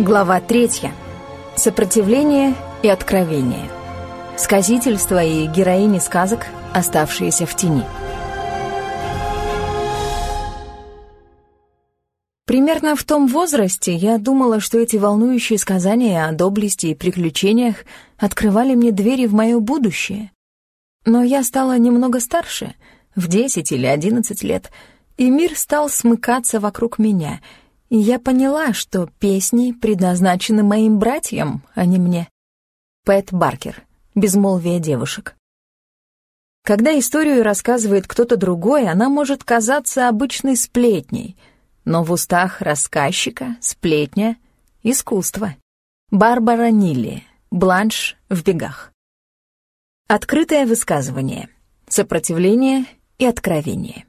Глава третья. Сопротивление и откровение. Сказительство и героини сказок, оставшиеся в тени. Примерно в том возрасте я думала, что эти волнующие сказания о доблести и приключениях открывали мне двери в мое будущее. Но я стала немного старше, в 10 или 11 лет, и мир стал смыкаться вокруг меня — я поняла, что песни предназначены моим братьям, а не мне. Пэт Баркер. Безмолвие девушек. Когда историю рассказывает кто-то другой, она может казаться обычной сплетней, но в устах рассказчика сплетня — искусство. Барбара Нилли. Бланш в бегах. Открытое высказывание. Сопротивление и откровение.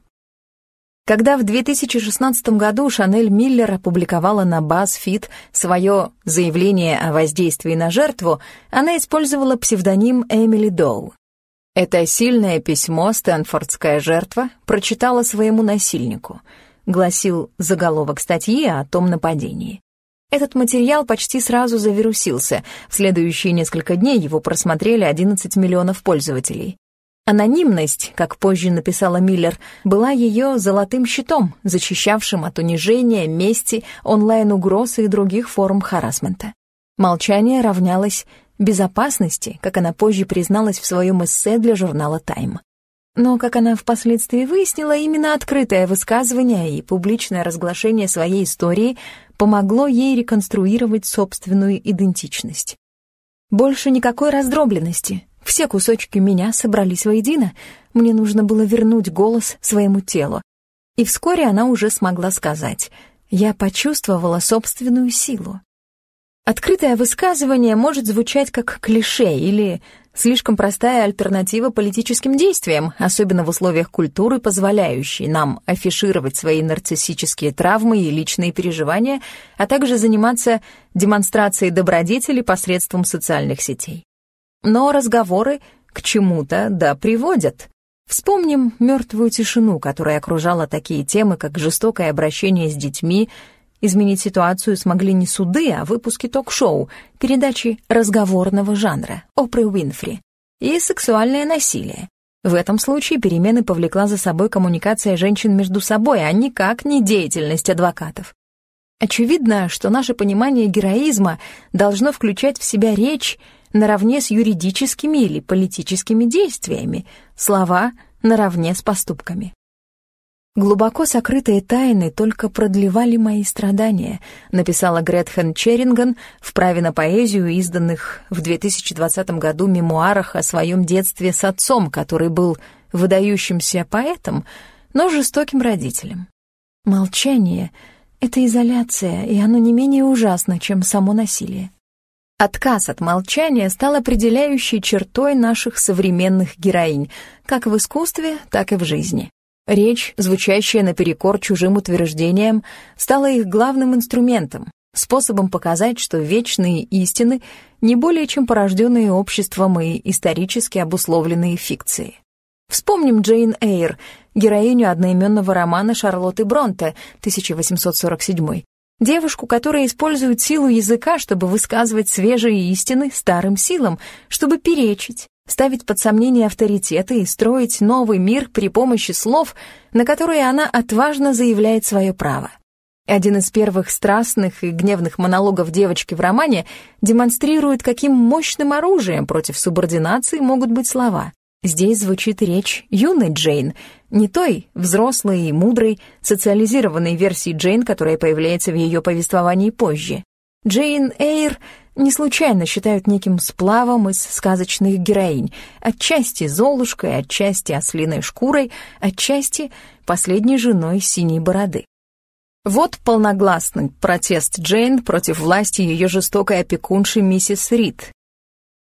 Когда в 2016 году Шанель Миллер опубликовала на BuzzFeed свое заявление о воздействии на жертву, она использовала псевдоним Эмили Доу. Это сильное письмо стэнфордская жертва прочитала своему насильнику, гласил заголовок статьи о том нападении. Этот материал почти сразу завирусился. В следующие несколько дней его просмотрели 11 миллионов пользователей. Анонимность, как позже написала Миллер, была ее золотым щитом, защищавшим от унижения, мести, онлайн-угроз и других форм харасмента. Молчание равнялось безопасности, как она позже призналась в своем эссе для журнала «Тайм». Но, как она впоследствии выяснила, именно открытое высказывание и публичное разглашение своей истории помогло ей реконструировать собственную идентичность. Больше никакой раздробленности, все кусочки меня собрались воедино. Мне нужно было вернуть голос своему телу. И вскоре она уже смогла сказать. Я почувствовала собственную силу. Открытое высказывание может звучать как клише или слишком простая альтернатива политическим действиям, особенно в условиях культуры, позволяющей нам афишировать свои нарциссические травмы и личные переживания, а также заниматься демонстрацией добродетели посредством социальных сетей. Но разговоры к чему-то да приводят. Вспомним мертвую тишину, которая окружала такие темы, как жестокое обращение с детьми. Изменить ситуацию смогли не суды, а выпуски ток-шоу, передачи разговорного жанра, Опры Уинфри, и сексуальное насилие. В этом случае перемены повлекла за собой коммуникация женщин между собой, а никак не деятельность адвокатов. Очевидно, что наше понимание героизма должно включать в себя речь наравне с юридическими или политическими действиями, слова наравне с поступками. «Глубоко сокрытые тайны только продлевали мои страдания», написала Гретхен Черинган в «Праве на поэзию», изданных в 2020 году мемуарах о своем детстве с отцом, который был выдающимся поэтом, но жестоким родителем. Молчание — это изоляция, и оно не менее ужасно, чем само насилие. Отказ от молчания стал определяющей чертой наших современных героинь, как в искусстве, так и в жизни. Речь, звучащая наперекор чужим утверждениям, стала их главным инструментом, способом показать, что вечные истины не более чем порожденные обществом и исторически обусловленные фикции. Вспомним Джейн Эйр, героиню одноименного романа Шарлотты Бронте, 1847 Девушку, которая использует силу языка, чтобы высказывать свежие истины старым силам, чтобы перечить, ставить под сомнение авторитеты и строить новый мир при помощи слов, на которые она отважно заявляет свое право. Один из первых страстных и гневных монологов девочки в романе демонстрирует, каким мощным оружием против субординации могут быть слова. Здесь звучит речь юной Джейн, не той взрослой и мудрой, социализированной версии Джейн, которая появляется в ее повествовании позже. Джейн Эйр не случайно считают неким сплавом из сказочных героинь, отчасти Золушкой, отчасти ослиной шкурой, отчасти последней женой синей бороды. Вот полногласный протест Джейн против власти ее жестокой опекунши миссис Рид,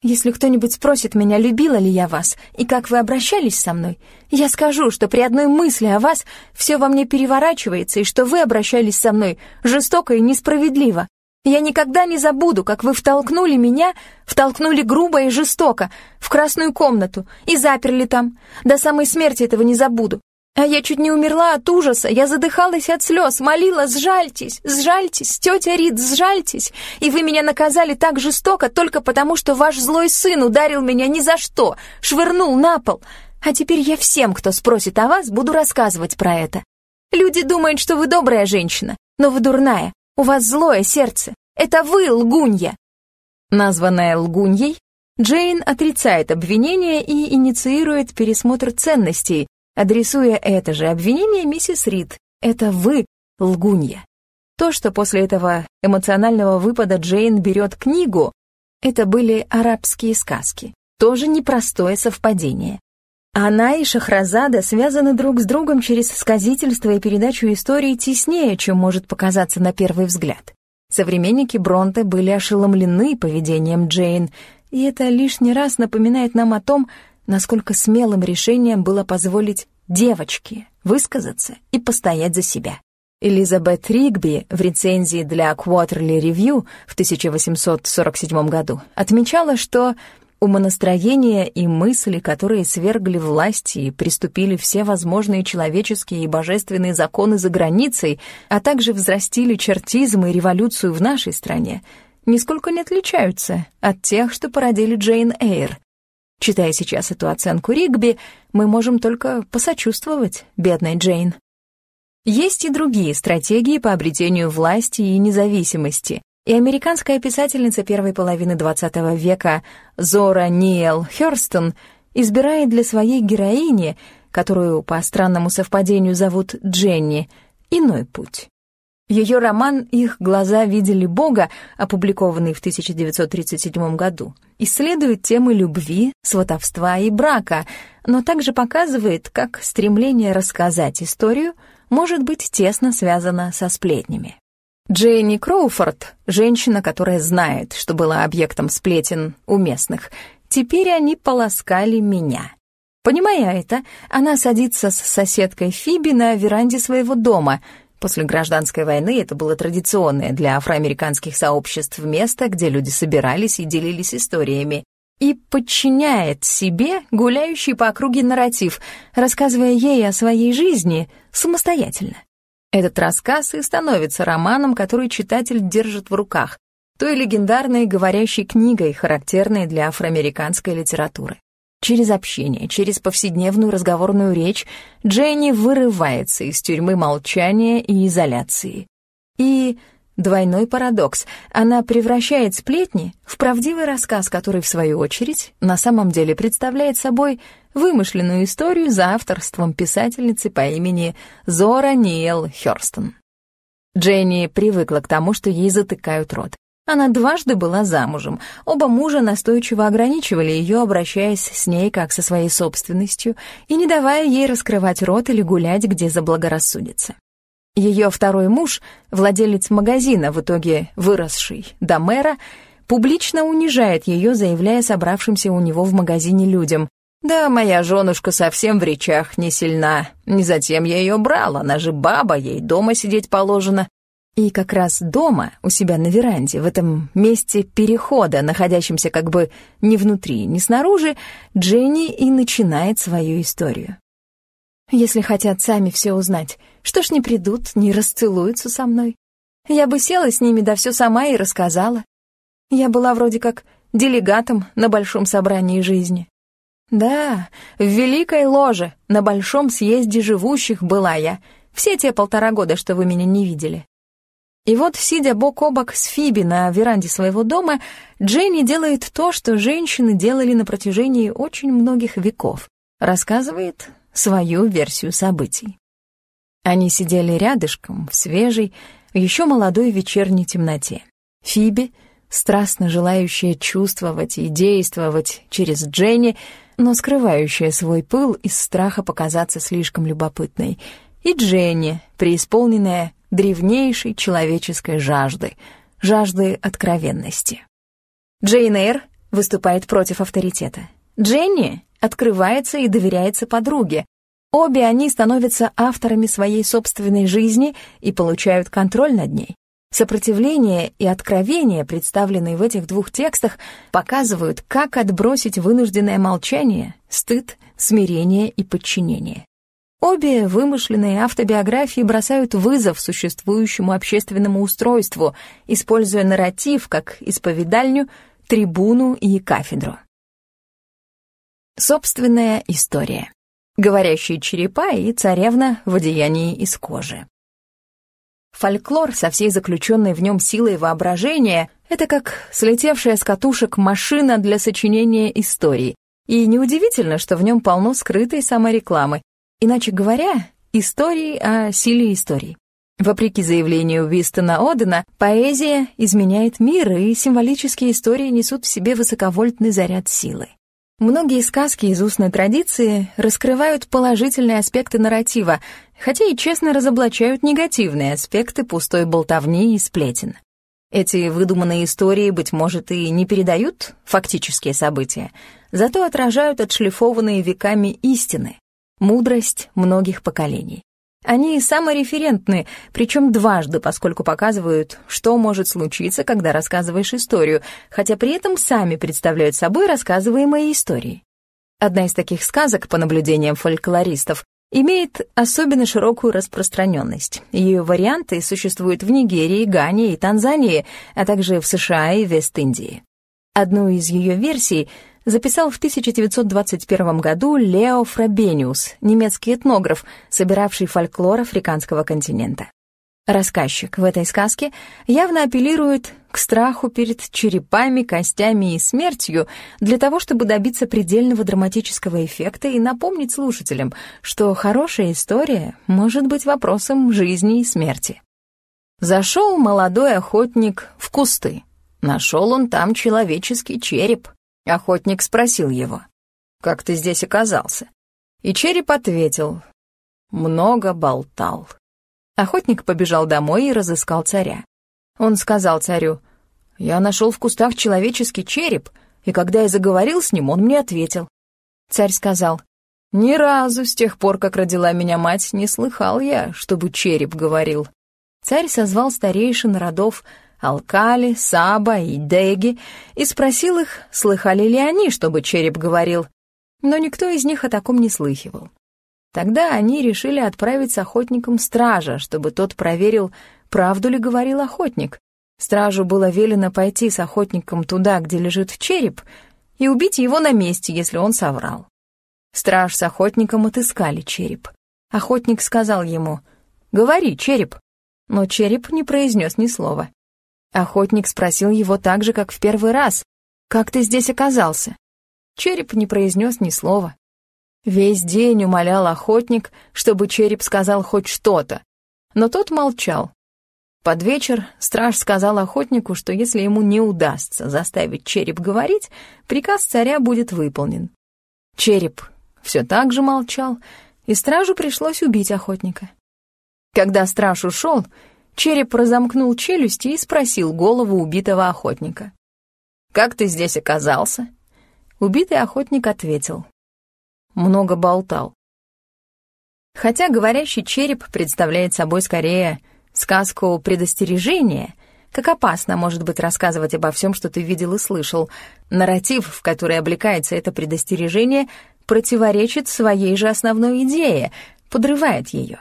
если кто-нибудь спросит меня, любила ли я вас и как вы обращались со мной, я скажу, что при одной мысли о вас все во мне переворачивается и что вы обращались со мной жестоко и несправедливо. Я никогда не забуду, как вы втолкнули меня, втолкнули грубо и жестоко, в красную комнату и заперли там. До самой смерти этого не забуду. А я чуть не умерла от ужаса, я задыхалась от слез, молила «Сжальтесь, сжальтесь, тетя Рид, сжальтесь!» И вы меня наказали так жестоко только потому, что ваш злой сын ударил меня ни за что, швырнул на пол. А теперь я всем, кто спросит о вас, буду рассказывать про это. Люди думают, что вы добрая женщина, но вы дурная, у вас злое сердце. Это вы лгунья!» Названная лгуньей, Джейн отрицает обвинение и инициирует пересмотр ценностей, адресуя это же обвинение миссис Рид. «Это вы, лгунья». То, что после этого эмоционального выпада Джейн берет книгу, это были арабские сказки. Тоже непростое совпадение. Она и Шахразада связаны друг с другом через сказительство и передачу истории теснее, чем может показаться на первый взгляд. Современники Бронте были ошеломлены поведением Джейн, и это лишний раз напоминает нам о том, насколько смелым решением было позволить девочке высказаться и постоять за себя. Элизабет Ригби в рецензии для Quarterly Review в 1847 году отмечала, что умонастроения и мысли, которые свергли власти и приступили все возможные человеческие и божественные законы за границей, а также взрастили чертизм и революцию в нашей стране, нисколько не отличаются от тех, что породили Джейн Эйр. Читая сейчас эту оценку Ригби, мы можем только посочувствовать бедной Джейн. Есть и другие стратегии по обретению власти и независимости, и американская писательница первой половины XX века Зора Ниэл Хёрстон избирает для своей героини, которую по странному совпадению зовут Дженни, иной путь. Ее роман «Их глаза видели Бога», опубликованный в 1937 году, исследует темы любви, сватовства и брака, но также показывает, как стремление рассказать историю может быть тесно связано со сплетнями. Джейни Кроуфорд, женщина, которая знает, что была объектом сплетен у местных, теперь они полоскали меня. Понимая это, она садится с соседкой Фиби на веранде своего дома — После гражданской войны это было традиционное для афроамериканских сообществ место, где люди собирались и делились историями, и подчиняет себе гуляющий по округе нарратив, рассказывая ей о своей жизни самостоятельно. Этот рассказ и становится романом, который читатель держит в руках, той легендарной говорящей книгой, характерной для афроамериканской литературы. Через общение, через повседневную разговорную речь Дженни вырывается из тюрьмы молчания и изоляции. И двойной парадокс. Она превращает сплетни в правдивый рассказ, который, в свою очередь, на самом деле представляет собой вымышленную историю за авторством писательницы по имени Зора Ниэл Хёрстон. Дженни привыкла к тому, что ей затыкают рот. Она дважды была замужем. Оба мужа настойчиво ограничивали ее, обращаясь с ней как со своей собственностью и не давая ей раскрывать рот или гулять, где заблагорассудится. Ее второй муж, владелец магазина, в итоге выросший до мэра, публично унижает ее, заявляя собравшимся у него в магазине людям. «Да, моя женушка совсем в речах не сильна. Не затем я ее брал, она же баба, ей дома сидеть положено. И как раз дома, у себя на веранде, в этом месте перехода, находящемся как бы не внутри, не снаружи, Дженни и начинает свою историю. Если хотят сами все узнать, что ж не придут, не расцелуются со мной? Я бы села с ними, да все сама и рассказала. Я была вроде как делегатом на большом собрании жизни. Да, в великой ложе, на большом съезде живущих была я, все те полтора года, что вы меня не видели. И вот, сидя бок о бок с Фиби на веранде своего дома, Дженни делает то, что женщины делали на протяжении очень многих веков. Рассказывает свою версию событий. Они сидели рядышком в свежей, еще молодой вечерней темноте. Фиби, страстно желающая чувствовать и действовать через Дженни, но скрывающая свой пыл из страха показаться слишком любопытной, и Дженни, преисполненная древнейшей человеческой жажды, жажды откровенности. Джейн Эйр выступает против авторитета. Дженни открывается и доверяется подруге. Обе они становятся авторами своей собственной жизни и получают контроль над ней. Сопротивление и откровение, представленные в этих двух текстах, показывают, как отбросить вынужденное молчание, стыд, смирение и подчинение. Обе вымышленные автобиографии бросают вызов существующему общественному устройству, используя нарратив как исповедальню, трибуну и кафедру. Собственная история. Говорящие черепа и царевна в одеянии из кожи. Фольклор со всей заключенной в нем силой воображения — это как слетевшая с катушек машина для сочинения историй. И неудивительно, что в нем полно скрытой саморекламы, Иначе говоря, истории о силе историй. Вопреки заявлению Вистона Одена, поэзия изменяет мир, и символические истории несут в себе высоковольтный заряд силы. Многие сказки из устной традиции раскрывают положительные аспекты нарратива, хотя и честно разоблачают негативные аспекты пустой болтовни и сплетен. Эти выдуманные истории, быть может, и не передают фактические события, зато отражают отшлифованные веками истины, мудрость многих поколений. Они самореферентны, причем дважды, поскольку показывают, что может случиться, когда рассказываешь историю, хотя при этом сами представляют собой рассказываемые истории. Одна из таких сказок, по наблюдениям фольклористов, имеет особенно широкую распространенность. Ее варианты существуют в Нигерии, Гане и Танзании, а также в США и Вест-Индии. Одну из ее версий — записал в 1921 году Лео Фрабениус, немецкий этнограф, собиравший фольклор африканского континента. Рассказчик в этой сказке явно апеллирует к страху перед черепами, костями и смертью для того, чтобы добиться предельного драматического эффекта и напомнить слушателям, что хорошая история может быть вопросом жизни и смерти. Зашел молодой охотник в кусты. Нашел он там человеческий череп. Охотник спросил его, «Как ты здесь оказался?» И череп ответил, «Много болтал». Охотник побежал домой и разыскал царя. Он сказал царю, «Я нашел в кустах человеческий череп, и когда я заговорил с ним, он мне ответил». Царь сказал, «Ни разу с тех пор, как родила меня мать, не слыхал я, чтобы череп говорил». Царь созвал старейшин родов Алкали, Саба и Деги, и спросил их, слыхали ли они, чтобы череп говорил. Но никто из них о таком не слыхивал. Тогда они решили отправить с охотником стража, чтобы тот проверил, правду ли говорил охотник. Стражу было велено пойти с охотником туда, где лежит череп, и убить его на месте, если он соврал. Страж с охотником отыскали череп. Охотник сказал ему «Говори, череп», но череп не произнес ни слова. Охотник спросил его так же, как в первый раз. «Как ты здесь оказался?» Череп не произнес ни слова. Весь день умолял охотник, чтобы череп сказал хоть что-то, но тот молчал. Под вечер страж сказал охотнику, что если ему не удастся заставить череп говорить, приказ царя будет выполнен. Череп все так же молчал, и стражу пришлось убить охотника. Когда страж ушел, Череп разомкнул челюсти и спросил голову убитого охотника. «Как ты здесь оказался?» Убитый охотник ответил. «Много болтал». Хотя говорящий череп представляет собой скорее сказку предостережения, как опасно может быть рассказывать обо всем, что ты видел и слышал, нарратив, в который облекается это предостережение, противоречит своей же основной идее, подрывает ее.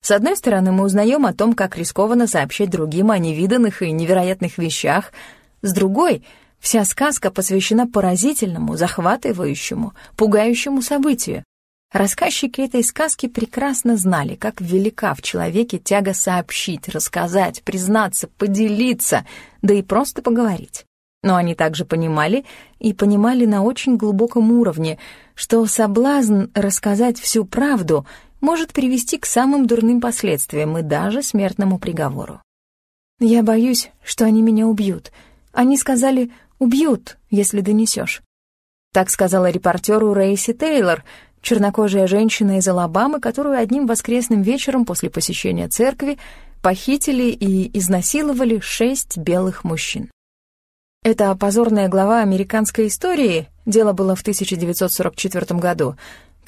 С одной стороны, мы узнаем о том, как рискованно сообщать другим о невиданных и невероятных вещах. С другой, вся сказка посвящена поразительному, захватывающему, пугающему событию. Рассказчики этой сказки прекрасно знали, как велика в человеке тяга сообщить, рассказать, признаться, поделиться, да и просто поговорить. Но они также понимали, и понимали на очень глубоком уровне, что соблазн рассказать всю правду — может привести к самым дурным последствиям и даже смертному приговору. «Я боюсь, что они меня убьют. Они сказали, убьют, если донесешь». Так сказала репортеру Рейси Тейлор, чернокожая женщина из Алабамы, которую одним воскресным вечером после посещения церкви похитили и изнасиловали шесть белых мужчин. Эта позорная глава американской истории, дело было в 1944 году,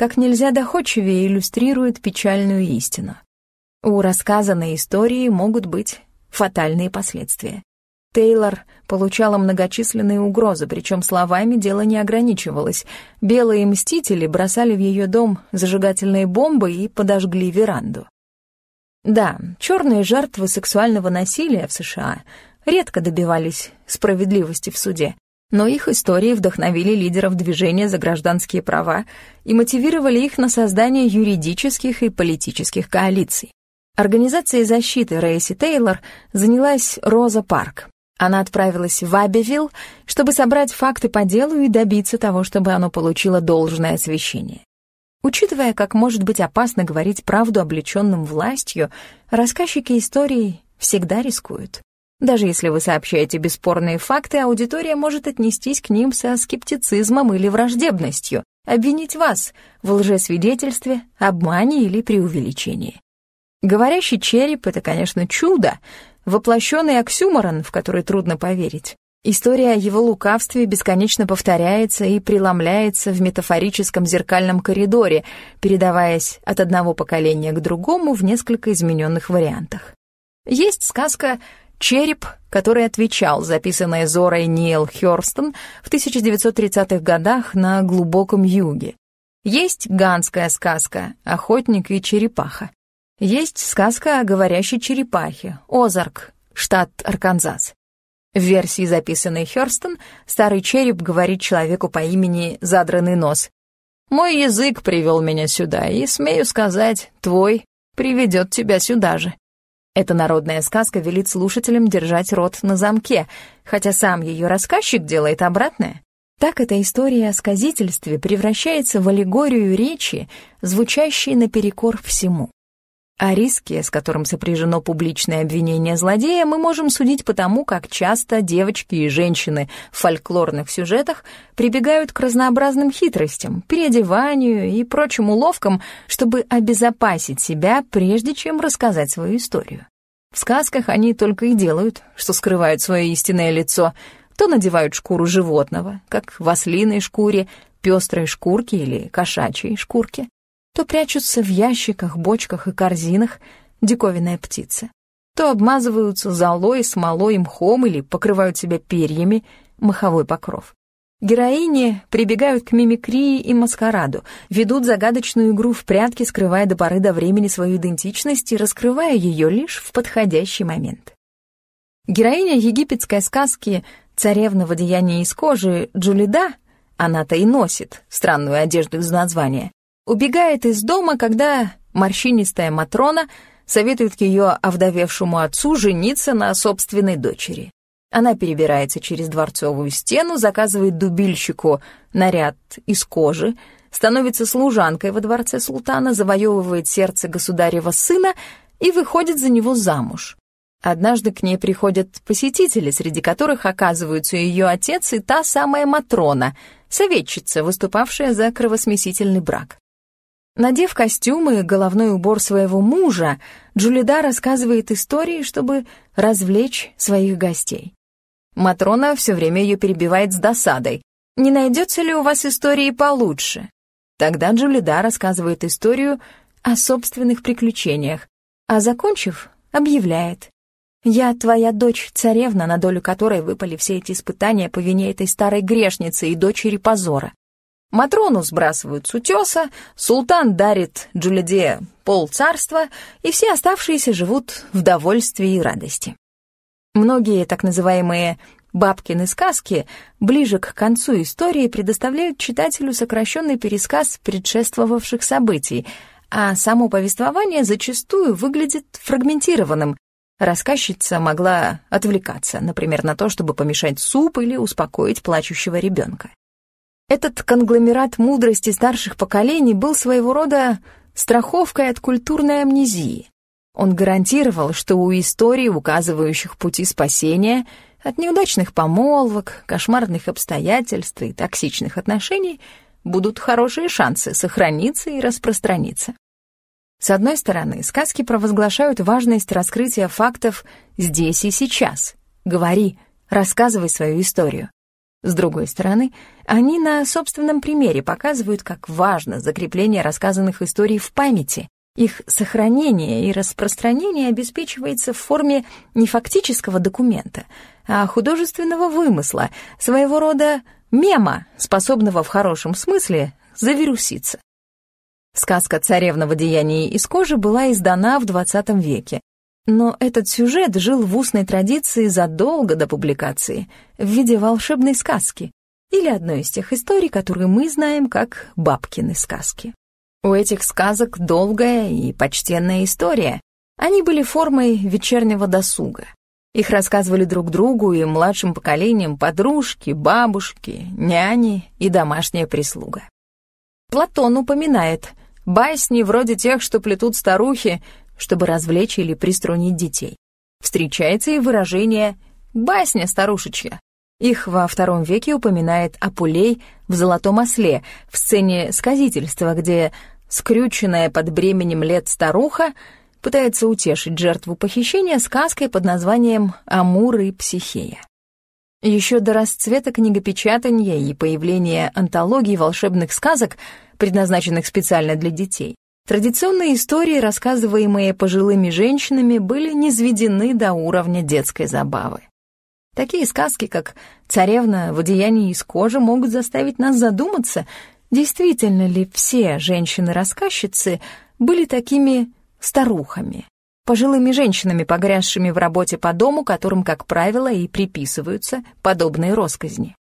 как нельзя доходчивее иллюстрирует печальную истину. У рассказанной истории могут быть фатальные последствия. Тейлор получала многочисленные угрозы, причем словами дело не ограничивалось. Белые мстители бросали в ее дом зажигательные бомбы и подожгли веранду. Да, черные жертвы сексуального насилия в США редко добивались справедливости в суде, но их истории вдохновили лидеров движения за гражданские права и мотивировали их на создание юридических и политических коалиций. Организацией защиты Рейси Тейлор занялась Роза Парк, она отправилась в Аббивилл, чтобы собрать факты по делу и добиться того, чтобы оно получило должное освещение. Учитывая, как может быть опасно говорить правду облеченным властью, рассказчики истории всегда рискуют. Даже если вы сообщаете бесспорные факты, аудитория может отнестись к ним со скептицизмом или враждебностью, обвинить вас в лжесвидетельстве, обмане или преувеличении. Говорящий череп — это, конечно, чудо, воплощенный оксюморон, в который трудно поверить. История о его лукавстве бесконечно повторяется и преломляется в метафорическом зеркальном коридоре, передаваясь от одного поколения к другому в несколько измененных вариантах. Есть сказка «Череп, который отвечал», записанная Зорой Ниэл Хёрстон в 1930-х годах на глубоком юге. Есть ганская сказка «Охотник и черепаха». Есть сказка о говорящей черепахе, Озарк, штат Арканзас. В версии, записанной Хёрстон, старый череп говорит человеку по имени Задранный нос. «Мой язык привел меня сюда, и, смею сказать, твой приведет тебя сюда же». Эта народная сказка велит слушателям держать рот на замке, хотя сам ее рассказчик делает обратное. Так эта история о сказительстве превращается в аллегорию речи, звучащей наперекор всему. О риске, с которым сопряжено публичное обвинение злодея, мы можем судить потому, как часто девочки и женщины в фольклорных сюжетах прибегают к разнообразным хитростям, переодеванию и прочим уловкам, чтобы обезопасить себя, прежде чем рассказать свою историю. В сказках они только и делают, что скрывают свое истинное лицо, то надевают шкуру животного, как в ослиной шкуре, пестрой шкурке или кошачьей шкурке, то прячутся в ящиках, бочках и корзинах диковинная птица, то обмазываются золой, смолой, мхом или покрывают себя перьями, маховой покров. Героини прибегают к мимикрии и маскараду, ведут загадочную игру в прятки, скрывая до поры до времени свою идентичность и раскрывая ее лишь в подходящий момент. Героиня египетской сказки «Царевна в одеянии из кожи» Джулида, она-то и носит странную одежду из названия, убегает из дома, когда морщинистая Матрона советует ее овдовевшему отцу жениться на собственной дочери. Она перебирается через дворцовую стену, заказывает дубильщику наряд из кожи, становится служанкой во дворце султана, завоевывает сердце государева сына и выходит за него замуж. Однажды к ней приходят посетители, среди которых оказываются ее отец и та самая Матрона, советчица, выступавшая за кровосмесительный брак. Надев костюм и головной убор своего мужа, Джулида рассказывает истории, чтобы развлечь своих гостей. Матрона все время ее перебивает с досадой. «Не найдется ли у вас истории получше?» Тогда Джулида рассказывает историю о собственных приключениях, а, закончив, объявляет. «Я твоя дочь-царевна, на долю которой выпали все эти испытания по вине этой старой грешницы и дочери позора. Матрону сбрасывают с утеса, султан дарит Джулиде пол царства, и все оставшиеся живут в довольстве и радости. Многие так называемые «бабкины сказки» ближе к концу истории предоставляют читателю сокращенный пересказ предшествовавших событий, а само повествование зачастую выглядит фрагментированным. Рассказчица могла отвлекаться, например, на то, чтобы помешать суп или успокоить плачущего ребенка. Этот конгломерат мудрости старших поколений был своего рода страховкой от культурной амнезии. Он гарантировал, что у историй, указывающих пути спасения, от неудачных помолвок, кошмарных обстоятельств и токсичных отношений будут хорошие шансы сохраниться и распространиться. С одной стороны, сказки провозглашают важность раскрытия фактов здесь и сейчас. Говори, рассказывай свою историю. С другой стороны, они на собственном примере показывают, как важно закрепление рассказанных историй в памяти Их сохранение и распространение обеспечивается в форме не фактического документа, а художественного вымысла, своего рода мема, способного в хорошем смысле завируситься. Сказка «Царевна в одеянии из кожи» была издана в XX веке, но этот сюжет жил в устной традиции задолго до публикации, в виде волшебной сказки или одной из тех историй, которые мы знаем как «бабкины сказки». У этих сказок долгая и почтенная история. Они были формой вечернего досуга. Их рассказывали друг другу и младшим поколениям подружки, бабушки, няни и домашняя прислуга. Платон упоминает басни вроде тех, что плетут старухи, чтобы развлечь или приструнить детей. Встречается и выражение «басня старушечья». Их во втором веке упоминает Апулей в «Золотом осле» в сцене сказительства, где скрюченная под бременем лет старуха пытается утешить жертву похищения сказкой под названием «Амур и Психея». Еще до расцвета книгопечатания и появления антологии волшебных сказок, предназначенных специально для детей, традиционные истории, рассказываемые пожилыми женщинами, были низведены до уровня детской забавы. Такие сказки, как «Царевна в одеянии из кожи», могут заставить нас задуматься, действительно ли все женщины-рассказчицы были такими старухами, пожилыми женщинами, погрязшими в работе по дому, которым, как правило, и приписываются подобные росказни.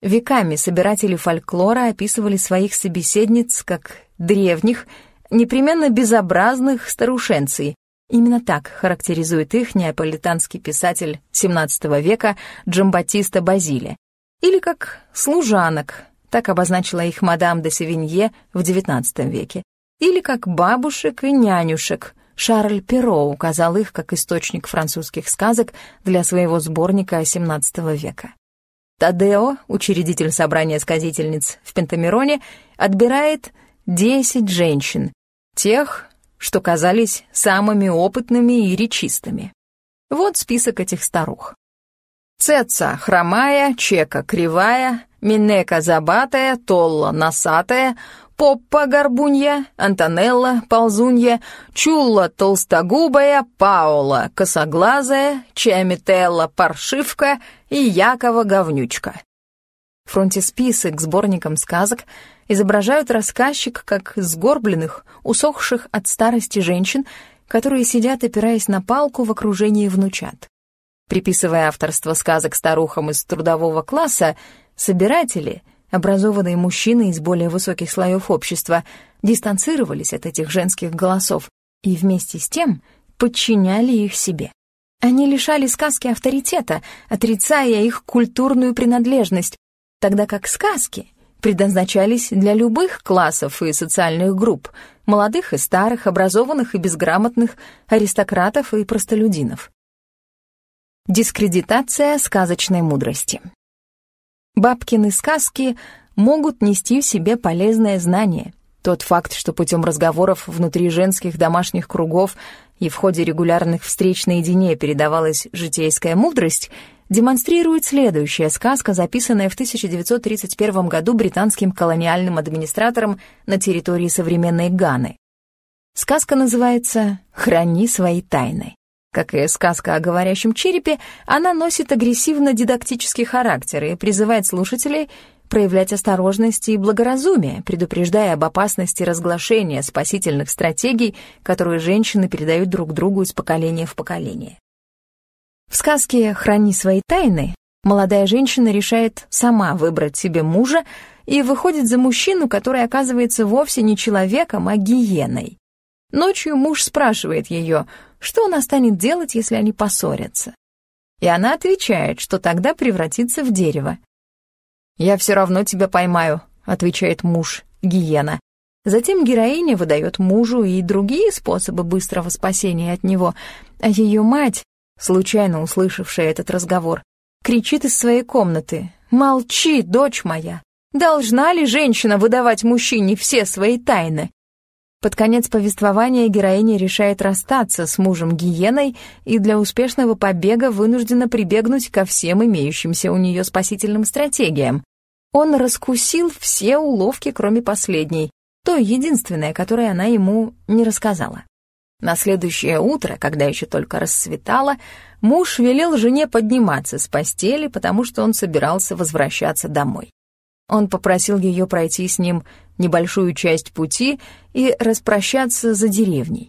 Веками собиратели фольклора описывали своих собеседниц как древних, непременно безобразных старушенций. Именно так характеризует их неаполитанский писатель XVII века Джамбатиста Базиле. Или как служанок, так обозначила их мадам де Севинье в XIX веке. Или как бабушек и нянюшек. Шарль Перо указал их как источник французских сказок для своего сборника XVII века. Тадео, учредитель собрания сказительниц в Пентамероне, отбирает 10 женщин, тех, что казались самыми опытными и речистыми. Вот список этих старух. Цеца хромая, Чека кривая, Минека забатая, Толла носатая, Поппа горбунья, Антонелла ползунья, Чулла толстогубая, Паула косоглазая, Чамителла паршивка и Якова говнючка. Фронтисписы к сборникам сказок изображают рассказчик как сгорбленных, усохших от старости женщин, которые сидят, опираясь на палку в окружении внучат. Приписывая авторство сказок старухам из трудового класса, собиратели — образованные мужчины из более высоких слоев общества дистанцировались от этих женских голосов и вместе с тем подчиняли их себе. Они лишали сказки авторитета, отрицая их культурную принадлежность, тогда как сказки предназначались для любых классов и социальных групп, молодых и старых, образованных и безграмотных, аристократов и простолюдинов. Дискредитация сказочной мудрости. Бабкины сказки могут нести в себе полезное знание. Тот факт, что путем разговоров внутри женских домашних кругов и в ходе регулярных встреч наедине передавалась житейская мудрость, демонстрирует следующая сказка, записанная в 1931 году британским колониальным администратором на территории современной Ганы. Сказка называется «Храни свои тайны». Как и сказка о говорящем черепе, она носит агрессивно-дидактический характер и призывает слушателей проявлять осторожность и благоразумие, предупреждая об опасности разглашения спасительных стратегий, которые женщины передают друг другу из поколения в поколение. В сказке «Храни свои тайны» молодая женщина решает сама выбрать себе мужа и выходит за мужчину, который оказывается вовсе не человеком, а гиеной. Ночью муж спрашивает ее — что она станет делать, если они поссорятся. И она отвечает, что тогда превратится в дерево. «Я все равно тебя поймаю», — отвечает муж, гиена. Затем героиня выдает мужу и другие способы быстрого спасения от него, а ее мать, случайно услышавшая этот разговор, кричит из своей комнаты «Молчи, дочь моя! Должна ли женщина выдавать мужчине все свои тайны?» Под конец повествования героиня решает расстаться с мужем гиеной и для успешного побега вынуждена прибегнуть ко всем имеющимся у нее спасительным стратегиям. Он раскусил все уловки, кроме последней, то единственное, которое она ему не рассказала. На следующее утро, когда еще только рассветало, муж велел жене подниматься с постели, потому что он собирался возвращаться домой. Он попросил ее пройти с ним небольшую часть пути и распрощаться за деревней.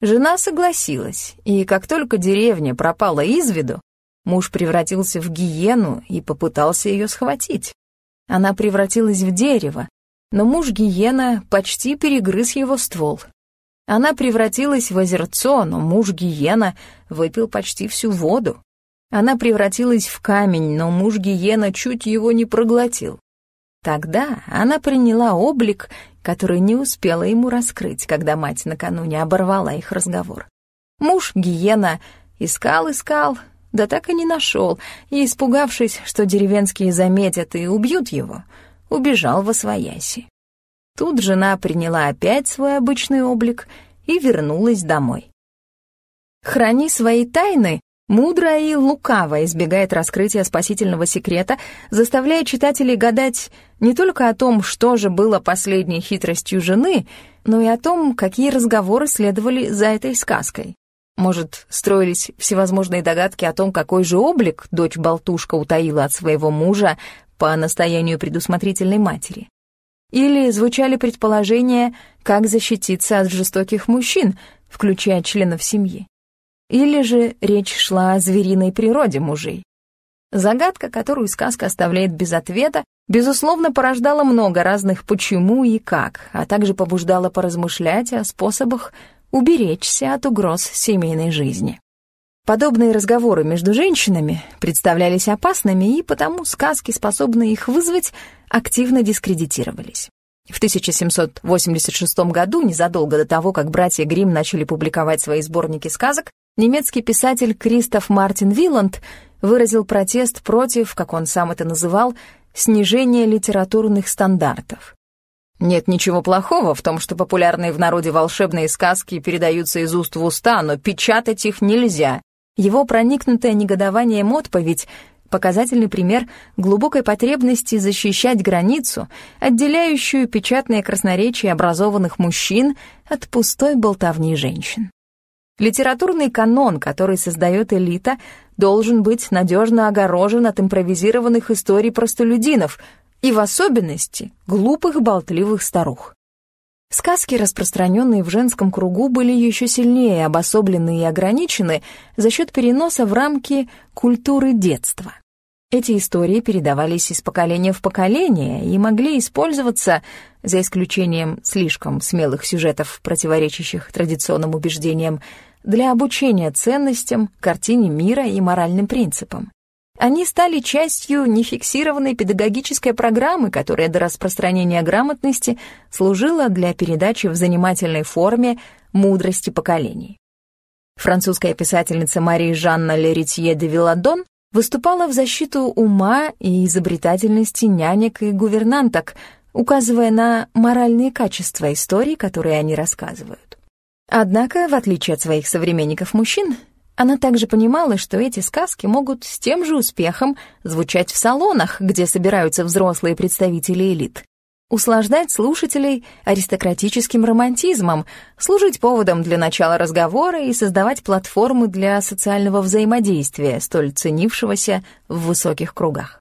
Жена согласилась, и как только деревня пропала из виду, муж превратился в гиену и попытался ее схватить. Она превратилась в дерево, но муж гиена почти перегрыз его ствол. Она превратилась в озерцо, но муж гиена выпил почти всю воду. Она превратилась в камень, но муж гиена чуть его не проглотил. Тогда она приняла облик, который не успела ему раскрыть, когда мать накануне оборвала их разговор. Муж гиена искал-искал, да так и не нашел, и, испугавшись, что деревенские заметят и убьют его, убежал во свояси. Тут жена приняла опять свой обычный облик и вернулась домой. «Храни свои тайны», мудро и лукаво избегает раскрытия спасительного секрета, заставляя читателей гадать не только о том, что же было последней хитростью жены, но и о том, какие разговоры следовали за этой сказкой. Может, строились всевозможные догадки о том, какой же облик дочь-болтушка утаила от своего мужа по настоянию предусмотрительной матери. Или звучали предположения, как защититься от жестоких мужчин, включая членов семьи. Или же речь шла о звериной природе мужей. Загадка, которую сказка оставляет без ответа, безусловно, порождала много разных «почему» и «как», а также побуждала поразмышлять о способах уберечься от угроз семейной жизни. Подобные разговоры между женщинами представлялись опасными, и потому сказки, способные их вызвать, активно дискредитировались. В 1786 году, незадолго до того, как братья Гримм начали публиковать свои сборники сказок, немецкий писатель Кристоф Мартин Виланд выразил протест против, как он сам это называл, снижения литературных стандартов. Нет ничего плохого в том, что популярные в народе волшебные сказки передаются из уст в уста, но печатать их нельзя. Его проникнутое негодованием отповедь — показательный пример глубокой потребности защищать границу, отделяющую печатное красноречие образованных мужчин от пустой болтовни женщин. Литературный канон, который создает элита, должен быть надежно огорожен от импровизированных историй простолюдинов — и в особенности глупых болтливых старух. Сказки, распространенные в женском кругу, были еще сильнее обособлены и ограничены за счет переноса в рамки культуры детства. Эти истории передавались из поколения в поколение и могли использоваться, за исключением слишком смелых сюжетов, противоречащих традиционным убеждениям, для обучения ценностям, картине мира и моральным принципам. Они стали частью нефиксированной педагогической программы, которая до распространения грамотности служила для передачи в занимательной форме мудрости поколений. Французская писательница Мария Жанна Леритье де Виладон выступала в защиту ума и изобретательности нянек и гувернанток, указывая на моральные качества историй, которые они рассказывают. Однако, в отличие от своих современников-мужчин, она также понимала, что эти сказки могут с тем же успехом звучать в салонах, где собираются взрослые представители элит, услаждать слушателей аристократическим романтизмом, служить поводом для начала разговора и создавать платформы для социального взаимодействия, столь ценившегося в высоких кругах.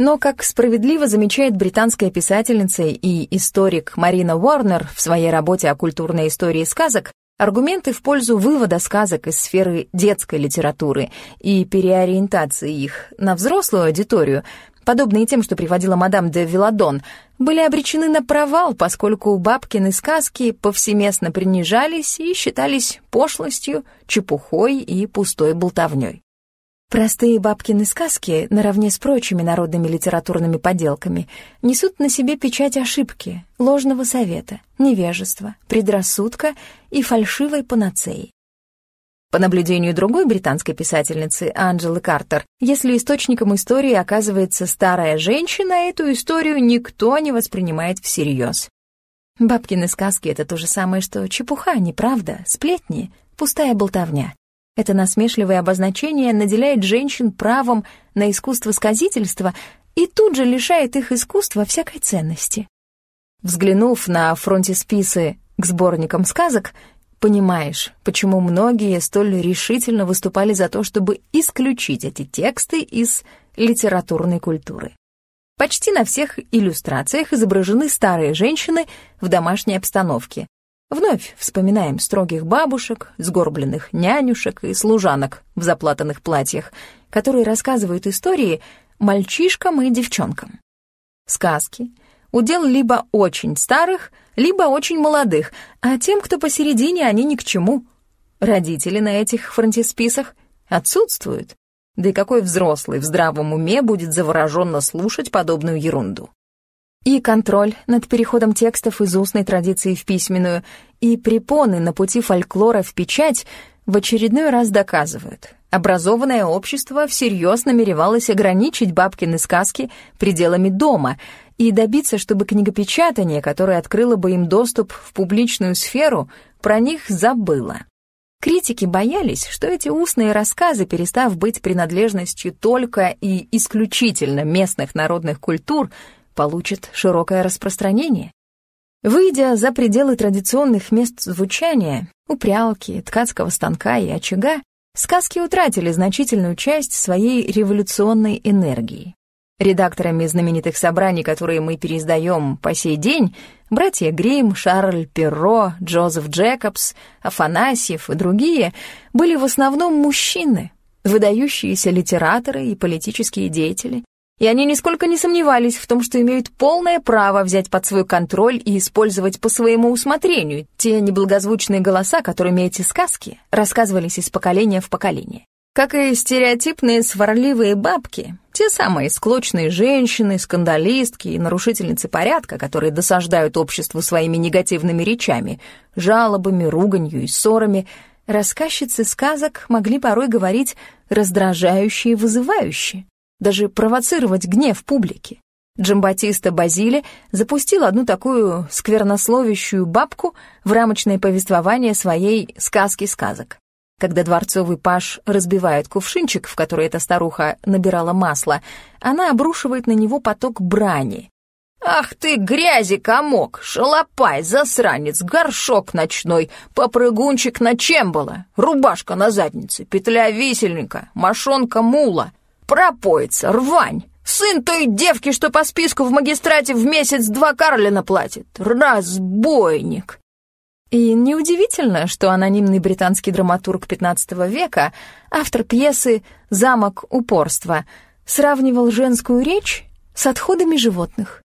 Но, как справедливо замечает британская писательница и историк Марина Уорнер в своей работе о культурной истории сказок, Аргументы в пользу вывода сказок из сферы детской литературы и переориентации их на взрослую аудиторию, подобные тем, что приводила мадам де Виладон, были обречены на провал, поскольку бабкины сказки повсеместно принижались и считались пошлостью, чепухой и пустой болтовней. Простые бабкины сказки, наравне с прочими народными литературными поделками, несут на себе печать ошибки, ложного совета, невежества, предрассудка и фальшивой панацеи. По наблюдению другой британской писательницы Анджелы Картер, если источником истории оказывается старая женщина, эту историю никто не воспринимает всерьез. Бабкины сказки — это то же самое, что чепуха, неправда, сплетни, пустая болтовня. Это насмешливое обозначение наделяет женщин правом на искусство сказительства и тут же лишает их искусства всякой ценности. Взглянув на фронтисписы к сборникам сказок, понимаешь, почему многие столь решительно выступали за то, чтобы исключить эти тексты из литературной культуры. Почти на всех иллюстрациях изображены старые женщины в домашней обстановке. Вновь вспоминаем строгих бабушек, сгорбленных нянюшек и служанок в заплатанных платьях, которые рассказывают истории мальчишкам и девчонкам. Сказки — удел либо очень старых, либо очень молодых, а тем, кто посередине, они ни к чему. Родители на этих фронтисписах отсутствуют. Да и какой взрослый в здравом уме будет завороженно слушать подобную ерунду? И контроль над переходом текстов из устной традиции в письменную, и препоны на пути фольклора в печать в очередной раз доказывают. Образованное общество всерьез намеревалось ограничить бабкины сказки пределами дома и добиться, чтобы книгопечатание, которое открыло бы им доступ в публичную сферу, про них забыло. Критики боялись, что эти устные рассказы, перестав быть принадлежностью только и исключительно местных народных культур, получат широкое распространение. Выйдя за пределы традиционных мест звучания, упрялки, ткацкого станка и очага, сказки утратили значительную часть своей революционной энергии. Редакторами знаменитых собраний, которые мы переиздаем по сей день, братья Грим, Шарль Перро, Джозеф Джекобс, Афанасьев и другие, были в основном мужчины, выдающиеся литераторы и политические деятели, и они нисколько не сомневались в том, что имеют полное право взять под свой контроль и использовать по своему усмотрению те неблагозвучные голоса, которыми эти сказки рассказывались из поколения в поколение. Как и стереотипные сварливые бабки, те самые склочные женщины, скандалистки и нарушительницы порядка, которые досаждают обществу своими негативными речами, жалобами, руганью и ссорами, рассказчицы сказок могли порой говорить раздражающе и вызывающе, даже провоцировать гнев публики. Джамбатиста Базили запустил одну такую сквернословящую бабку в рамочное повествование своей «сказки сказок». Когда дворцовый паш разбивает кувшинчик, в который эта старуха набирала масло, она обрушивает на него поток брани. «Ах ты, грязи комок, шалопай, засранец, горшок ночной, попрыгунчик на чембала, рубашка на заднице, петля висельника, мошонка мула, пропоится, рвань, сын той девки, что по списку в магистрате в месяц два карлина платит, разбойник». И неудивительно, что анонимный британский драматург XV века, автор пьесы «Замок упорства», сравнивал женскую речь с отходами животных.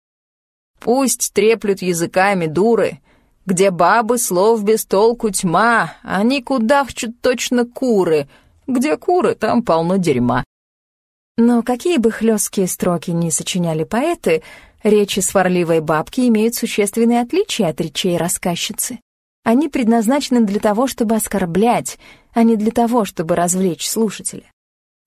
«Пусть треплют языками дуры, где бабы слов без толку тьма, они кудахчут точно куры, где куры, там полно дерьма». Но какие бы хлесткие строки ни сочиняли поэты, речи сварливой бабки имеют существенные отличия от речей рассказчицы. Они предназначены для того, чтобы оскорблять, а не для того, чтобы развлечь слушателя.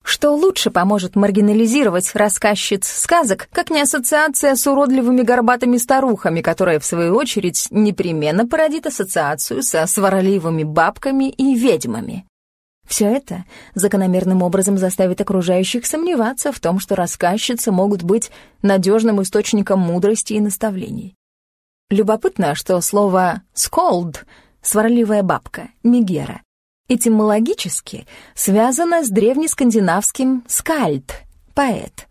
Что лучше поможет маргинализировать рассказчиц сказок, как не ассоциация с уродливыми горбатыми старухами, которая, в свою очередь, непременно породит ассоциацию со сварливыми бабками и ведьмами. Все это закономерным образом заставит окружающих сомневаться в том, что рассказчицы могут быть надежным источником мудрости и наставлений. Любопытно, что слово «сколд» — сварливая бабка, мегера, этимологически связано с древнескандинавским «скальд» — поэт.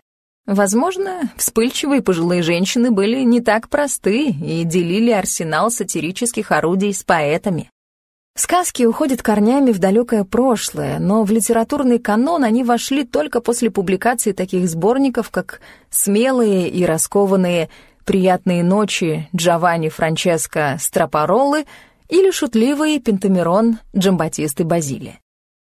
Возможно, вспыльчивые пожилые женщины были не так просты и делили арсенал сатирических орудий с поэтами. Сказки уходят корнями в далекое прошлое, но в литературный канон они вошли только после публикации таких сборников, как «Смелые и раскованные «Приятные ночи» Джованни Франческо Страпароллы или шутливый Пентамерон Джамбатисты Базили.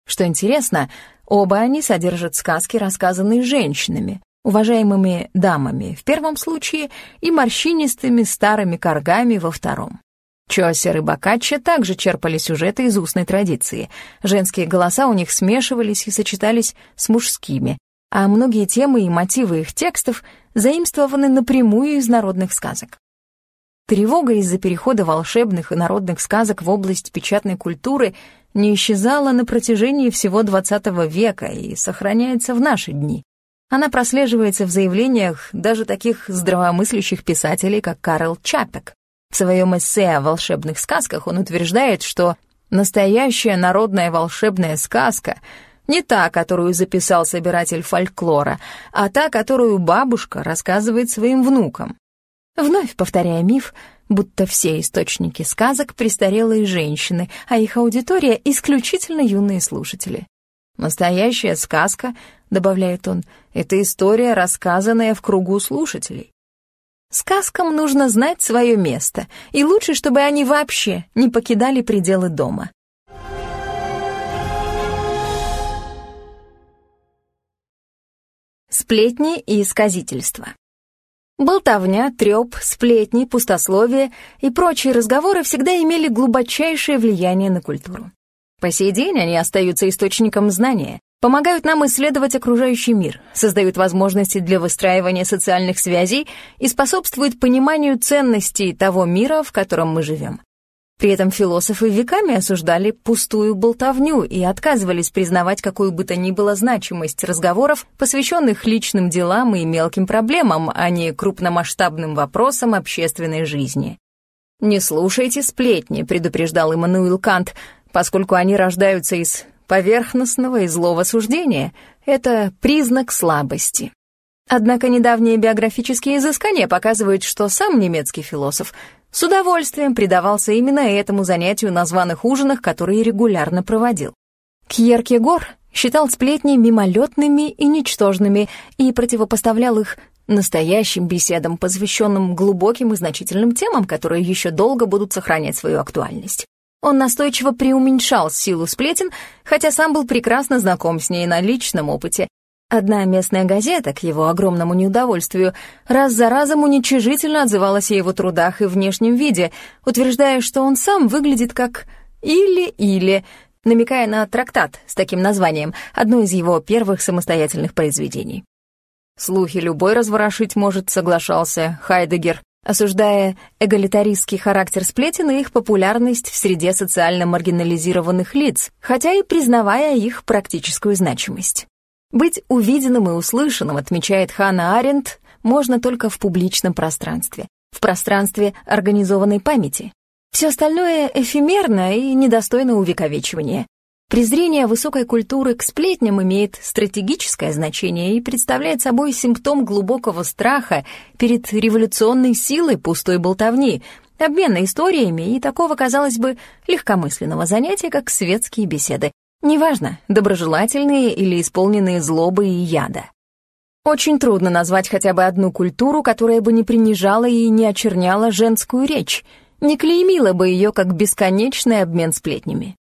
Что интересно, оба они содержат сказки, рассказанные женщинами, уважаемыми дамами в первом случае и морщинистыми старыми коргами во втором. Чосер и Боккаччо также черпали сюжеты из устной традиции. Женские голоса у них смешивались и сочетались с мужскими, а многие темы и мотивы их текстов заимствованы напрямую из народных сказок. Тревога из-за перехода волшебных и народных сказок в область печатной культуры не исчезала на протяжении всего XX века и сохраняется в наши дни. Она прослеживается в заявлениях даже таких здравомыслящих писателей, как Карл Чапек. В своем эссе о волшебных сказках он утверждает, что настоящая народная волшебная сказка не та, которую записал собиратель фольклора, а та, которую бабушка рассказывает своим внукам. Вновь повторяя миф, будто все источники сказок — престарелые женщины, а их аудитория — исключительно юные слушатели. Настоящая сказка, добавляет он, это история, рассказанная в кругу слушателей. Сказкам нужно знать свое место, и лучше, чтобы они вообще не покидали пределы дома. Сплетни и сказительства. Болтовня, трёп, сплетни, пустословие и прочие разговоры всегда имели глубочайшее влияние на культуру. По сей день они остаются источником знания, помогают нам исследовать окружающий мир, создают возможности для выстраивания социальных связей и способствуют пониманию ценностей того мира, в котором мы живем. При этом философы веками осуждали пустую болтовню и отказывались признавать какую бы то ни было значимость разговоров, посвященных личным делам и мелким проблемам, а не крупномасштабным вопросам общественной жизни. «Не слушайте сплетни», — предупреждал Иммануил Кант, поскольку они рождаются из поверхностного и злого суждения. Это признак слабости. Однако недавние биографические изыскания показывают, что сам немецкий философ с удовольствием предавался именно этому занятию на званых ужинах, которые регулярно проводил. Кьеркегор считал сплетни мимолетными и ничтожными и противопоставлял их настоящим беседам, посвященным глубоким и значительным темам, которые еще долго будут сохранять свою актуальность. Он настойчиво преуменьшал силу сплетен, хотя сам был прекрасно знаком с ней на личном опыте. Одна местная газета, к его огромному неудовольствию, раз за разом уничижительно отзывалась о его трудах и внешнем виде, утверждая, что он сам выглядит как «или-или», намекая на трактат с таким названием, одно из его первых самостоятельных произведений. Слухи любой разворошить может, соглашался Хайдегер, осуждая эгалитаристский характер сплетен и их популярность в среде социально маргинализированных лиц, хотя и признавая их практическую значимость. Быть увиденным и услышанным, отмечает Ханна Аренд, можно только в публичном пространстве, в пространстве организованной памяти. Все остальное эфемерно и недостойно увековечивания. Презрение высокой культуры к сплетням имеет стратегическое значение и представляет собой симптом глубокого страха перед революционной силой пустой болтовни, обмена историями и такого, казалось бы, легкомысленного занятия, как светские беседы. Неважно, доброжелательные или исполненные злобы и яда. Очень трудно назвать хотя бы одну культуру, которая бы не принижала и не очерняла женскую речь, не клеймила бы ее как бесконечный обмен сплетнями.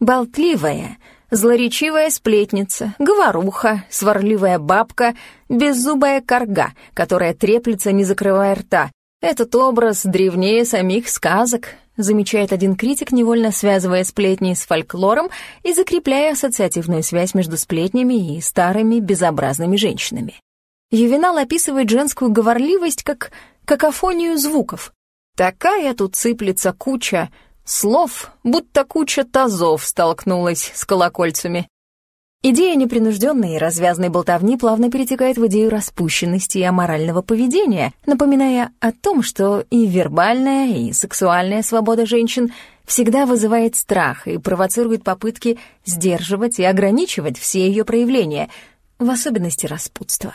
Болтливая, злоречивая сплетница, говоруха, сварливая бабка, беззубая корга, которая треплется, не закрывая рта. Этот образ древнее самих сказок, замечает один критик, невольно связывая сплетни с фольклором и закрепляя ассоциативную связь между сплетнями и старыми безобразными женщинами. Ювенал описывает женскую говорливость как какофонию звуков. Такая тут сыплется куча слов, будто куча тазов столкнулась с колокольцами. Идея непринужденной и развязной болтовни плавно перетекает в идею распущенности и аморального поведения, напоминая о том, что и вербальная, и сексуальная свобода женщин всегда вызывает страх и провоцирует попытки сдерживать и ограничивать все ее проявления, в особенности распутства.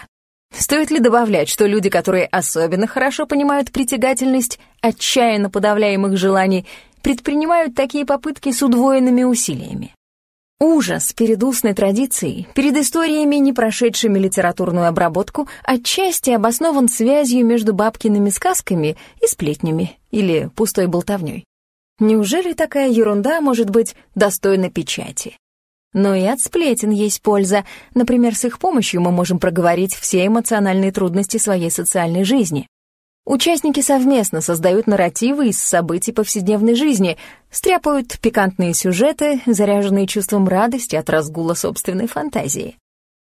Стоит ли добавлять, что люди, которые особенно хорошо понимают притягательность отчаянно подавляемых желаний, предпринимают такие попытки с удвоенными усилиями. Ужас перед устной традицией, перед историями, не прошедшими литературную обработку, отчасти обоснован связью между бабкиными сказками и сплетнями или пустой болтовней. Неужели такая ерунда может быть достойна печати? Но и от сплетен есть польза. Например, с их помощью мы можем проговорить все эмоциональные трудности своей социальной жизни. Участники совместно создают нарративы из событий повседневной жизни, стряпают пикантные сюжеты, заряженные чувством радости от разгула собственной фантазии.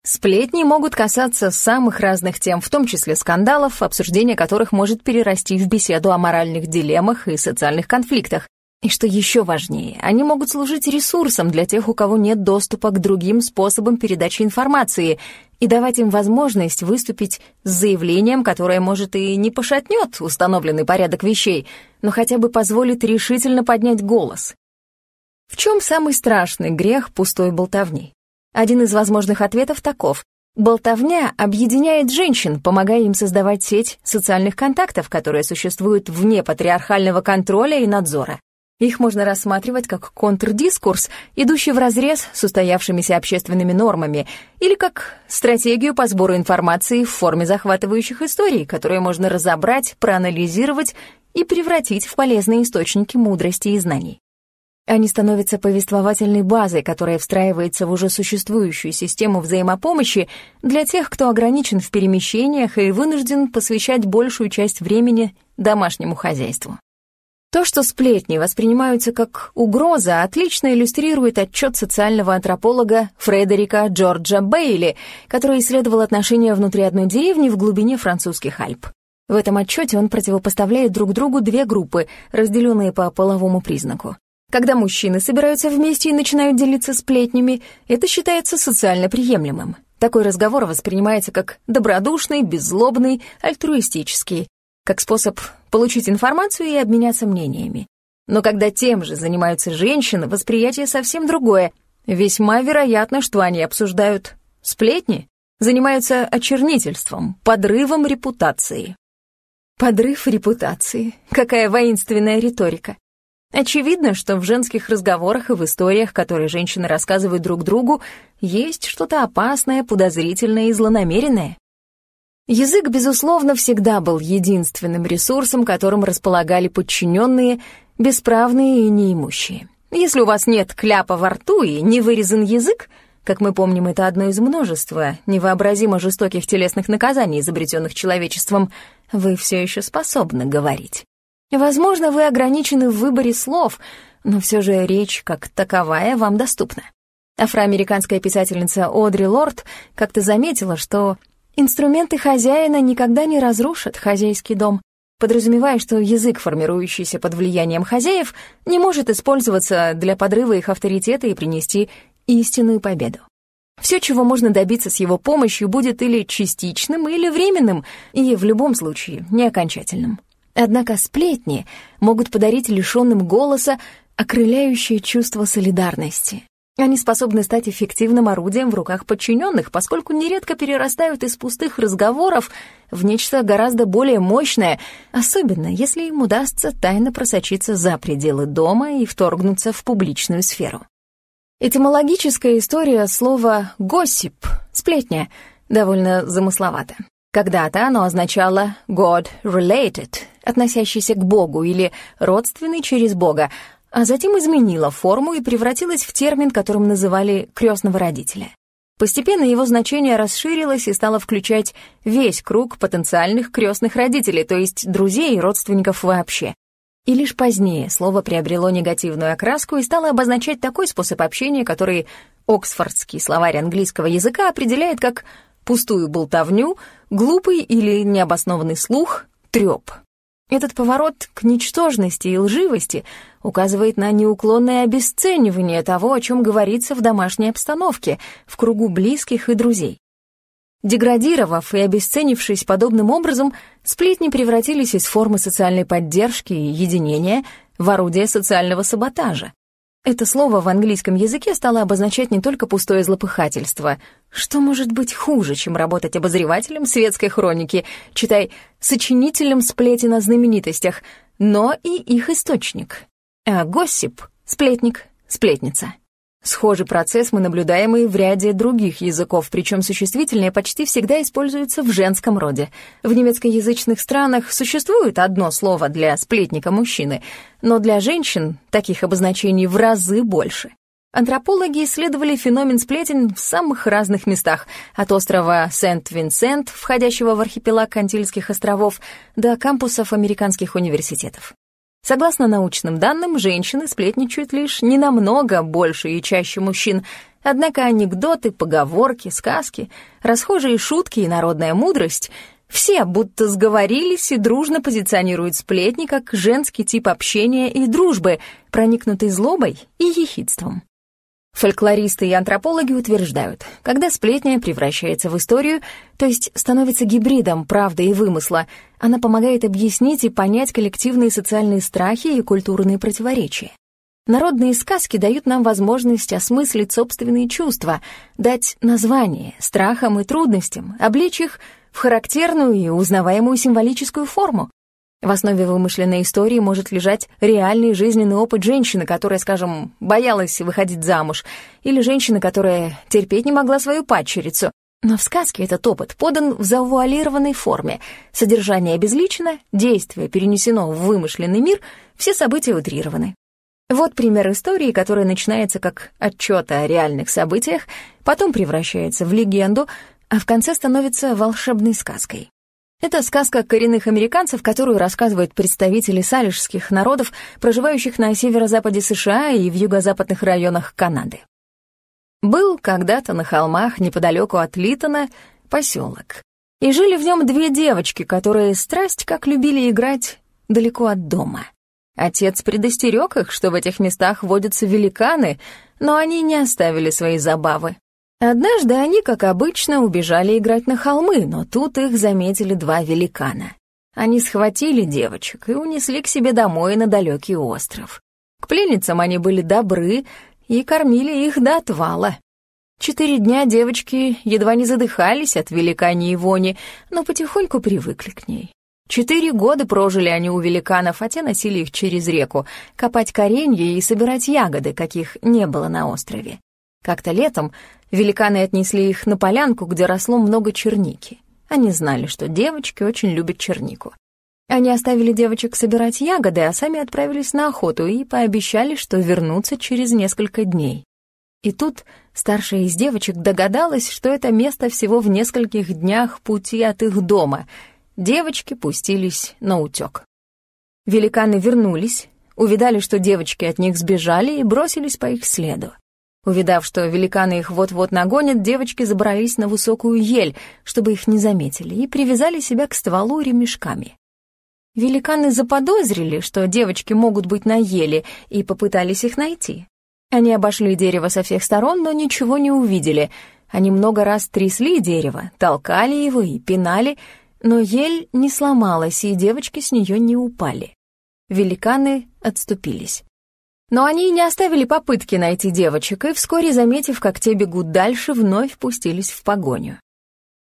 Сплетни могут касаться самых разных тем, в том числе скандалов, обсуждение которых может перерасти в беседу о моральных дилеммах и социальных конфликтах. И что еще важнее, они могут служить ресурсом для тех, у кого нет доступа к другим способам передачи информации, и давать им возможность выступить с заявлением, которое, может, и не пошатнет установленный порядок вещей, но хотя бы позволит решительно поднять голос. В чем самый страшный грех пустой болтовни? Один из возможных ответов таков. Болтовня объединяет женщин, помогая им создавать сеть социальных контактов, которые существуют вне патриархального контроля и надзора. Их можно рассматривать как контрдискурс, идущий вразрез с устоявшимися общественными нормами, или как стратегию по сбору информации в форме захватывающих историй, которые можно разобрать, проанализировать и превратить в полезные источники мудрости и знаний. Они становятся повествовательной базой, которая встраивается в уже существующую систему взаимопомощи для тех, кто ограничен в перемещениях и вынужден посвящать большую часть времени домашнему хозяйству. То, что сплетни воспринимаются как угроза, отлично иллюстрирует отчет социального антрополога Фредерика Джорджа Бейли, который исследовал отношения внутри одной деревни в глубине французских Альп. В этом отчете он противопоставляет друг другу две группы, разделенные по половому признаку. Когда мужчины собираются вместе и начинают делиться сплетнями, это считается социально приемлемым. Такой разговор воспринимается как добродушный, беззлобный, альтруистический, как способ получить информацию и обменяться мнениями. Но когда тем же занимаются женщины, восприятие совсем другое. Весьма вероятно, что они обсуждают сплетни, занимаются очернительством, подрывом репутации. Подрыв репутации. Какая воинственная риторика. Очевидно, что в женских разговорах и в историях, которые женщины рассказывают друг другу, есть что-то опасное, подозрительное и злонамеренное. Язык, безусловно, всегда был единственным ресурсом, которым располагали подчиненные, бесправные и неимущие. Если у вас нет кляпа во рту и не вырезан язык, как мы помним, это одно из множества невообразимо жестоких телесных наказаний, изобретенных человечеством, вы все еще способны говорить. Возможно, вы ограничены в выборе слов, но все же речь как таковая вам доступна. Афроамериканская писательница Одри Лорд как-то заметила, что Инструменты хозяина никогда не разрушат хозяйский дом, подразумевая, что язык, формирующийся под влиянием хозяев, не может использоваться для подрыва их авторитета и принести истинную победу. Все, чего можно добиться с его помощью, будет или частичным, или временным, и в любом случае не окончательным. Однако сплетни могут подарить лишенным голоса окрыляющее чувство солидарности, они способны стать эффективным орудием в руках подчиненных, поскольку нередко перерастают из пустых разговоров в нечто гораздо более мощное, особенно если им удастся тайно просочиться за пределы дома и вторгнуться в публичную сферу. Этимологическая история слова «госсип» — «сплетня» довольно замысловата. Когда-то оно означало «God-related», относящийся к Богу, или «родственный через Бога», а затем изменила форму и превратилась в термин, которым называли крестного родителя. Постепенно его значение расширилось и стало включать весь круг потенциальных крестных родителей, то есть друзей и родственников вообще. И лишь позднее слово приобрело негативную окраску и стало обозначать такой способ общения, который Оксфордский словарь английского языка определяет как пустую болтовню, глупый или необоснованный слух, трёп. Этот поворот к ничтожности и лживости указывает на неуклонное обесценивание того, о чем говорится в домашней обстановке, в кругу близких и друзей. Деградировав и обесценившись подобным образом, сплетни превратились из формы социальной поддержки и единения в орудие социального саботажа. Это слово в английском языке стало обозначать не только пустое злопыхательство. Что может быть хуже, чем работать обозревателем светской хроники, читай, сочинителем сплетен о знаменитостях, но и их источник. А госсип — сплетник, сплетница. Схожий процесс мы наблюдаем и в ряде других языков, причем существительные почти всегда используются в женском роде. В немецкоязычных странах существует одно слово для сплетника мужчины, но для женщин таких обозначений в разы больше. Антропологи исследовали феномен сплетен в самых разных местах, от острова Сент-Винсент, входящего в архипелаг Антильских островов, до кампусов американских университетов. Согласно научным данным, женщины сплетничают лишь не намного больше и чаще мужчин, однако анекдоты, поговорки, сказки, расхожие шутки и народная мудрость Все будто сговорились и дружно позиционируют сплетни как женский тип общения и дружбы, проникнутый злобой и ехидством. Фольклористы и антропологи утверждают, когда сплетня превращается в историю, то есть становится гибридом правды и вымысла, она помогает объяснить и понять коллективные социальные страхи и культурные противоречия. Народные сказки дают нам возможность осмыслить собственные чувства, дать название страхам и трудностям, облечь их в характерную и узнаваемую символическую форму. В основе вымышленной истории может лежать реальный жизненный опыт женщины, которая, скажем, боялась выходить замуж, или женщины, которая терпеть не могла свою падчерицу. Но в сказке этот опыт подан в завуалированной форме. Содержание обезличено, действие перенесено в вымышленный мир, все события утрированы. Вот пример истории, которая начинается как отчет о реальных событиях, потом превращается в легенду, а в конце становится волшебной сказкой. Это сказка коренных американцев, которую рассказывают представители салишских народов, проживающих на северо-западе США и в юго-западных районах Канады. Был когда-то на холмах неподалеку от Литона поселок, и жили в нем две девочки, которые страсть как любили играть далеко от дома. Отец предостерег их, что в этих местах водятся великаны, но они не оставили свои забавы. Однажды они, как обычно, убежали играть на холмы, но тут их заметили два великана. Они схватили девочек и унесли к себе домой на далекий остров. К пленницам они были добры и кормили их до отвала. Четыре дня девочки едва не задыхались от великаньей вони, но потихоньку привыкли к ней. Четыре года прожили они у великанов, а те носили их через реку, копать коренья и собирать ягоды, каких не было на острове. Как-то летом великаны отнесли их на полянку, где росло много черники. Они знали, что девочки очень любят чернику. Они оставили девочек собирать ягоды, а сами отправились на охоту и пообещали, что вернутся через несколько дней. И тут старшая из девочек догадалась, что это место всего в нескольких днях пути от их дома. Девочки пустились на утек. Великаны вернулись, увидали, что девочки от них сбежали и бросились по их следу. Увидав, что великаны их вот-вот нагонят, девочки забрались на высокую ель, чтобы их не заметили, и привязали себя к стволу ремешками. Великаны заподозрили, что девочки могут быть на еле, и попытались их найти. Они обошли дерево со всех сторон, но ничего не увидели. Они много раз трясли дерево, толкали его и пинали, но ель не сломалась, и девочки с нее не упали. Великаны отступились. Но они не оставили попытки найти девочек, и вскоре, заметив, как те бегут дальше, вновь пустились в погоню.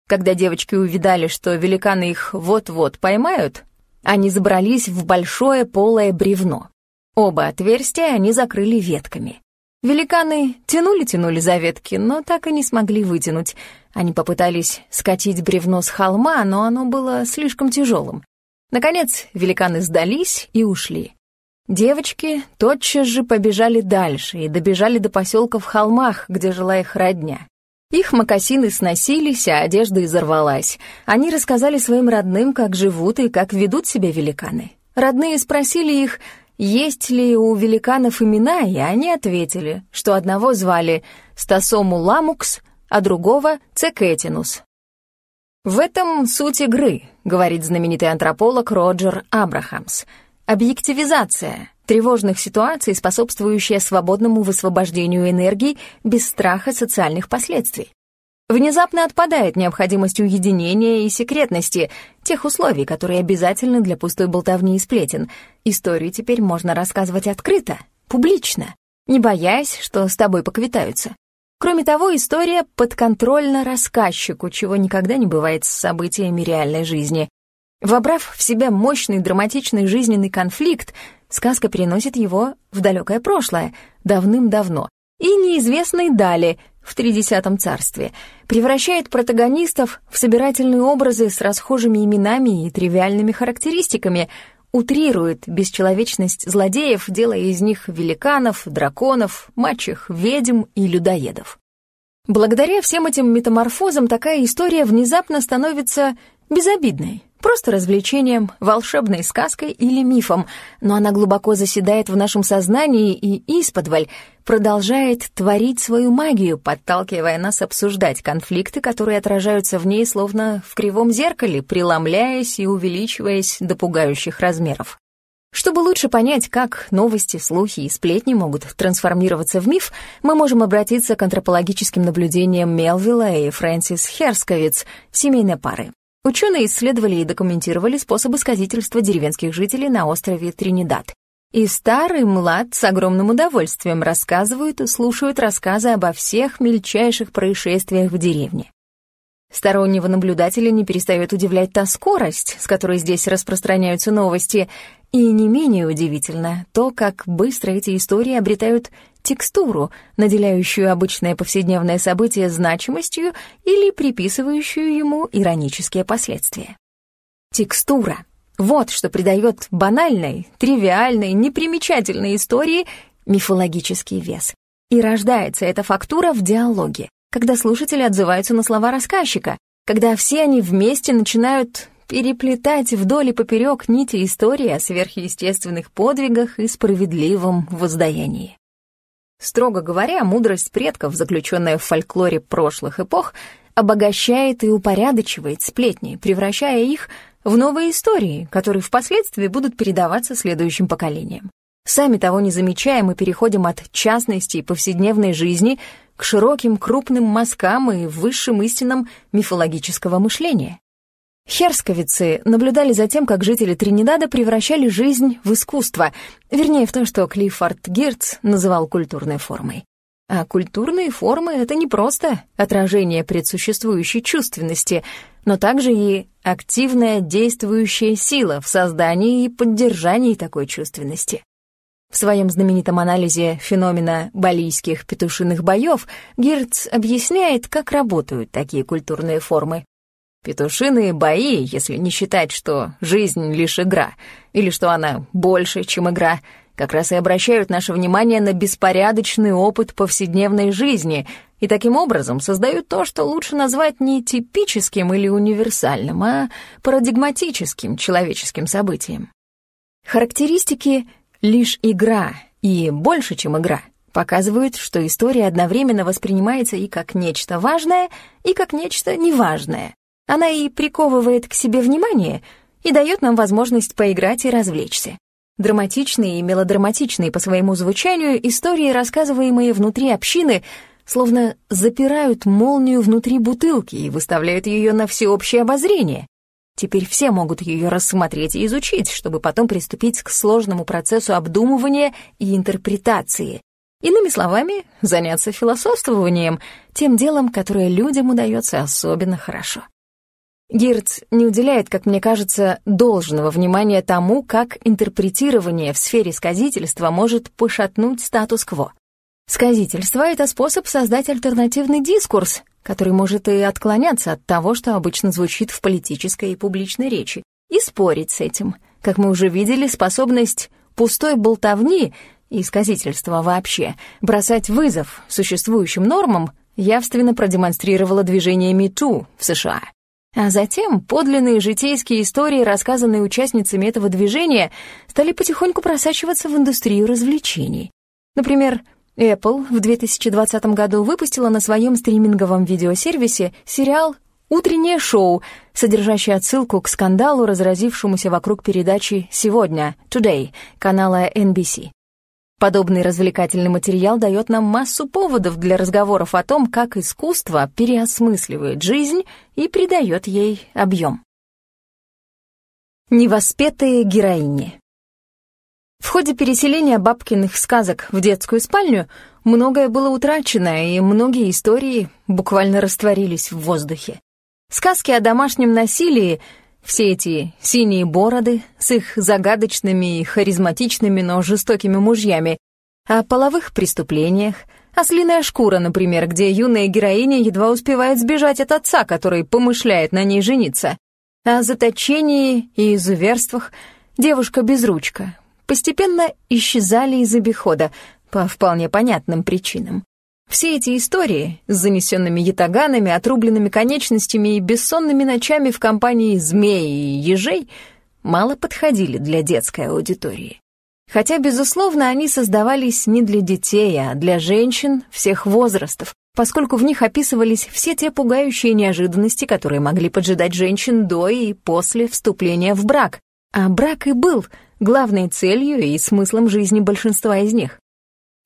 Когда девочки увидали, что великаны их вот-вот поймают, они забрались в большое полое бревно. Оба отверстия они закрыли ветками. Великаны тянули-тянули за ветки, но так и не смогли вытянуть. Они попытались скатить бревно с холма, но оно было слишком тяжелым. Наконец, великаны сдались и ушли. Девочки тотчас же побежали дальше и добежали до поселка в холмах, где жила их родня. Их мокасины сносились, а одежда изорвалась. Они рассказали своим родным, как живут и как ведут себя великаны. Родные спросили их, есть ли у великанов имена, и они ответили, что одного звали Стасому Ламукс, а другого — Цекетинус. «В этом суть игры», — говорит знаменитый антрополог Роджер Абрахамс — Объективизация тревожных ситуаций, способствующая свободному высвобождению энергии без страха социальных последствий. Внезапно отпадает необходимость уединения и секретности, тех условий, которые обязательны для пустой болтовни и сплетен. Историю теперь можно рассказывать открыто, публично, не боясь, что с тобой поквитаются. Кроме того, история подконтрольна рассказчику, чего никогда не бывает с событиями реальной жизни. Вобрав в себя мощный драматичный жизненный конфликт, сказка переносит его в далекое прошлое, давным-давно, и неизвестной дали, в Тридесятом царстве, превращает протагонистов в собирательные образы с расхожими именами и тривиальными характеристиками, утрирует бесчеловечность злодеев, делая из них великанов, драконов, мачех, ведьм и людоедов. Благодаря всем этим метаморфозам такая история внезапно становится безобидной, просто развлечением, волшебной сказкой или мифом, но она глубоко заседает в нашем сознании и исподволь продолжает творить свою магию, подталкивая нас обсуждать конфликты, которые отражаются в ней словно в кривом зеркале, преломляясь и увеличиваясь до пугающих размеров. Чтобы лучше понять, как новости, слухи и сплетни могут трансформироваться в миф, мы можем обратиться к антропологическим наблюдениям Мелвилла и Фрэнсис Херсковиц, семейной пары. Ученые исследовали и документировали способы сказительства деревенских жителей на острове Тринидад. И старый и млад с огромным удовольствием рассказывают и слушают рассказы обо всех мельчайших происшествиях в деревне. Стороннего наблюдателя не перестает удивлять та скорость, с которой здесь распространяются новости, и не менее удивительно то, как быстро эти истории обретают текстуру, наделяющую обычное повседневное событие значимостью или приписывающую ему иронические последствия. Текстура — вот что придает банальной, тривиальной, непримечательной истории мифологический вес. И рождается эта фактура в диалоге, когда слушатели отзываются на слова рассказчика, когда все они вместе начинают переплетать вдоль и поперек нити истории о сверхъестественных подвигах и справедливом воздаянии. Строго говоря, мудрость предков, заключенная в фольклоре прошлых эпох, обогащает и упорядочивает сплетни, превращая их в новые истории, которые впоследствии будут передаваться следующим поколениям. Сами того не замечая, мы переходим от частности и повседневной жизни к широким крупным мазкам и высшим истинам мифологического мышления. Херсковицы наблюдали за тем, как жители Тринидада превращали жизнь в искусство, вернее, в то, что Клиффорд Гирц называл культурной формой. А культурные формы — это не просто отражение предсуществующей чувственности, но также и активная действующая сила в создании и поддержании такой чувственности. В своем знаменитом анализе феномена балийских петушиных боев Гирц объясняет, как работают такие культурные формы. Петушиные бои, если не считать, что жизнь — лишь игра, или что она больше, чем игра, как раз и обращают наше внимание на беспорядочный опыт повседневной жизни и таким образом создают то, что лучше назвать не типическим или универсальным, а парадигматическим человеческим событием. Характеристики «лишь игра» и «больше, чем игра» показывают, что история одновременно воспринимается и как нечто важное, и как нечто неважное, она и приковывает к себе внимание, и дает нам возможность поиграть и развлечься. Драматичные и мелодраматичные по своему звучанию истории, рассказываемые внутри общины, словно запирают молнию внутри бутылки и выставляют ее на всеобщее обозрение. Теперь все могут ее рассмотреть и изучить, чтобы потом приступить к сложному процессу обдумывания и интерпретации. Иными словами, заняться философствованием, тем делом, которое людям удается особенно хорошо. Гирц не уделяет, как мне кажется, должного внимания тому, как интерпретирование в сфере сказительства может пошатнуть статус-кво. Сказительство — это способ создать альтернативный дискурс, который может и отклоняться от того, что обычно звучит в политической и публичной речи, и спорить с этим. Как мы уже видели, способность пустой болтовни и сказительства вообще бросать вызов существующим нормам явственно продемонстрировало движение МИТУ в США. А затем подлинные житейские истории, рассказанные участницами этого движения, стали потихоньку просачиваться в индустрию развлечений. Например, Apple в 2020 году выпустила на своем стриминговом видеосервисе сериал «Утреннее шоу», содержащий отсылку к скандалу, разразившемуся вокруг передачи «Сегодня» Today канала NBC. Подобный развлекательный материал дает нам массу поводов для разговоров о том, как искусство переосмысливает жизнь и придает ей объем. Невоспетые героини В ходе переселения бабкиных сказок в детскую спальню многое было утрачено, и многие истории буквально растворились в воздухе. Сказки о домашнем насилии все эти синие бороды с их загадочными и харизматичными, но жестокими мужьями, о половых преступлениях, ослиная шкура, например, где юная героиня едва успевает сбежать от отца, который помышляет на ней жениться, о заточении и изуверствах. Девушка-безручка постепенно исчезали из обихода по вполне понятным причинам. Все эти истории с занесенными ятаганами, отрубленными конечностями и бессонными ночами в компании змей и ежей мало подходили для детской аудитории. Хотя, безусловно, они создавались не для детей, а для женщин всех возрастов, поскольку в них описывались все те пугающие неожиданности, которые могли поджидать женщин до и после вступления в брак. А брак и был главной целью и смыслом жизни большинства из них.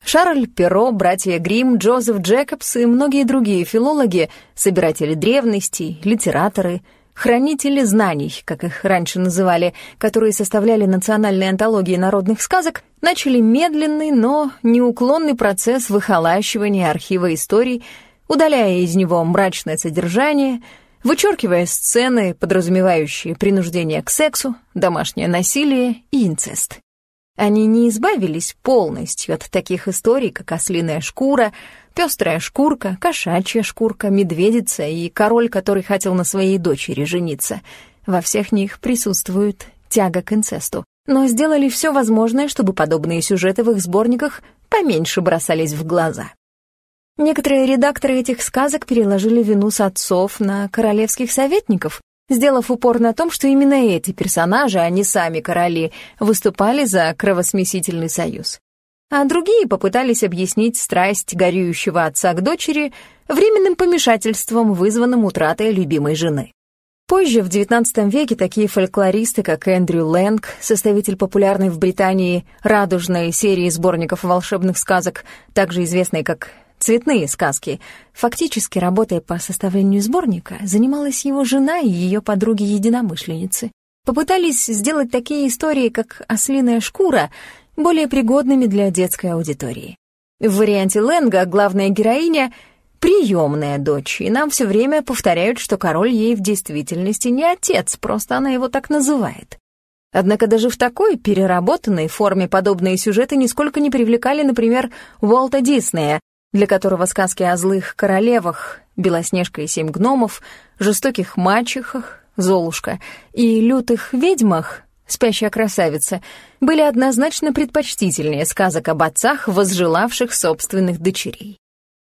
Шарль Перро, братья Грим, Джозеф Джекобс и многие другие филологи, собиратели древностей, литераторы, хранители знаний, как их раньше называли, которые составляли национальные антологии народных сказок, начали медленный, но неуклонный процесс выхолащивания архива историй, удаляя из него мрачное содержание, вычеркивая сцены, подразумевающие принуждение к сексу, домашнее насилие и инцест. Они не избавились полностью от таких историй, как ослиная шкура, пестрая шкурка, кошачья шкурка, медведица и король, который хотел на своей дочери жениться. Во всех них присутствует тяга к инцесту. Но сделали все возможное, чтобы подобные сюжеты в их сборниках поменьше бросались в глаза. Некоторые редакторы этих сказок переложили вину с отцов на королевских советников, сделав упор на том, что именно эти персонажи, а не сами короли, выступали за кровосмесительный союз. А другие попытались объяснить страсть горюющего отца к дочери временным помешательством, вызванным утратой любимой жены. Позже, в XIX веке, такие фольклористы, как Эндрю Лэнг, составитель популярной в Британии радужной серии сборников волшебных сказок, также известной как цветные сказки. Фактически, работая по составлению сборника, занималась его жена и ее подруги-единомышленницы. Попытались сделать такие истории, как «Ослиная шкура», более пригодными для детской аудитории. В варианте Ленга главная героиня — приемная дочь, и нам все время повторяют, что король ей в действительности не отец, просто она его так называет. Однако даже в такой переработанной форме подобные сюжеты нисколько не привлекали, например, Уолта Диснея, для которого сказки о злых королевах, Белоснежка и семь гномов, жестоких мачехах, Золушка и лютых ведьмах, спящая красавица, были однозначно предпочтительнее сказок об отцах, возжелавших собственных дочерей.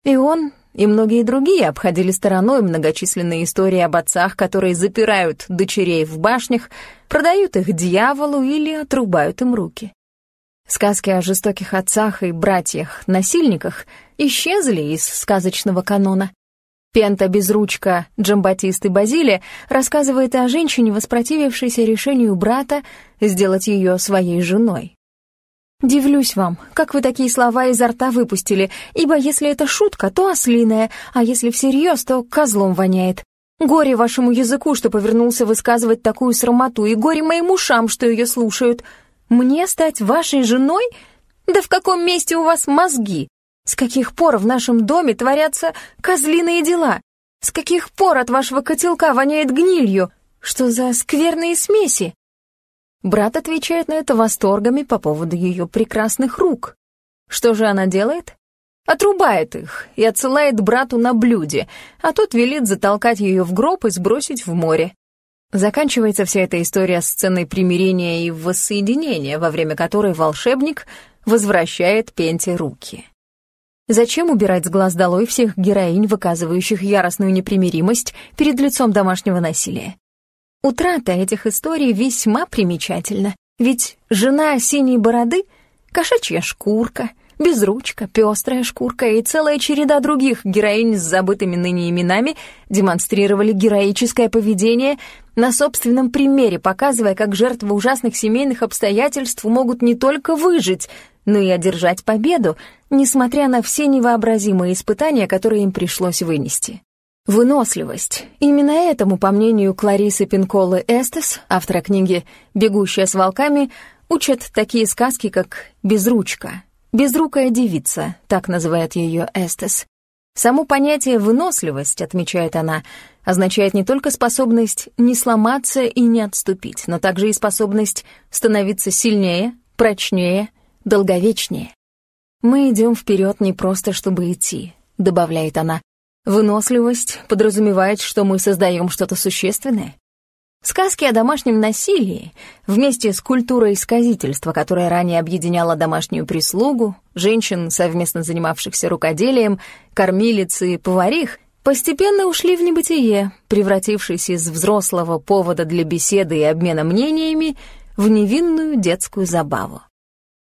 И он, и многие другие обходили стороной многочисленные истории об отцах, которые запирают дочерей в башнях, продают их дьяволу или отрубают им руки. Сказки о жестоких отцах и братьях-насильниках исчезли из сказочного канона. Пента-безручка Джамбатист и Базилия рассказывает о женщине, воспротивившейся решению брата сделать ее своей женой. «Дивлюсь вам, как вы такие слова изо рта выпустили, ибо если это шутка, то ослиная, а если всерьез, то козлом воняет. Горе вашему языку, что повернулся высказывать такую срамоту, и горе моим ушам, что ее слушают. Мне стать вашей женой? Да в каком месте у вас мозги? С каких пор в нашем доме творятся козлиные дела? С каких пор от вашего котелка воняет гнилью? Что за скверные смеси?» Брат отвечает на это восторгами по поводу ее прекрасных рук. Что же она делает? Отрубает их и отсылает брату на блюде, а тот велит затолкать ее в гроб и сбросить в море. Заканчивается вся эта история сценой примирения и воссоединения, во время которой волшебник возвращает Пенте руки. Зачем убирать с глаз долой всех героинь, выказывающих яростную непримиримость перед лицом домашнего насилия? Утрата этих историй весьма примечательна, ведь жена синей бороды — кошачья шкурка, безручка, пестрая шкурка и целая череда других героинь с забытыми ныне именами демонстрировали героическое поведение на собственном примере, показывая, как жертвы ужасных семейных обстоятельств могут не только выжить, но и одержать победу, несмотря на все невообразимые испытания, которые им пришлось вынести. Выносливость. Именно этому, по мнению Кларисы Пинколы Эстес, автора книги «Бегущая с волками», учат такие сказки, как «Безручка». «Безрукая девица», так называет ее Эстес. Само понятие «выносливость», отмечает она, означает не только способность не сломаться и не отступить, но также и способность становиться сильнее, прочнее, долговечнее. «Мы идем вперед не просто, чтобы идти», — добавляет она. «Выносливость подразумевает, что мы создаем что-то существенное. Сказки о домашнем насилии, вместе с культурой сказительства, которая ранее объединяла домашнюю прислугу, женщин, совместно занимавшихся рукоделием, кормилиц и поварих, постепенно ушли в небытие, превратившись из взрослого повода для беседы и обмена мнениями в невинную детскую забаву.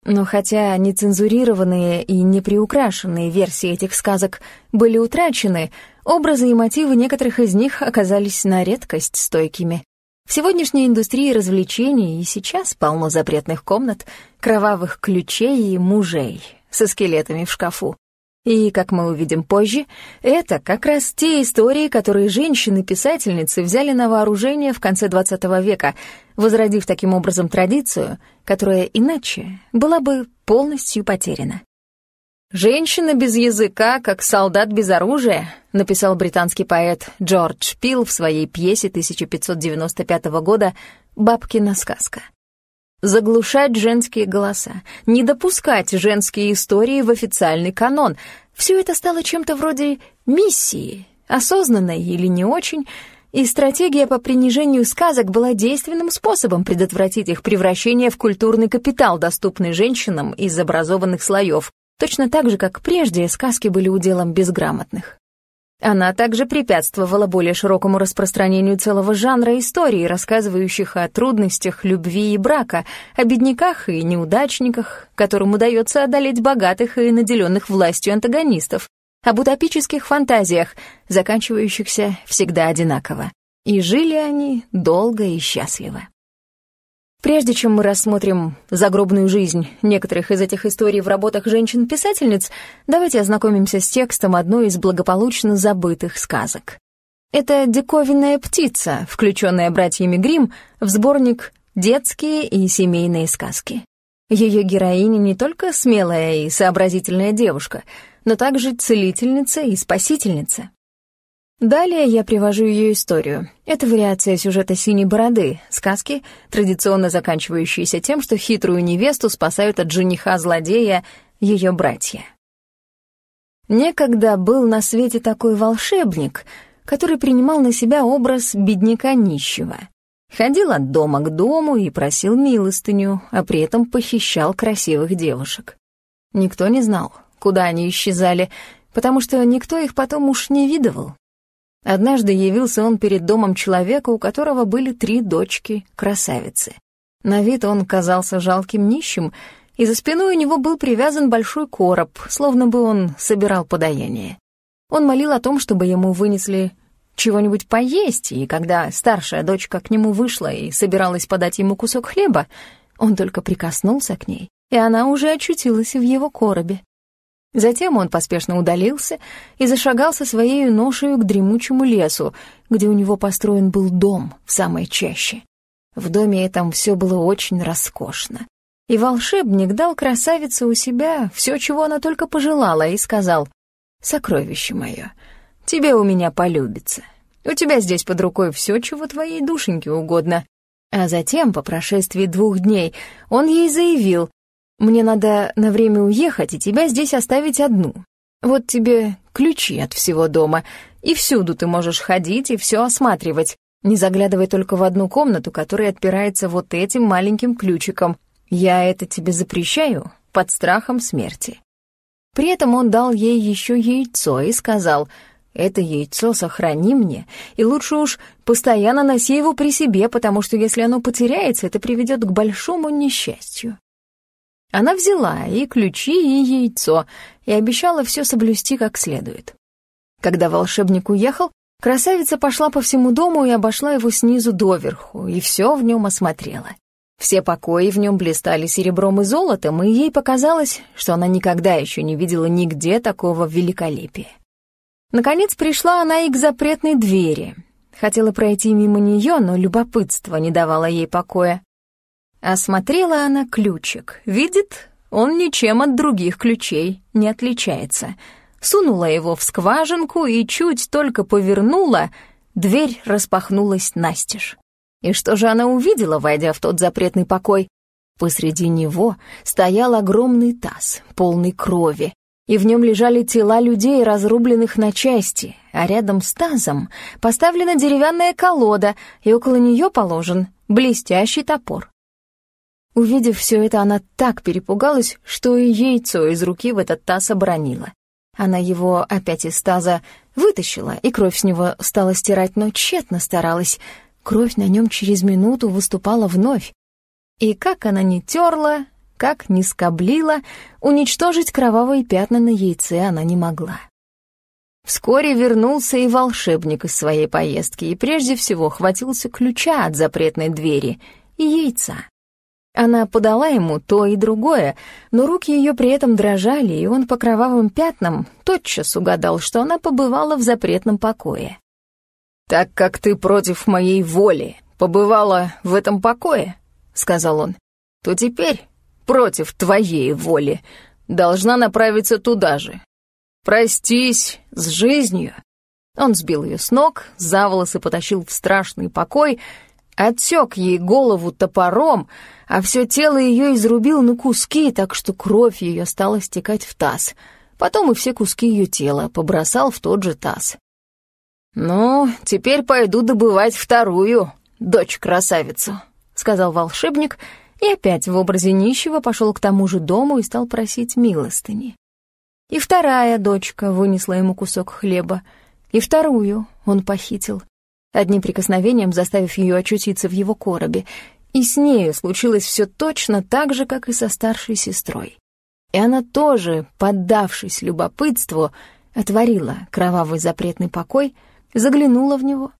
Но хотя нецензурированные и неприукрашенные версии этих сказок были утрачены, образы и мотивы некоторых из них оказались на редкость стойкими. В сегодняшней индустрии развлечений и сейчас полно запретных комнат, кровавых ключей и мужей со скелетами в шкафу. И, как мы увидим позже, это как раз те истории, которые женщины-писательницы взяли на вооружение в конце XX века, возродив таким образом традицию, которая иначе была бы полностью потеряна. «Женщина без языка, как солдат без оружия», написал британский поэт Джордж Пил в своей пьесе 1595 года «Бабкина сказка». Заглушать женские голоса, не допускать женские истории в официальный канон — все это стало чем-то вроде миссии, осознанной или не очень, и стратегия по принижению сказок была действенным способом предотвратить их превращение в культурный капитал, доступный женщинам из образованных слоев, точно так же, как прежде сказки были уделом безграмотных. Она также препятствовала более широкому распространению целого жанра историй, рассказывающих о трудностях любви и брака, о бедняках и неудачниках, которым удается одолеть богатых и наделенных властью антагонистов, об утопических фантазиях, заканчивающихся всегда одинаково. И жили они долго и счастливо. Прежде чем мы рассмотрим загробную жизнь некоторых из этих историй в работах женщин-писательниц, давайте ознакомимся с текстом одной из благополучно забытых сказок. Это «Диковинная птица», включенная братьями Гримм в сборник «Детские и семейные сказки». Ее героиня не только смелая и сообразительная девушка, но также целительница и спасительница. Далее я привожу ее историю. Это вариация сюжета «Синей бороды», сказки, традиционно заканчивающиеся тем, что хитрую невесту спасают от жениха-злодея ее братья. Некогда был на свете такой волшебник, который принимал на себя образ бедняка нищего. Ходил от дома к дому и просил милостыню, а при этом похищал красивых девушек. Никто не знал, куда они исчезали, потому что никто их потом уж не видывал. Однажды явился он перед домом человека, у которого были три дочки-красавицы. На вид он казался жалким нищим, и за спиной у него был привязан большой короб, словно бы он собирал подаяние. Он молил о том, чтобы ему вынесли чего-нибудь поесть, и когда старшая дочка к нему вышла и собиралась подать ему кусок хлеба, он только прикоснулся к ней, и она уже очутилась в его коробе. Затем он поспешно удалился и зашагал со своей ношею к дремучему лесу, где у него построен был дом в самой чаще. В доме этом все было очень роскошно. И волшебник дал красавице у себя все, чего она только пожелала, и сказал, «Сокровище мое, тебе у меня полюбится. У тебя здесь под рукой все, чего твоей душеньке угодно». А затем, по прошествии двух дней, он ей заявил, мне надо на время уехать и тебя здесь оставить одну. Вот тебе ключи от всего дома, и всюду ты можешь ходить и все осматривать. Не заглядывай только в одну комнату, которая отпирается вот этим маленьким ключиком. Я это тебе запрещаю под страхом смерти». При этом он дал ей еще яйцо и сказал, «Это яйцо сохрани мне, и лучше уж постоянно носи его при себе, потому что если оно потеряется, это приведет к большому несчастью». Она взяла и ключи, и яйцо, и обещала все соблюсти как следует. Когда волшебник уехал, красавица пошла по всему дому и обошла его снизу доверху, и все в нем осмотрела. Все покои в нем блистали серебром и золотом, и ей показалось, что она никогда еще не видела нигде такого великолепия. Наконец пришла она и к запретной двери. Хотела пройти мимо нее, но любопытство не давало ей покоя. Осмотрела она ключик. Видит, он ничем от других ключей не отличается. Сунула его в скважинку и чуть только повернула, дверь распахнулась настежь. И что же она увидела, войдя в тот запретный покой? Посреди него стоял огромный таз, полный крови, и в нем лежали тела людей, разрубленных на части, а рядом с тазом поставлена деревянная колода, и около нее положен блестящий топор. Увидев все это, она так перепугалась, что и яйцо из руки в этот таз обронила. Она его опять из таза вытащила, и кровь с него стала стирать, но тщетно старалась. Кровь на нем через минуту выступала вновь. И как она не терла, как не скоблила, уничтожить кровавые пятна на яйце она не могла. Вскоре вернулся и волшебник из своей поездки, и прежде всего хватился ключа от запретной двери и яйца. Она подала ему то и другое, но руки ее при этом дрожали, и он по кровавым пятнам тотчас угадал, что она побывала в запретном покое. «Так как ты против моей воли побывала в этом покое», — сказал он, — «то теперь против твоей воли должна направиться туда же. Простись с жизнью». Он сбил ее с ног, за волосы потащил в страшный покой, отсек ей голову топором, а все тело ее изрубил на куски, так что кровь ее стала стекать в таз. Потом и все куски ее тела побросал в тот же таз. «Ну, теперь пойду добывать вторую, дочь-красавицу», — сказал волшебник, и опять в образе нищего пошел к тому же дому и стал просить милостыни. И вторая дочка вынесла ему кусок хлеба, и вторую он похитил, одним прикосновением заставив ее очутиться в его коробе, и с нею случилось все точно так же, как и со старшей сестрой. И она тоже, поддавшись любопытству, отворила кровавый запретный покой, заглянула в него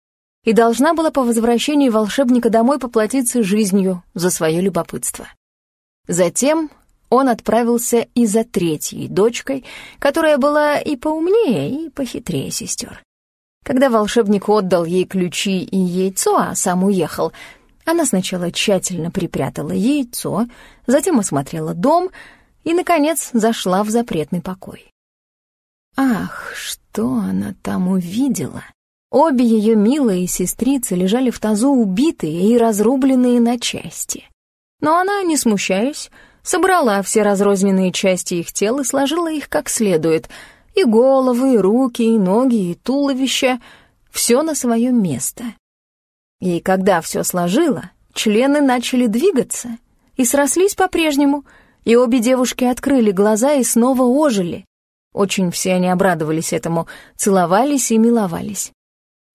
и должна была по возвращении волшебника домой поплатиться жизнью за свое любопытство. Затем он отправился и за третьей дочкой, которая была и поумнее, и похитрее сестер. Когда волшебник отдал ей ключи и яйцо, а сам уехал — она сначала тщательно припрятала яйцо, затем осмотрела дом и, наконец, зашла в запретный покой. Ах, что она там увидела! Обе ее милые сестрицы лежали в тазу убитые и разрубленные на части. Но она, не смущаясь, собрала все разрозненные части их тел и сложила их как следует, и головы, и руки, и ноги, и туловище — все на свое место. И когда все сложила, члены начали двигаться и срослись по-прежнему, и обе девушки открыли глаза и снова ожили. Очень все они обрадовались этому, целовались и миловались.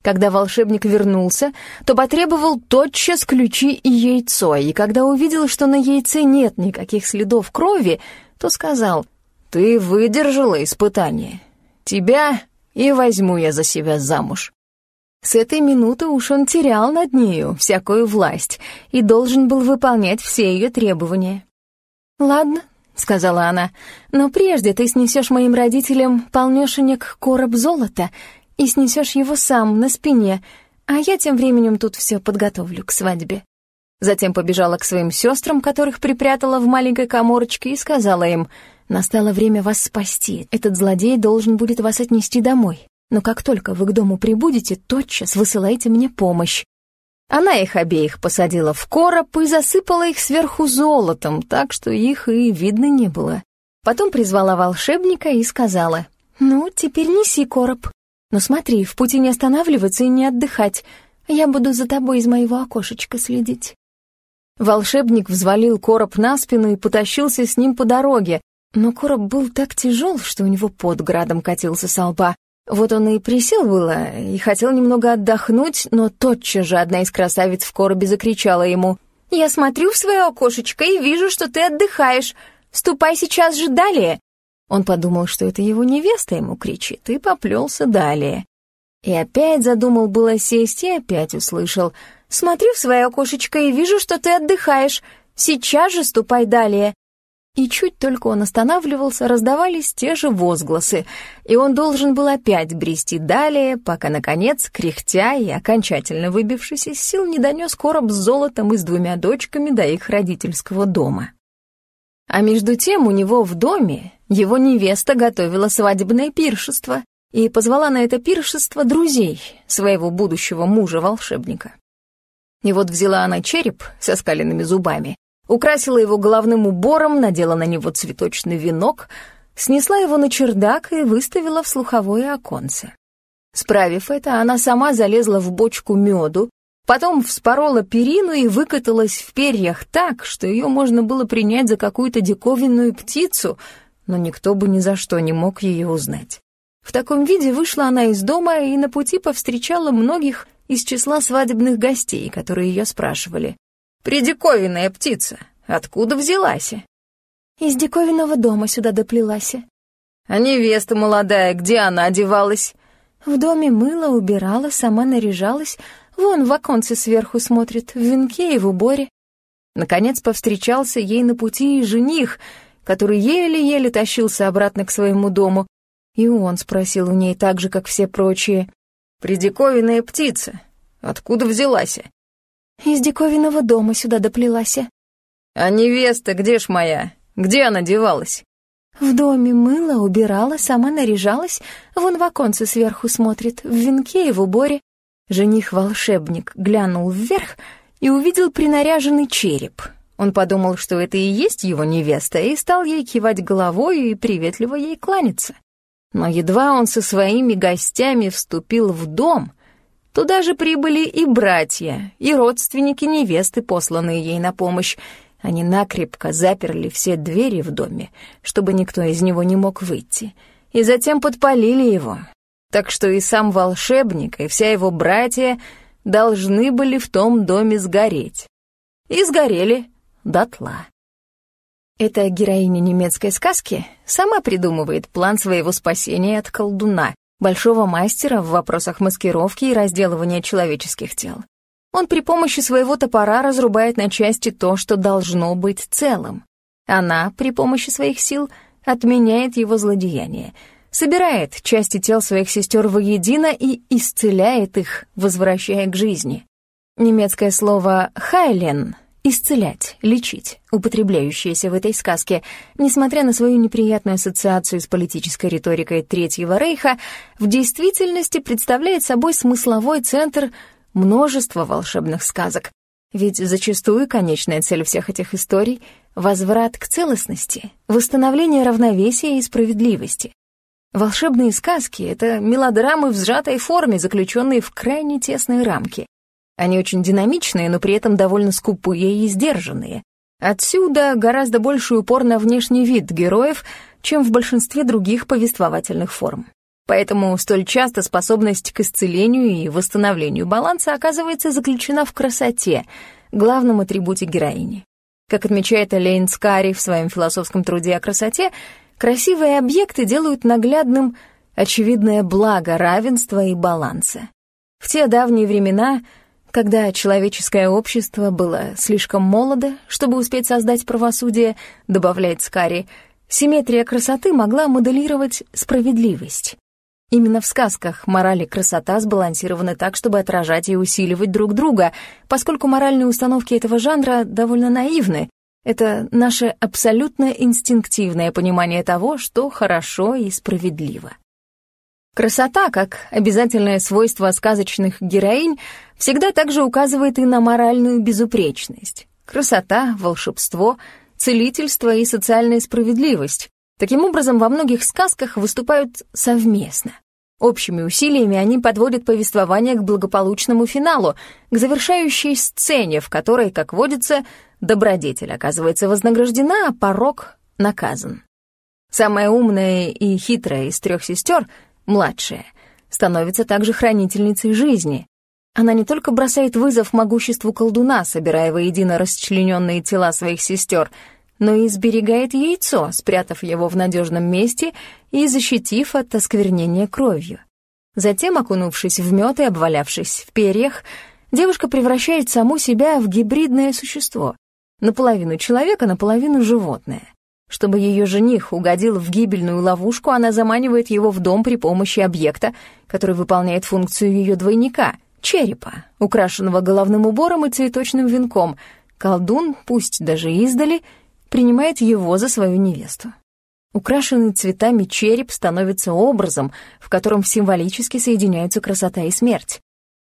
Когда волшебник вернулся, то потребовал тотчас ключи и яйцо, и когда увидел, что на яйце нет никаких следов крови, то сказал, «Ты выдержала испытание. Тебя и возьму я за себя замуж». С этой минуты уж он терял над нею всякую власть и должен был выполнять все ее требования. «Ладно», — сказала она, — «но прежде ты снесешь моим родителям полнешенек короб золота и снесешь его сам на спине, а я тем временем тут все подготовлю к свадьбе». Затем побежала к своим сестрам, которых припрятала в маленькой коморочке, и сказала им, «Настало время вас спасти, этот злодей должен будет вас отнести домой но как только вы к дому прибудете, тотчас высылайте мне помощь. Она их обеих посадила в короб и засыпала их сверху золотом, так что их и видно не было. Потом призвала волшебника и сказала, «Ну, теперь неси короб. Но смотри, в пути не останавливаться и не отдыхать. Я буду за тобой из моего окошечка следить». Волшебник взвалил короб на спину и потащился с ним по дороге, но короб был так тяжел, что у него под градом катился со лба, вот он и присел было, и хотел немного отдохнуть, но тотчас же одна из красавиц в коробе закричала ему. «Я смотрю в свое окошечко и вижу, что ты отдыхаешь. Ступай сейчас же далее!» Он подумал, что это его невеста ему кричит, и поплелся далее. И опять задумал было сесть, и опять услышал. «Смотрю в свое окошечко и вижу, что ты отдыхаешь. Сейчас же ступай далее!» И чуть только он останавливался, раздавались те же возгласы, и он должен был опять брести далее, пока, наконец, кряхтя и окончательно выбившись из сил, не донес короб с золотом и с двумя дочками до их родительского дома. А между тем у него в доме его невеста готовила свадебное пиршество и позвала на это пиршество друзей своего будущего мужа-волшебника. И вот взяла она череп со скаленными зубами, украсила его головным убором, надела на него цветочный венок, снесла его на чердак и выставила в слуховое оконце. Справив это, она сама залезла в бочку меду, потом вспорола перину и выкаталась в перьях так, что ее можно было принять за какую-то диковинную птицу, но никто бы ни за что не мог ее узнать. В таком виде вышла она из дома и на пути повстречала многих из числа свадебных гостей, которые ее спрашивали. «Придиковинная птица, откуда взялась?» «Из диковинного дома сюда доплелась». «А невеста молодая, где она одевалась?» В доме мыла, убирала, сама наряжалась, вон в оконце сверху смотрит, в венке и в уборе. Наконец повстречался ей на пути и жених, который еле-еле тащился обратно к своему дому. И он спросил у ней так же, как все прочие. «Придиковинная птица, откуда взялась?» «Из диковинного дома сюда доплелась». «А невеста где ж моя? Где она девалась?» В доме мыла, убирала, сама наряжалась, вон в оконце сверху смотрит, в венке и в уборе. Жених-волшебник глянул вверх и увидел принаряженный череп. Он подумал, что это и есть его невеста, и стал ей кивать головой и приветливо ей кланяться. Но едва он со своими гостями вступил в дом, туда же прибыли и братья, и родственники невесты, посланные ей на помощь, они накрепко заперли все двери в доме, чтобы никто из него не мог выйти, и затем подпалили его. Так что и сам волшебник, и вся его братья должны были в том доме сгореть. И сгорели дотла. Эта героиня немецкой сказки сама придумывает план своего спасения от колдуна, большого мастера в вопросах маскировки и разделывания человеческих тел. Он при помощи своего топора разрубает на части то, что должно быть целым. Она при помощи своих сил отменяет его злодеяние, собирает части тел своих сестер воедино и исцеляет их, возвращая к жизни. Немецкое слово «хайлен» — исцелять, лечить, употребляющееся в этой сказке, несмотря на свою неприятную ассоциацию с политической риторикой Третьего Рейха, в действительности представляет собой смысловой центр множество волшебных сказок, ведь зачастую конечная цель всех этих историй — возврат к целостности, восстановление равновесия и справедливости. Волшебные сказки — это мелодрамы в сжатой форме, заключенные в крайне тесные рамки. Они очень динамичные, но при этом довольно скупые и сдержанные. Отсюда гораздо больший упор на внешний вид героев, чем в большинстве других повествовательных форм. Поэтому столь часто способность к исцелению и восстановлению баланса оказывается заключена в красоте, главном атрибуте героини. Как отмечает Элейн Скари в своем философском труде о красоте, красивые объекты делают наглядным очевидное благо равенства и баланса. В те давние времена, когда человеческое общество было слишком молодо, чтобы успеть создать правосудие, добавляет Скари, симметрия красоты могла моделировать справедливость. Именно в сказках мораль и красота сбалансированы так, чтобы отражать и усиливать друг друга, поскольку моральные установки этого жанра довольно наивны. Это наше абсолютно инстинктивное понимание того, что хорошо и справедливо. Красота, как обязательное свойство сказочных героинь, всегда также указывает и на моральную безупречность. Красота, волшебство, целительство и социальная справедливость Таким образом, во многих сказках выступают совместно. Общими усилиями они подводят повествование к благополучному финалу, к завершающей сцене, в которой, как водится, добродетель оказывается вознаграждена, а порок наказан. Самая умная и хитрая из трех сестер, младшая, становится также хранительницей жизни. Она не только бросает вызов могуществу колдуна, собирая воедино расчлененные тела своих сестер — но и сберегает яйцо, спрятав его в надежном месте и защитив от осквернения кровью. Затем, окунувшись в мед и обвалявшись в перьях, девушка превращает саму себя в гибридное существо, наполовину человека, наполовину животное. Чтобы ее жених угодил в гибельную ловушку, она заманивает его в дом при помощи объекта, который выполняет функцию ее двойника — черепа, украшенного головным убором и цветочным венком. Колдун, пусть даже издали, принимает его за свою невесту. Украшенный цветами череп становится образом, в котором символически соединяются красота и смерть.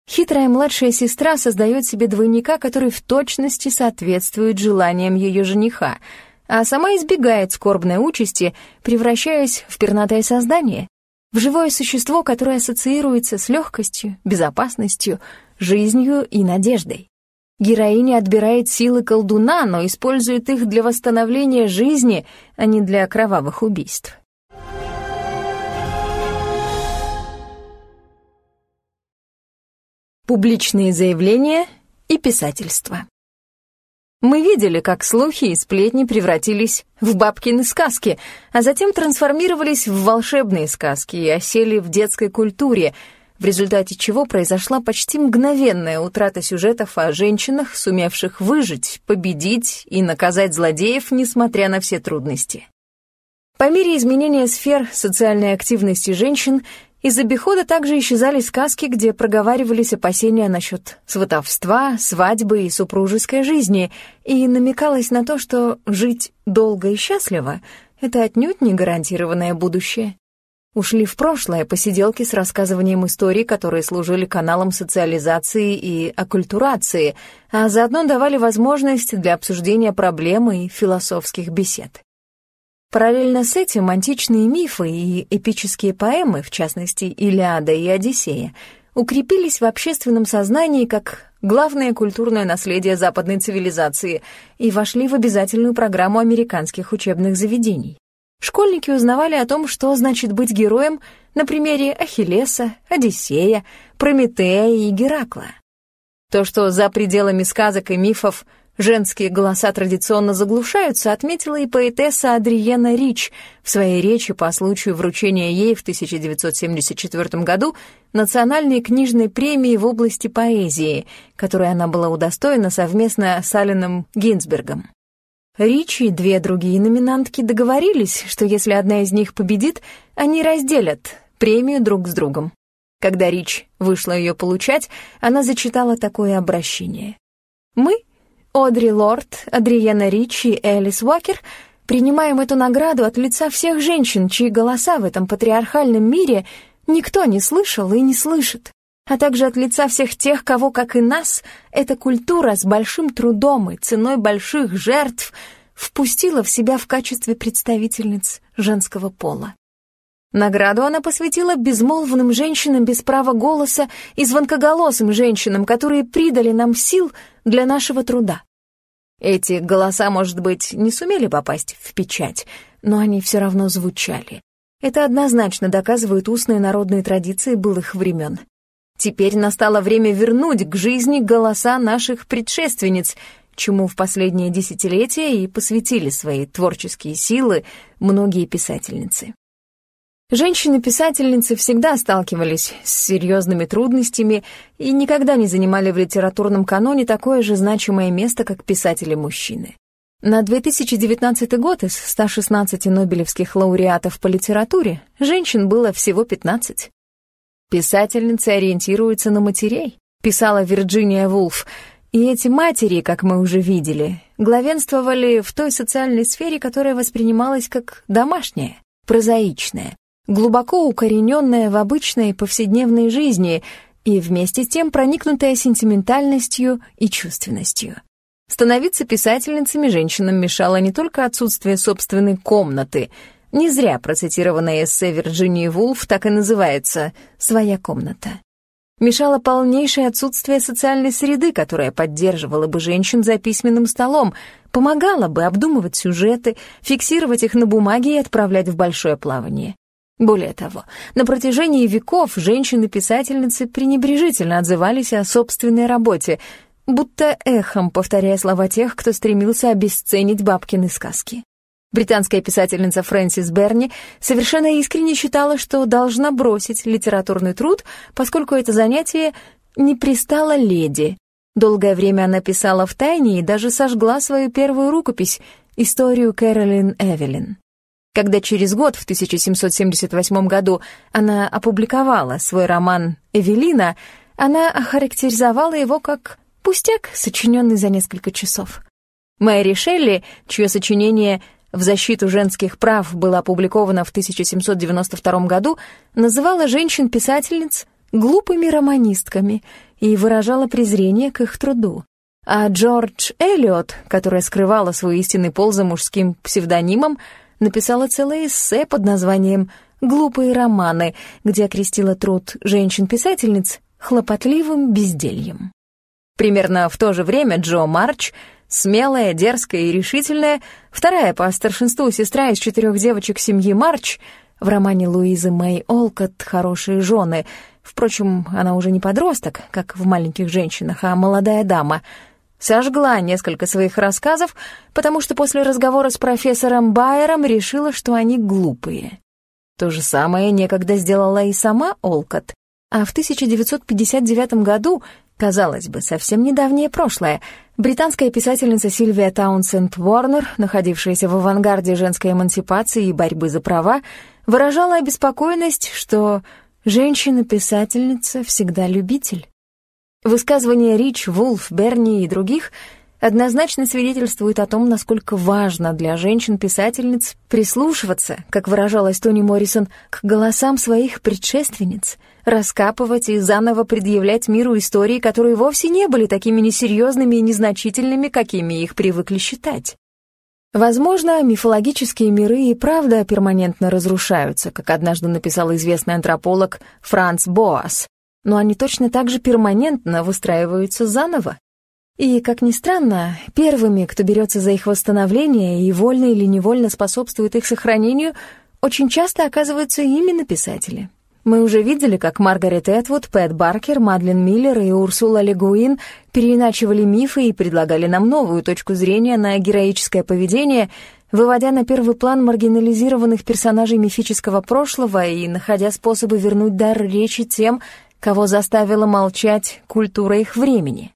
Хитрая младшая сестра создает себе двойника, который в точности соответствует желаниям ее жениха. А сама избегает скорбной участи, превращаясь в пернатое создание, в живое существо, которое ассоциируется с легкостью, безопасностью, жизнью и надеждой. Героиня отбирает силы колдуна, но использует их для восстановления жизни, а не для кровавых убийств. Публичные заявления и писательство. Мы видели, как слухи и сплетни превратились в бабкины сказки, а затем трансформировались в волшебные сказки и осели в детской культуре, в результате чего произошла почти мгновенная утрата сюжетов о женщинах, сумевших выжить, победить и наказать злодеев, несмотря на все трудности. По мере изменения сфер социальной активности женщин из обихода также исчезали сказки, где проговаривались опасения насчет сватовства, свадьбы и супружеской жизни, и намекалось на то, что жить долго и счастливо — это отнюдь не гарантированное будущее. Ушли в прошлое посиделки с рассказыванием историй, которые служили каналом социализации и оккультурации, а заодно давали возможность для обсуждения проблем и философских бесед. Параллельно с этим античные мифы и эпические поэмы, в частности «Илиада» и «Одиссея», укрепились в общественном сознании как главное культурное наследие западной цивилизации и вошли в обязательную программу американских учебных заведений. Школьники узнавали о том, что значит быть героем на примере Ахиллеса, Одиссея, Прометея и Геракла. То, что за пределами сказок и мифов Женские голоса традиционно заглушаются, отметила и поэтесса Адриена Рич в своей речи по случаю вручения ей в 1974 году национальной книжной премии в области поэзии, которой она была удостоена совместно с Алленом Гинзбергом. Рич и две другие номинантки договорились, что если одна из них победит, они разделят премию друг с другом. Когда Рич вышла ее получать, она зачитала такое обращение. «Мы — Одри Лорд, Адриена Ричи и Элис Уокер принимаем эту награду от лица всех женщин, чьи голоса в этом патриархальном мире никто не слышал и не слышит, а также от лица всех тех, кого, как и нас, эта культура с большим трудом и ценой больших жертв впустила в себя в качестве представительниц женского пола. Награду она посвятила безмолвным женщинам без права голоса и звонкоголосым женщинам, которые придали нам сил — для нашего труда. Эти голоса, может быть, не сумели попасть в печать, но они все равно звучали. Это однозначно доказывают устные народные традиции былых времен. Теперь настало время вернуть к жизни голоса наших предшественниц, чему в последние десятилетия и посвятили свои творческие силы многие писательницы. Женщины-писательницы всегда сталкивались с серьезными трудностями и никогда не занимали в литературном каноне такое же значимое место, как писатели-мужчины. На 2019 год из 116 нобелевских лауреатов по литературе женщин было всего 15. Писательницы ориентируются на матерей, писала Вирджиния Вулф, и эти матери, как мы уже видели, главенствовали в той социальной сфере, которая воспринималась как домашняя, прозаичная, глубоко укорененная в обычной повседневной жизни и вместе с тем проникнутая сентиментальностью и чувственностью. Становиться писательницами женщинам мешало не только отсутствие собственной комнаты, не зря процитированное эссе Вирджинии Вулф так и называется «Своя комната». Мешало полнейшее отсутствие социальной среды, которая поддерживала бы женщин за письменным столом, помогала бы обдумывать сюжеты, фиксировать их на бумаге и отправлять в большое плавание. Более того, на протяжении веков женщины-писательницы пренебрежительно отзывались о собственной работе, будто эхом повторяя слова тех, кто стремился обесценить бабкины сказки. Британская писательница Фрэнсис Берни совершенно искренне считала, что должна бросить литературный труд, поскольку это занятие не пристало леди. Долгое время она писала в тайне и даже сожгла свою первую рукопись — историю Кэролин Эвелин. Когда через год, в 1778 году, она опубликовала свой роман «Эвелина», она охарактеризовала его как «пустяк, сочиненный за несколько часов». Мэри Шелли, чье сочинение «В защиту женских прав» было опубликовано в 1792 году, называла женщин-писательниц глупыми романистками и выражала презрение к их труду. А Джордж Эллиот, которая скрывала свой истинный пол за мужским псевдонимом, написала целое эссе под названием «Глупые романы», где окрестила труд женщин-писательниц хлопотливым бездельем. Примерно в то же время Джо Марч, смелая, дерзкая и решительная, вторая по старшинству сестра из четырех девочек семьи Марч, в романе Луизы Мэй Олкот «Хорошие жены», впрочем, она уже не подросток, как в «Маленьких женщинах», а молодая дама — сожгла несколько своих рассказов, потому что после разговора с профессором Байером решила, что они глупые. То же самое некогда сделала и сама Олкот, а в 1959 году, казалось бы, совсем недавнее прошлое, британская писательница Сильвия Таунсенд Уорнер, находившаяся в авангарде женской эмансипации и борьбы за права, выражала обеспокоенность, что женщина-писательница всегда любитель. Высказывания Рич, Вулф, Берни и других однозначно свидетельствуют о том, насколько важно для женщин-писательниц прислушиваться, как выражалась Тони Моррисон, к голосам своих предшественниц, раскапывать и заново предъявлять миру истории, которые вовсе не были такими несерьезными и незначительными, какими их привыкли считать. Возможно, мифологические миры и правда перманентно разрушаются, как однажды написал известный антрополог Франц Боас, но они точно так же перманентно выстраиваются заново. И, как ни странно, первыми, кто берется за их восстановление и вольно или невольно способствует их сохранению, очень часто оказываются именно писатели. Мы уже видели, как Маргарет Этвуд, Пэт Баркер, Мадлен Миллер и Урсула Легуин переиначивали мифы и предлагали нам новую точку зрения на героическое поведение, выводя на первый план маргинализированных персонажей мифического прошлого и находя способы вернуть дар речи тем, кого заставила молчать культура их времени.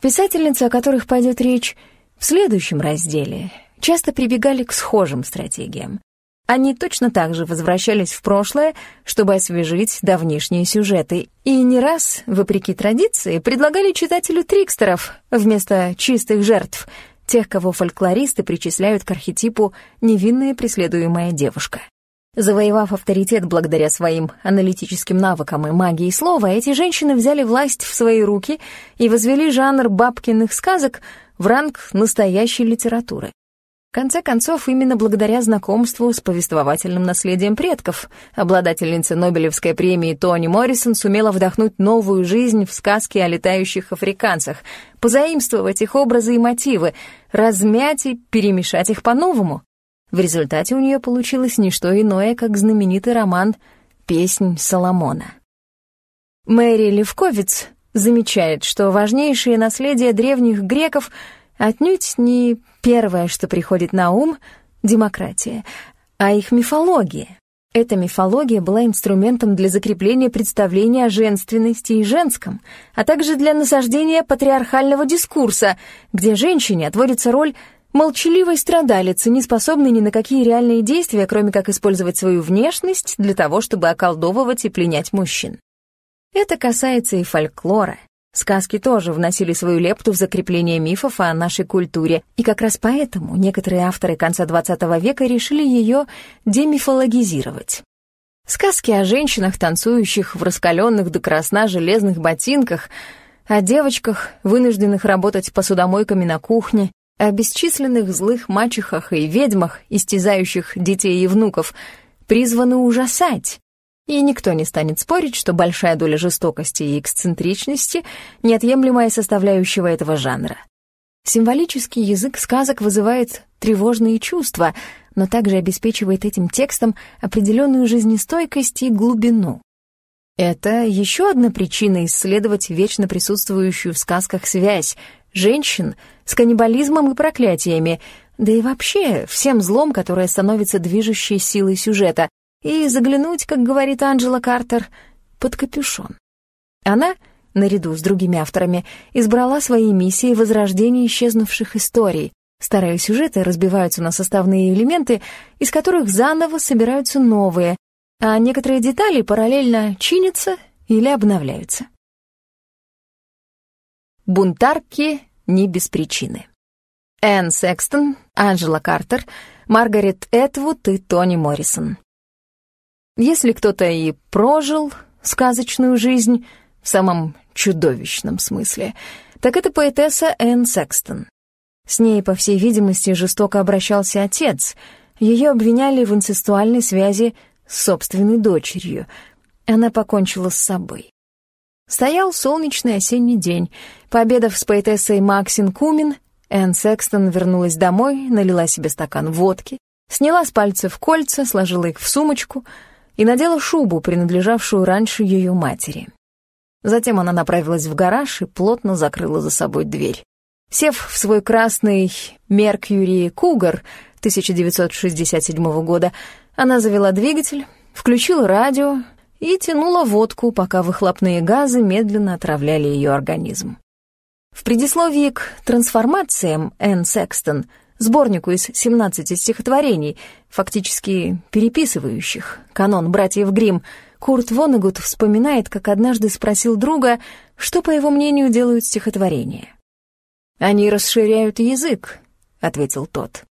Писательницы, о которых пойдет речь в следующем разделе, часто прибегали к схожим стратегиям. Они точно так же возвращались в прошлое, чтобы освежить давнишние сюжеты, и не раз, вопреки традиции, предлагали читателю трикстеров вместо чистых жертв, тех, кого фольклористы причисляют к архетипу «невинная преследуемая девушка». Завоевав авторитет благодаря своим аналитическим навыкам и магии слова, эти женщины взяли власть в свои руки и возвели жанр бабкиных сказок в ранг настоящей литературы. В конце концов, именно благодаря знакомству с повествовательным наследием предков обладательница Нобелевской премии Тони Моррисон сумела вдохнуть новую жизнь в сказки о летающих африканцах, позаимствовать их образы и мотивы, размять и перемешать их по-новому. В результате у нее получилось не что иное, как знаменитый роман «Песнь Соломона». Мэри Левковиц замечает, что важнейшее наследие древних греков отнюдь не первое, что приходит на ум — демократия, а их мифология. Эта мифология была инструментом для закрепления представления о женственности и женском, а также для насаждения патриархального дискурса, где женщине отводится роль Молчаливой страдалицы, не способной ни на какие реальные действия, кроме как использовать свою внешность для того, чтобы околдовывать и пленять мужчин. Это касается и фольклора. Сказки тоже вносили свою лепту в закрепление мифов о нашей культуре, и как раз поэтому некоторые авторы конца XX века решили ее демифологизировать. Сказки о женщинах, танцующих в раскаленных до красна железных ботинках, о девочках, вынужденных работать посудомойками на кухне, о бесчисленных злых мачехах и ведьмах, истязающих детей и внуков, призваны ужасать. И никто не станет спорить, что большая доля жестокости и эксцентричности — неотъемлемая составляющего этого жанра. Символический язык сказок вызывает тревожные чувства, но также обеспечивает этим текстом определенную жизнестойкость и глубину. Это еще одна причина исследовать вечно присутствующую в сказках связь женщин с каннибализмом и проклятиями, да и вообще всем злом, которое становится движущей силой сюжета, и заглянуть, как говорит Анджела Картер, под капюшон. Она, наряду с другими авторами, избрала своей миссией возрождение исчезнувших историй. Старые сюжеты разбиваются на составные элементы, из которых заново собираются новые, а некоторые детали параллельно чинятся или обновляются. Бунтарки не без причины. Энн Секстон, Анджела Картер, Маргарет Этвуд и Тони Моррисон. Если кто-то и прожил сказочную жизнь в самом чудовищном смысле, так это поэтесса Энн Секстон. С ней, по всей видимости, жестоко обращался отец. Ее обвиняли в инцестуальной связи с собственной дочерью. Она покончила с собой. Стоял солнечный осенний день. Пообедав с поэтессой Максин Кумин, Энн Секстон вернулась домой, налила себе стакан водки, сняла с пальцев кольца, сложила их в сумочку и надела шубу, принадлежавшую раньше ее матери. Затем она направилась в гараж и плотно закрыла за собой дверь. Сев в свой красный «Меркьюри Кугар» 1967 года, она завела двигатель, включила радио и тянула водку, пока выхлопные газы медленно отравляли ее организм. В предисловии к «Трансформациям» Энн Секстон, сборнику из 17 стихотворений, фактически переписывающих канон братьев Гримм, Курт Вонегут вспоминает, как однажды спросил друга, что, по его мнению, делают стихотворения. «Они расширяют язык», — ответил тот.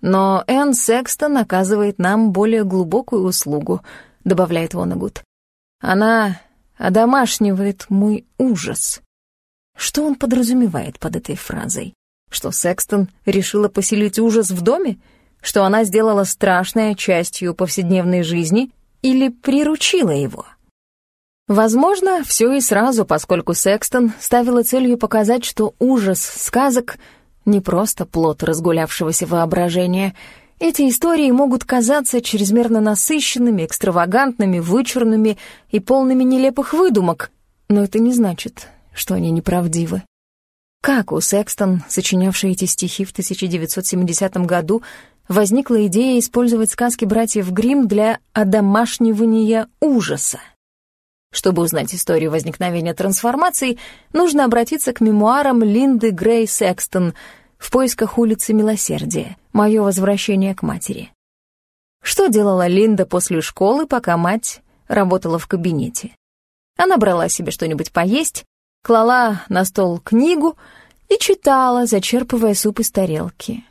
«Но Энн Секстон оказывает нам более глубокую услугу», — добавляет Вонегут. «Она одомашнивает мой ужас». Что он подразумевает под этой фразой? Что Секстон решила поселить ужас в доме? Что она сделала страшное частью повседневной жизни или приручила его? Возможно, все и сразу, поскольку Секстон ставила целью показать, что ужас сказок не просто плод разгулявшегося воображения. Эти истории могут казаться чрезмерно насыщенными, экстравагантными, вычурными и полными нелепых выдумок, но это не значит, что они неправдивы. Как у Секстон, сочинявшей эти стихи в 1970 году, возникла идея использовать сказки братьев Гримм для одомашнивания ужаса? Чтобы узнать историю возникновения трансформаций, нужно обратиться к мемуарам Линды Грей Секстон «В поисках улицы Милосердия. Мое возвращение к матери». Что делала Линда после школы, пока мать работала в кабинете? Она брала себе что-нибудь поесть, клала на стол книгу и читала, зачерпывая суп из тарелки.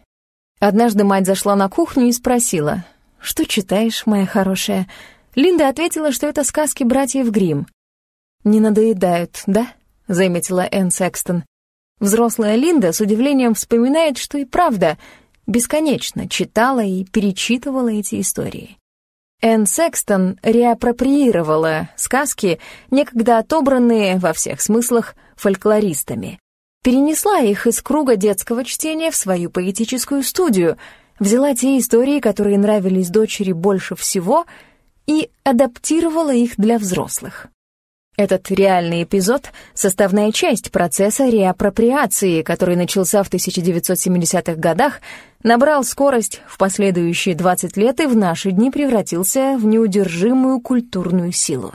Однажды мать зашла на кухню и спросила, «Что читаешь, моя хорошая?» Линда ответила, что это сказки братьев Гримм. «Не надоедают, да?» — заметила Энн Секстон. Взрослая Линда с удивлением вспоминает, что и правда бесконечно читала и перечитывала эти истории. Энн Секстон реапроприировала сказки, некогда отобранные во всех смыслах фольклористами. Перенесла их из круга детского чтения в свою поэтическую студию, взяла те истории, которые нравились дочери больше всего, и адаптировала их для взрослых. Этот реальный эпизод — составная часть процесса реапроприации, который начался в 1970-х годах, набрал скорость в последующие 20 лет и в наши дни превратился в неудержимую культурную силу.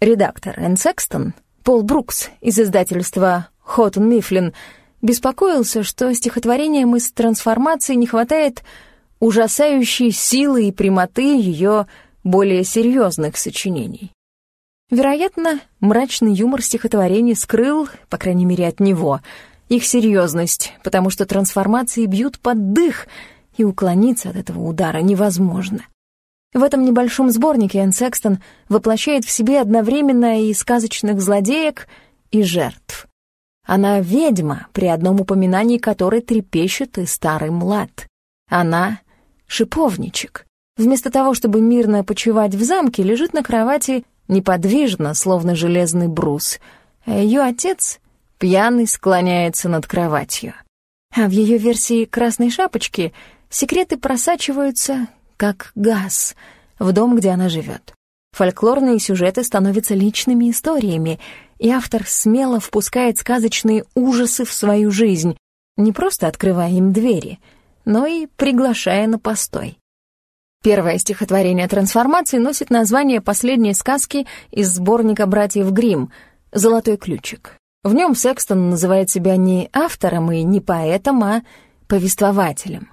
Редактор Энн Секстон, Пол Брукс из издательства Хоттон Мифлин, беспокоился, что стихотворениям из трансформации не хватает ужасающей силы и прямоты ее более серьезных сочинений. Вероятно, мрачный юмор стихотворений скрыл, по крайней мере от него, их серьезность, потому что трансформации бьют под дых, и уклониться от этого удара невозможно. В этом небольшом сборнике Энн Секстон воплощает в себе одновременно и сказочных злодеек, и жертв. Она ведьма, при одном упоминании которой трепещет и старый млад. Она — шиповничек. Вместо того, чтобы мирно почивать в замке, лежит на кровати неподвижно, словно железный брус, а ее отец, пьяный, склоняется над кроватью. А в ее версии «Красной шапочки» секреты просачиваются, как газ, в дом, где она живет. Фольклорные сюжеты становятся личными историями, и автор смело впускает сказочные ужасы в свою жизнь, не просто открывая им двери, но и приглашая на постой. Первое стихотворение трансформации носит название последней сказки из сборника братьев Гримм «Золотой ключик». В нем Секстон называет себя не автором и не поэтом, а повествователем.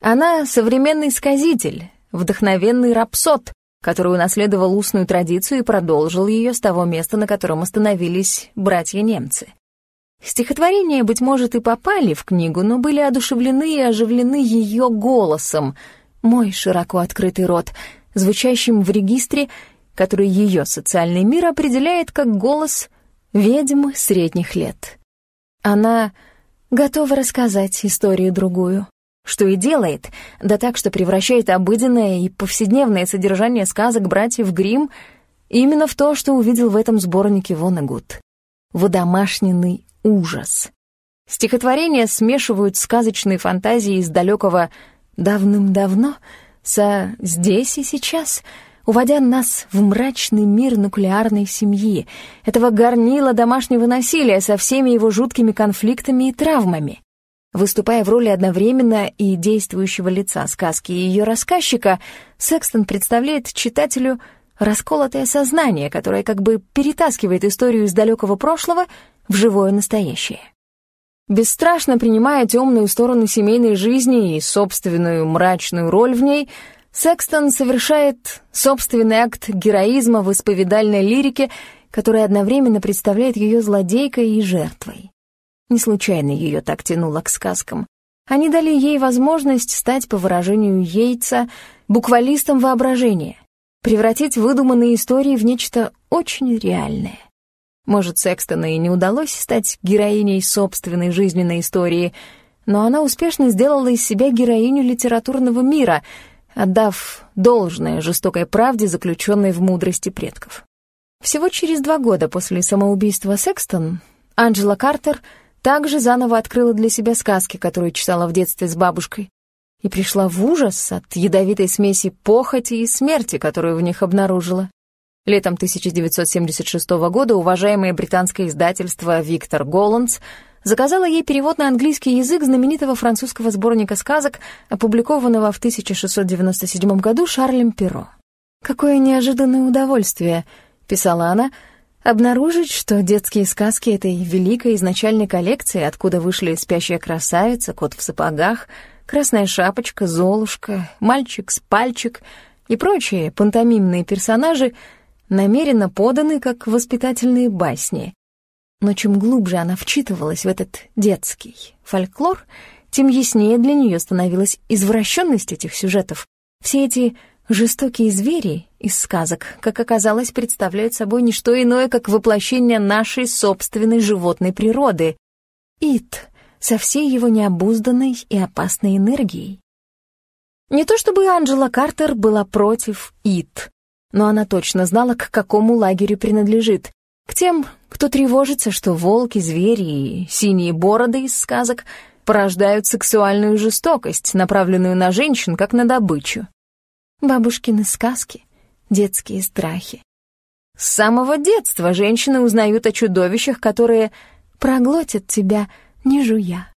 Она современный сказитель, вдохновенный рапсод, который унаследовал устную традицию и продолжил ее с того места, на котором остановились братья-немцы. Стихотворения, быть может, и попали в книгу, но были одушевлены и оживлены ее голосом — мой широко открытый рот, звучащим в регистре, который ее социальный мир определяет как голос ведьмы средних лет. Она готова рассказать историю другую, что и делает, да так, что превращает обыденное и повседневное содержание сказок братьев Гримм именно в то, что увидел в этом сборнике Вонегуд. Водомашненный ужас. Стихотворения смешивают сказочные фантазии из далекого «давным-давно» со «здесь и сейчас», уводя нас в мрачный мир нуклеарной семьи, этого горнила домашнего насилия со всеми его жуткими конфликтами и травмами. Выступая в роли одновременно и действующего лица сказки и ее рассказчика, Секстон представляет читателю расколотое сознание, которое как бы перетаскивает историю из далекого прошлого в живое настоящее. Бесстрашно принимая темную сторону семейной жизни и собственную мрачную роль в ней, Секстон совершает собственный акт героизма в исповедальной лирике, который одновременно представляет ее злодейкой и жертвой. Не случайно ее так тянуло к сказкам. Они дали ей возможность стать, по выражению Йейтса, буквалистом воображения, превратить выдуманные истории в нечто очень реальное. Может, Секстону и не удалось стать героиней собственной жизненной истории, но она успешно сделала из себя героиню литературного мира, отдав должное жестокой правде, заключенной в мудрости предков. Всего через два года после самоубийства Секстон Анджела Картер также заново открыла для себя сказки, которые читала в детстве с бабушкой, и пришла в ужас от ядовитой смеси похоти и смерти, которую в них обнаружила. Летом 1976 года уважаемое британское издательство «Виктор Голландс» заказало ей перевод на английский язык знаменитого французского сборника сказок, опубликованного в 1697 году Шарлем Перро. «Какое неожиданное удовольствие», — писала она, — «обнаружить, что детские сказки этой великой изначальной коллекции, откуда вышли «Спящая красавица», «Кот в сапогах», «Красная шапочка», «Золушка», «Мальчик с пальчик» и прочие пантомимные персонажи — намеренно поданы как воспитательные басни. Но чем глубже она вчитывалась в этот детский фольклор, тем яснее для нее становилась извращенность этих сюжетов. Все эти жестокие звери из сказок, как оказалось, представляют собой не что иное, как воплощение нашей собственной животной природы. Ит со всей его необузданной и опасной энергией. Не то чтобы Анджела Картер была против Ит, но она точно знала, к какому лагерю принадлежит. К тем, кто тревожится, что волки, звери и синие бороды из сказок порождают сексуальную жестокость, направленную на женщин, как на добычу. Бабушкины сказки, детские страхи. С самого детства женщины узнают о чудовищах, которые проглотят тебя, не жуя.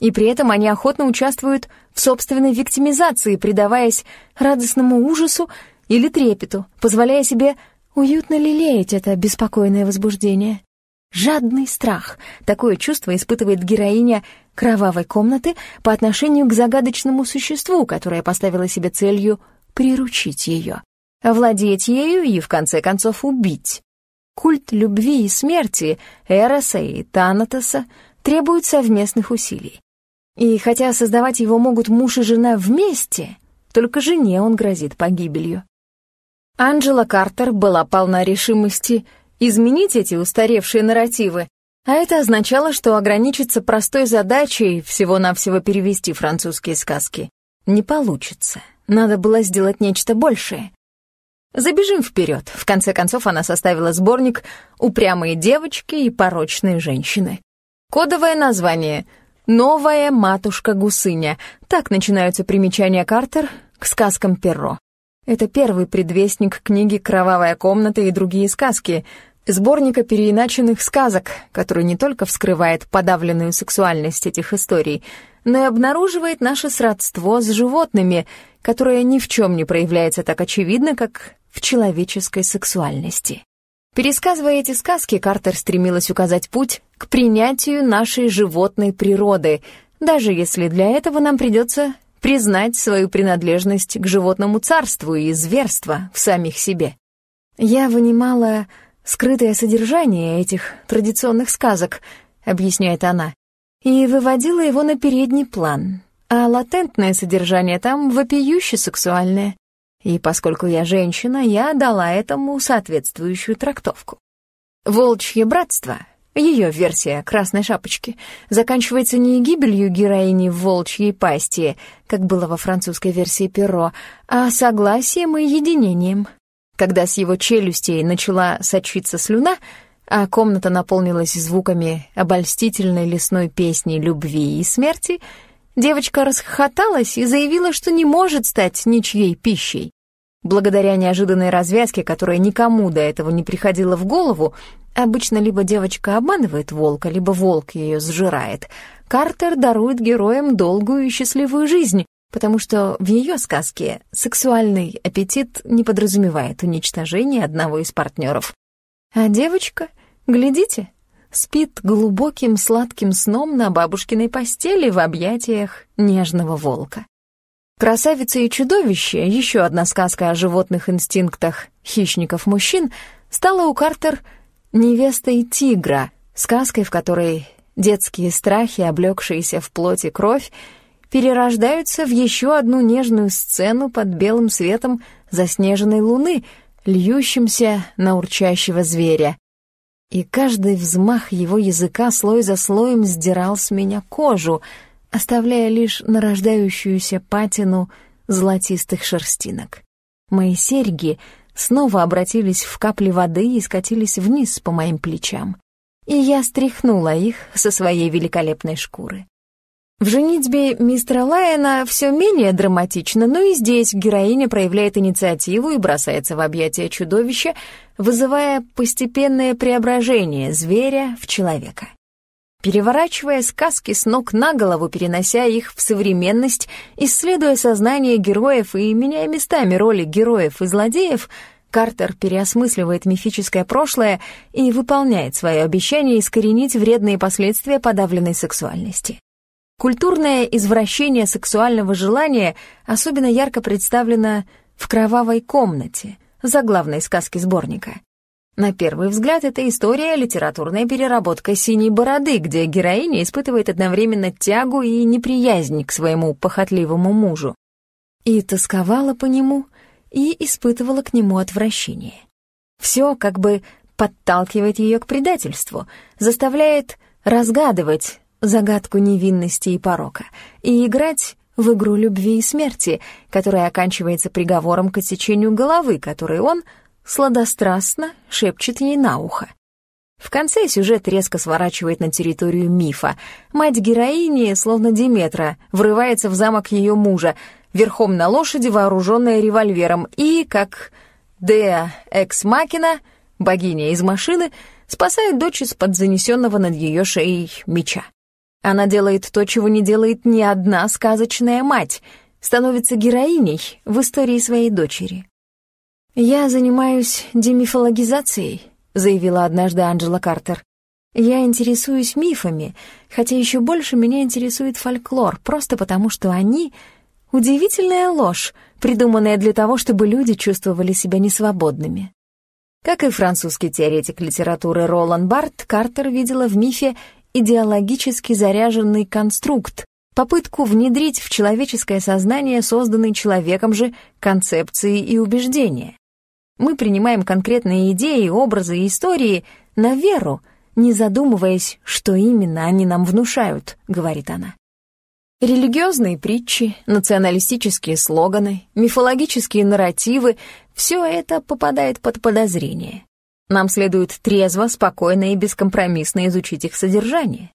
И при этом они охотно участвуют в собственной виктимизации, предаваясь радостному ужасу или трепету, позволяя себе уютно лелеять это беспокойное возбуждение. Жадный страх — такое чувство испытывает героиня «Кровавой комнаты» по отношению к загадочному существу, которое поставило себе целью приручить ее, овладеть ею и, в конце концов, убить. Культ любви и смерти Эроса и Танатоса требует совместных усилий. И хотя создавать его могут муж и жена вместе, только жене он грозит погибелью. Анджела Картер была полна решимости изменить эти устаревшие нарративы, а это означало, что ограничиться простой задачей всего-навсего перевести французские сказки не получится. Надо было сделать нечто большее. Забежим вперед. В конце концов, она составила сборник «Упрямые девочки и порочные женщины». Кодовое название «Новая матушка-гусыня». Так начинаются примечания Картер к сказкам Перро. Это первый предвестник книги «Кровавая комната» и другие сказки, сборника переиначенных сказок, который не только вскрывает подавленную сексуальность этих историй, но и обнаруживает наше сродство с животными, которое ни в чем не проявляется так очевидно, как в человеческой сексуальности. Пересказывая эти сказки, Картер стремилась указать путь к принятию нашей животной природы, даже если для этого нам придется признать свою принадлежность к животному царству и зверство в самих себе. Я вынимала скрытое содержание этих традиционных сказок, объясняет она, и выводила его на передний план, а латентное содержание там вопиюще сексуальное. И поскольку я женщина, я дала этому соответствующую трактовку. Волчье братство ее версия «Красной шапочки» заканчивается не гибелью героини в волчьей пасти, как было во французской версии «Перо», а согласием и единением. Когда с его челюстей начала сочиться слюна, а комната наполнилась звуками обольстительной лесной песни любви и смерти, девочка расхохоталась и заявила, что не может стать ничьей пищей. Благодаря неожиданной развязке, которая никому до этого не приходила в голову, обычно либо девочка обманывает волка, либо волк ее сжирает, Картер дарует героям долгую и счастливую жизнь, потому что в ее сказке сексуальный аппетит не подразумевает уничтожение одного из партнеров. А девочка, глядите, спит глубоким сладким сном на бабушкиной постели в объятиях нежного волка. «Красавица и чудовище» — еще одна сказка о животных инстинктах хищников-мужчин — стала у Картер «Невестой тигра», сказкой, в которой детские страхи, облегшиеся в плоти кровь, перерождаются в еще одну нежную сцену под белым светом заснеженной луны, льющимся на урчащего зверя. И каждый взмах его языка слой за слоем сдирал с меня кожу — оставляя лишь нарождающуюся патину золотистых шерстинок. Мои серьги снова обратились в капли воды и скатились вниз по моим плечам. И я стряхнула их со своей великолепной шкуры. В «Женитьбе мистера Лайена» все менее драматично, но и здесь героиня проявляет инициативу и бросается в объятия чудовища, вызывая постепенное преображение зверя в человека переворачивая сказки с ног на голову, перенося их в современность, исследуя сознание героев и меняя местами роли героев и злодеев, Картер переосмысливает мифическое прошлое и выполняет свое обещание искоренить вредные последствия подавленной сексуальности. Культурное извращение сексуального желания особенно ярко представлено в «Кровавой комнате», заглавной сказки сборника. На первый взгляд, это история литературная переработка «Синей бороды», где героиня испытывает одновременно тягу и неприязнь к своему похотливому мужу. И тосковала по нему, и испытывала к нему отвращение. Все как бы подталкивает ее к предательству, заставляет разгадывать загадку невинности и порока и играть в игру любви и смерти, которая оканчивается приговором к отсечению головы, который он — сладострастно шепчет ей на ухо. В конце сюжет резко сворачивает на территорию мифа. Мать героини, словно Диметра, врывается в замок ее мужа, верхом на лошади, вооруженная револьвером, и, как Деа Экс-Макина, богиня из машины, спасает дочь из-под занесенного над ее шеей меча. Она делает то, чего не делает ни одна сказочная мать, становится героиней в истории своей дочери. «Я занимаюсь демифологизацией», — заявила однажды Анджела Картер. «Я интересуюсь мифами, хотя еще больше меня интересует фольклор, просто потому что они — удивительная ложь, придуманная для того, чтобы люди чувствовали себя несвободными». Как и французский теоретик литературы Ролан Барт, Картер видела в мифе идеологически заряженный конструкт, попытку внедрить в человеческое сознание созданный человеком же концепции и убеждения. Мы принимаем конкретные идеи, образы и истории на веру, не задумываясь, что именно они нам внушают, говорит она. Религиозные притчи, националистические слоганы, мифологические нарративы — все это попадает под подозрение. Нам следует трезво, спокойно и бескомпромиссно изучить их содержание.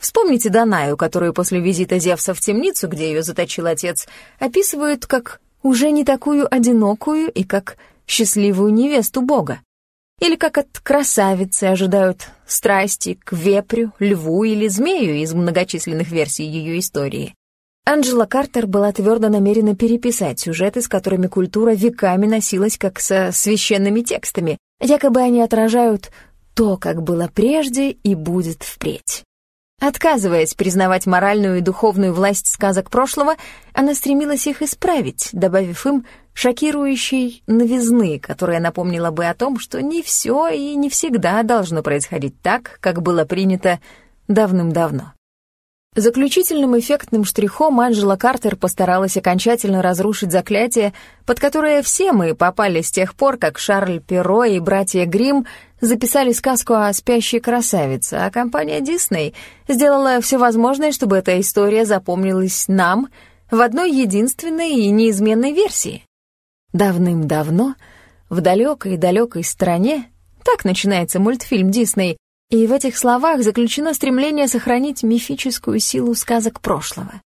Вспомните Данаю, которую после визита Зевса в темницу, где ее заточил отец, описывают как уже не такую одинокую и как счастливую невесту Бога. Или как от красавицы ожидают страсти к вепрю, льву или змею из многочисленных версий ее истории. Анджела Картер была твердо намерена переписать сюжеты, с которыми культура веками носилась как со священными текстами, якобы они отражают то, как было прежде и будет впредь. Отказываясь признавать моральную и духовную власть сказок прошлого, она стремилась их исправить, добавив им шокирующей новизны, которая напомнила бы о том, что не все и не всегда должно происходить так, как было принято давным-давно. Заключительным эффектным штрихом Анжела Картер постаралась окончательно разрушить заклятие, под которое все мы попали с тех пор, как Шарль Перро и братья Гримм записали сказку о спящей красавице, а компания Дисней сделала все возможное, чтобы эта история запомнилась нам в одной единственной и неизменной версии. Давным-давно, в далекой-далекой стране, так начинается мультфильм Дисней, и в этих словах заключено стремление сохранить мифическую силу сказок прошлого,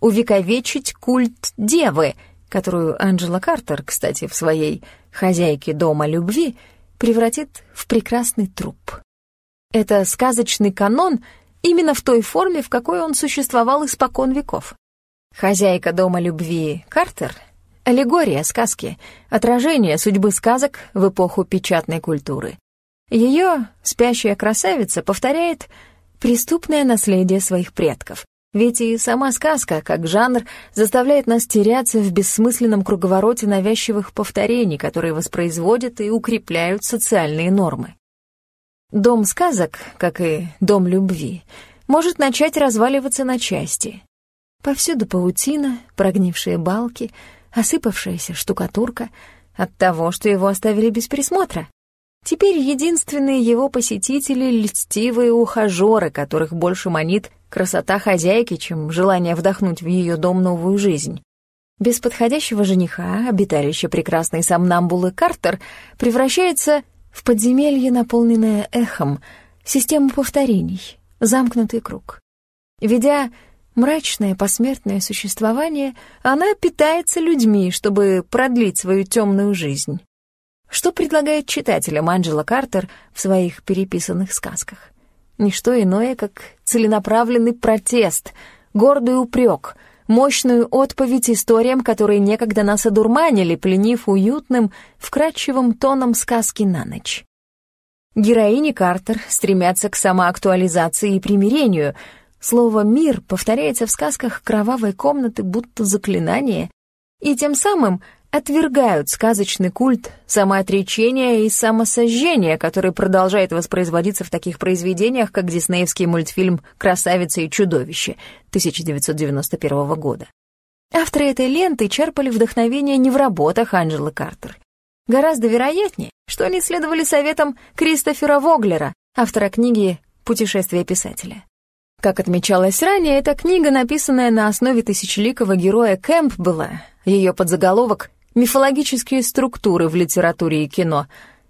увековечить культ девы, которую Анджела Картер, кстати, в своей «Хозяйке дома любви» превратит в прекрасный труп. Это сказочный канон именно в той форме, в какой он существовал испокон веков. Хозяйка дома любви Картер — аллегория сказки, отражение судьбы сказок в эпоху печатной культуры. Ее спящая красавица повторяет преступное наследие своих предков, ведь и сама сказка, как жанр, заставляет нас теряться в бессмысленном круговороте навязчивых повторений, которые воспроизводят и укрепляют социальные нормы. Дом сказок, как и дом любви, может начать разваливаться на части. Повсюду паутина, прогнившие балки, осыпавшаяся штукатурка от того, что его оставили без присмотра. Теперь единственные его посетители — льстивые ухажеры, которых больше манит красота хозяйки, чем желание вдохнуть в ее дом новую жизнь. Без подходящего жениха обиталище прекрасной сомнамбулы Картер превращается в подземелье, наполненное эхом, систему повторений, замкнутый круг. Ведя мрачное посмертное существование, она питается людьми, чтобы продлить свою темную жизнь. Что предлагает читателям Анджела Картер в своих переписанных сказках? Ничто иное, как целенаправленный протест, гордый упрек, мощную отповедь историям, которые некогда нас одурманили, пленив уютным, вкрадчивым тоном сказки на ночь. Героини Картер стремятся к самоактуализации и примирению. Слово «мир» повторяется в сказках кровавой комнаты будто заклинание, и тем самым отвергают сказочный культ самоотречения и самосожжения, который продолжает воспроизводиться в таких произведениях, как диснеевский мультфильм «Красавица и чудовище» 1991 года. Авторы этой ленты черпали вдохновение не в работах Анджелы Картер. Гораздо вероятнее, что они следовали советам Кристофера Воглера, автора книги «Путешествие писателя». Как отмечалось ранее, эта книга, написанная на основе тысячеликого героя Кэмпбелла, ее подзаголовок мифологические структуры в литературе и кино,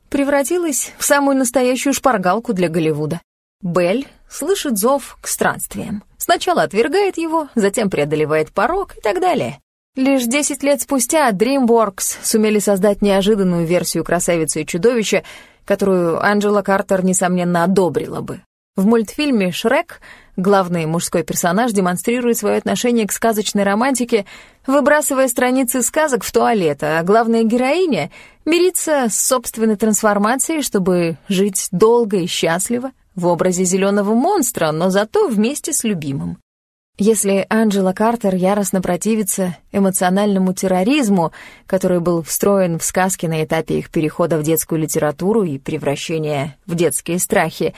превратилась в самую настоящую шпаргалку для Голливуда. Белль слышит зов к странствиям. Сначала отвергает его, затем преодолевает порог и так далее. Лишь 10 лет спустя DreamWorks сумели создать неожиданную версию «Красавицы и чудовища», которую Анджела Картер, несомненно, одобрила бы. В мультфильме «Шрек» главный мужской персонаж демонстрирует свое отношение к сказочной романтике, выбрасывая страницы сказок в туалет, а главная героиня мирится с собственной трансформацией, чтобы жить долго и счастливо в образе зеленого монстра, но зато вместе с любимым. Если Анджела Картер яростно противится эмоциональному терроризму, который был встроен в сказки на этапе их перехода в детскую литературу и превращения в детские страхи,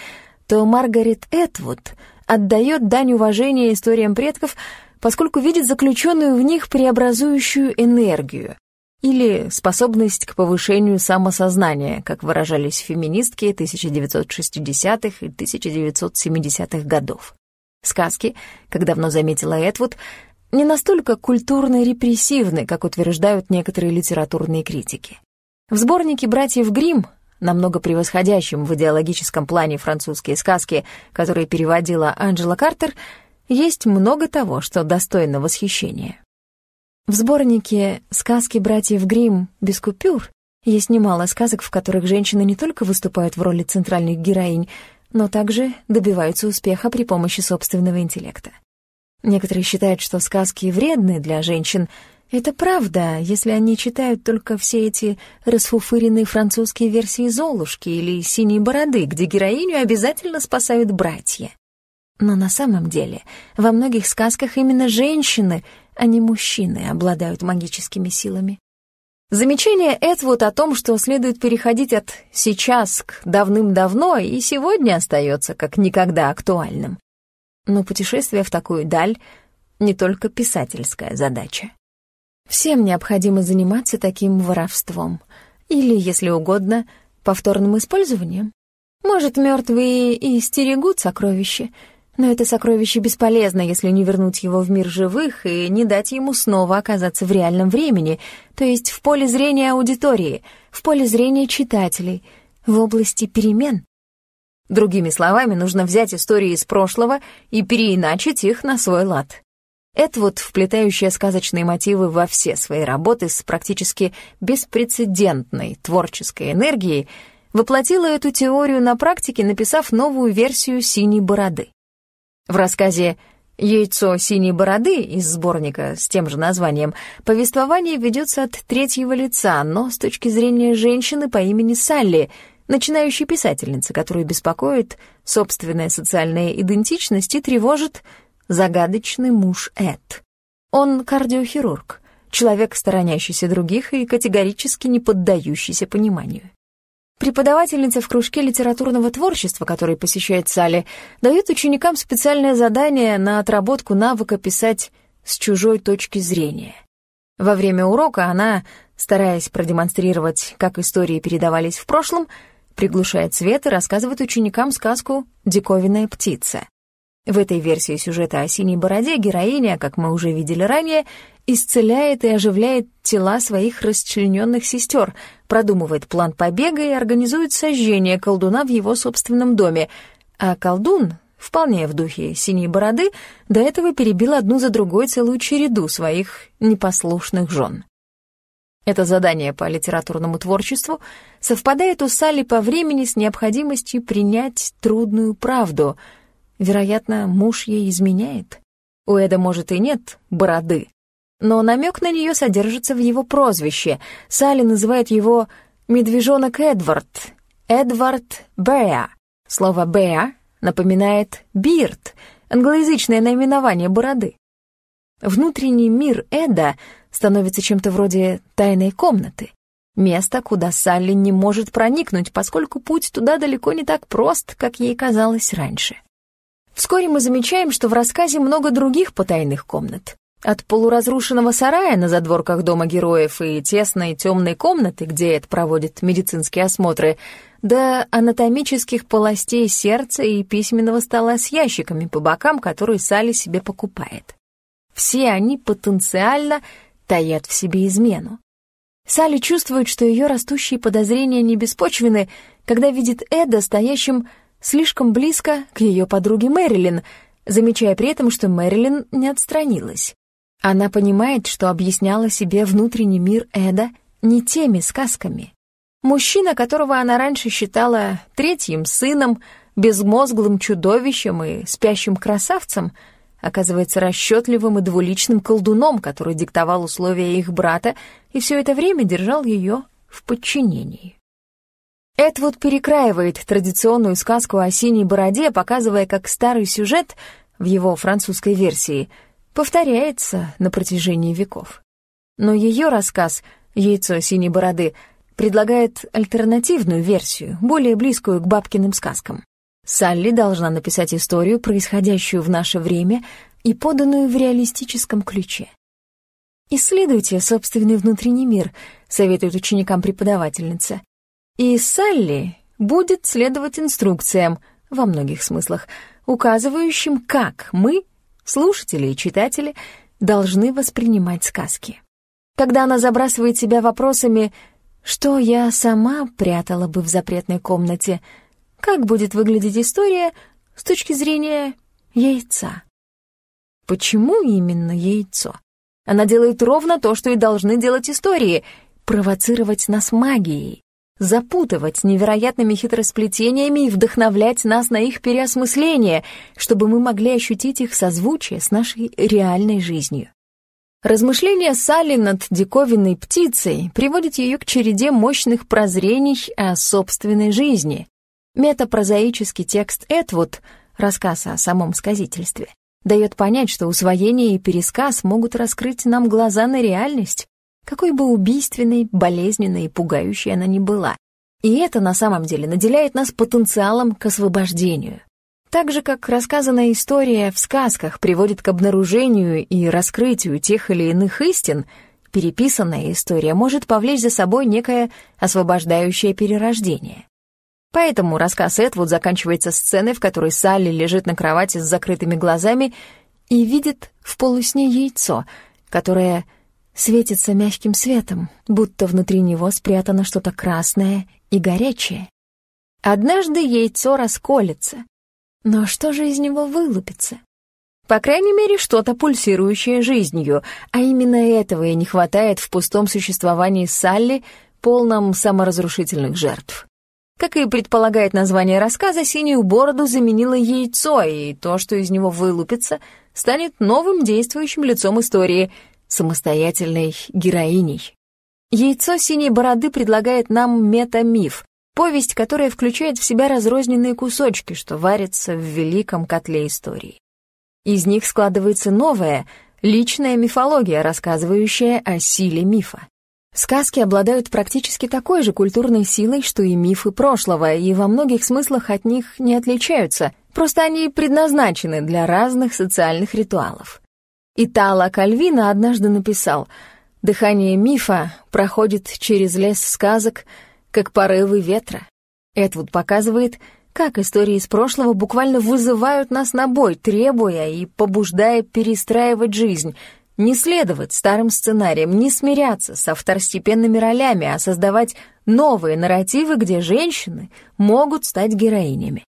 то Маргарет Этвуд отдает дань уважения историям предков, поскольку видит заключенную в них преобразующую энергию или способность к повышению самосознания, как выражались феминистки 1960-х и 1970-х годов. Сказки, как давно заметила Этвуд, не настолько культурно-репрессивны, как утверждают некоторые литературные критики. В сборнике «Братьев Гримм» намного превосходящим в идеологическом плане французские сказки, которые переводила Анджела Картер, есть много того, что достойно восхищения. В сборнике «Сказки братьев Гримм без купюр» есть немало сказок, в которых женщины не только выступают в роли центральных героинь, но также добиваются успеха при помощи собственного интеллекта. Некоторые считают, что сказки вредны для женщин — это правда, если они читают только все эти расфуфыренные французские версии «Золушки» или «Синей бороды», где героиню обязательно спасают братья. Но на самом деле во многих сказках именно женщины, а не мужчины, обладают магическими силами. Замечание Этвуд о том, что следует переходить от «сейчас» к «давным-давно» и сегодня остается как никогда актуальным. Но путешествие в такую даль — не только писательская задача. Всем необходимо заниматься таким воровством. Или, если угодно, повторным использованием. Может, мертвые и стерегут сокровище, но это сокровище бесполезно, если не вернуть его в мир живых и не дать ему снова оказаться в реальном времени, то есть в поле зрения аудитории, в поле зрения читателей, в области перемен. Другими словами, нужно взять истории из прошлого и переиначить их на свой лад. Это вот вплетающая сказочные мотивы во все свои работы с практически беспрецедентной творческой энергией — воплотила эту теорию на практике, написав новую версию «Синей бороды». В рассказе «Яйцо синей бороды» из сборника с тем же названием повествование ведется от третьего лица, но с точки зрения женщины по имени Салли, начинающей писательницы, которую беспокоит собственная социальная идентичность и тревожит загадочный муж Эд. Он кардиохирург, человек, сторонящийся других и категорически не поддающийся пониманию. Преподавательница в кружке литературного творчества, который посещает Салли, дает ученикам специальное задание на отработку навыка писать с чужой точки зрения. Во время урока она, стараясь продемонстрировать, как истории передавались в прошлом, приглушает свет и рассказывает ученикам сказку «Диковинная птица». В этой версии сюжета о синей бороде героиня, как мы уже видели ранее, исцеляет и оживляет тела своих расчлененных сестер, продумывает план побега и организует сожжение колдуна в его собственном доме. А колдун, вполне в духе синей бороды, до этого перебил одну за другой целую череду своих непослушных жен. Это задание по литературному творчеству совпадает у Салли по времени с необходимостью принять трудную правду — Вероятно, муж ей изменяет. У Эда, может, и нет бороды, но намек на нее содержится в его прозвище. Салли называет его «медвежонок Эдвард», Эдвард Бэа. Слово «бэа» напоминает «бирд», англоязычное наименование бороды. Внутренний мир Эда становится чем-то вроде тайной комнаты, место, куда Салли не может проникнуть, поскольку путь туда далеко не так прост, как ей казалось раньше. Вскоре мы замечаем, что в рассказе много других потайных комнат. От полуразрушенного сарая на задворках дома героев и тесной темной комнаты, где Эд проводит медицинские осмотры, до анатомических полостей сердца и письменного стола с ящиками по бокам, которые Салли себе покупает. Все они потенциально таят в себе измену. Салли чувствует, что ее растущие подозрения не беспочвены, когда видит Эда стоящим слишком близко к ее подруге Мэрилин, замечая при этом, что Мэрилин не отстранилась. Она понимает, что объясняла себе внутренний мир Эда не теми сказками. Мужчина, которого она раньше считала третьим сыном, безмозглым чудовищем и спящим красавцем, оказывается расчетливым и двуличным колдуном, который диктовал условия их брата и все это время держал ее в подчинении. Эдвуд перекраивает традиционную сказку о синей бороде, показывая, как старый сюжет в его французской версии повторяется на протяжении веков. Но ее рассказ «Яйцо синей бороды» предлагает альтернативную версию, более близкую к бабкиным сказкам. Салли должна написать историю, происходящую в наше время и поданную в реалистическом ключе. «Исследуйте собственный внутренний мир», — советует ученикам преподавательница. И Салли будет следовать инструкциям, во многих смыслах, указывающим, как мы, слушатели и читатели, должны воспринимать сказки. Когда она забрасывает себя вопросами «Что я сама прятала бы в запретной комнате?», «Как будет выглядеть история с точки зрения яйца?» Почему именно яйцо? Она делает ровно то, что и должны делать истории — провоцировать нас магией запутывать невероятными хитросплетениями и вдохновлять нас на их переосмысление, чтобы мы могли ощутить их созвучие с нашей реальной жизнью. Размышления Салли над диковинной птицей приводят ее к череде мощных прозрений о собственной жизни. Метапрозаический текст Этвуд, рассказ о самом сказительстве, дает понять, что усвоение и пересказ могут раскрыть нам глаза на реальность, какой бы убийственной, болезненной и пугающей она ни была. И это на самом деле наделяет нас потенциалом к освобождению. Так же, как рассказанная история в сказках приводит к обнаружению и раскрытию тех или иных истин, переписанная история может повлечь за собой некое освобождающее перерождение. Поэтому рассказ Эдвуд заканчивается сценой, в которой Салли лежит на кровати с закрытыми глазами и видит в полусне яйцо, которое светится мягким светом, будто внутри него спрятано что-то красное и горячее. Однажды яйцо расколется, но что же из него вылупится? По крайней мере, что-то пульсирующее жизнью, а именно этого и не хватает в пустом существовании Салли, полном саморазрушительных жертв. Как и предполагает название рассказа, синюю бороду заменило яйцо, и то, что из него вылупится, станет новым действующим лицом истории, самостоятельной героиней. Яйцо синей бороды предлагает нам метамиф, повесть, которая включает в себя разрозненные кусочки, что варятся в великом котле истории. Из них складывается новая, личная мифология, рассказывающая о силе мифа. Сказки обладают практически такой же культурной силой, что и мифы прошлого, и во многих смыслах от них не отличаются, просто они предназначены для разных социальных ритуалов. Итало Кальвина однажды написал «Дыхание мифа проходит через лес сказок, как порывы ветра». Эдвуд показывает, как истории из прошлого буквально вызывают нас на бой, требуя и побуждая перестраивать жизнь — не следовать старым сценариям, не смиряться со второстепенными ролями, а создавать новые нарративы, где женщины могут стать героинями.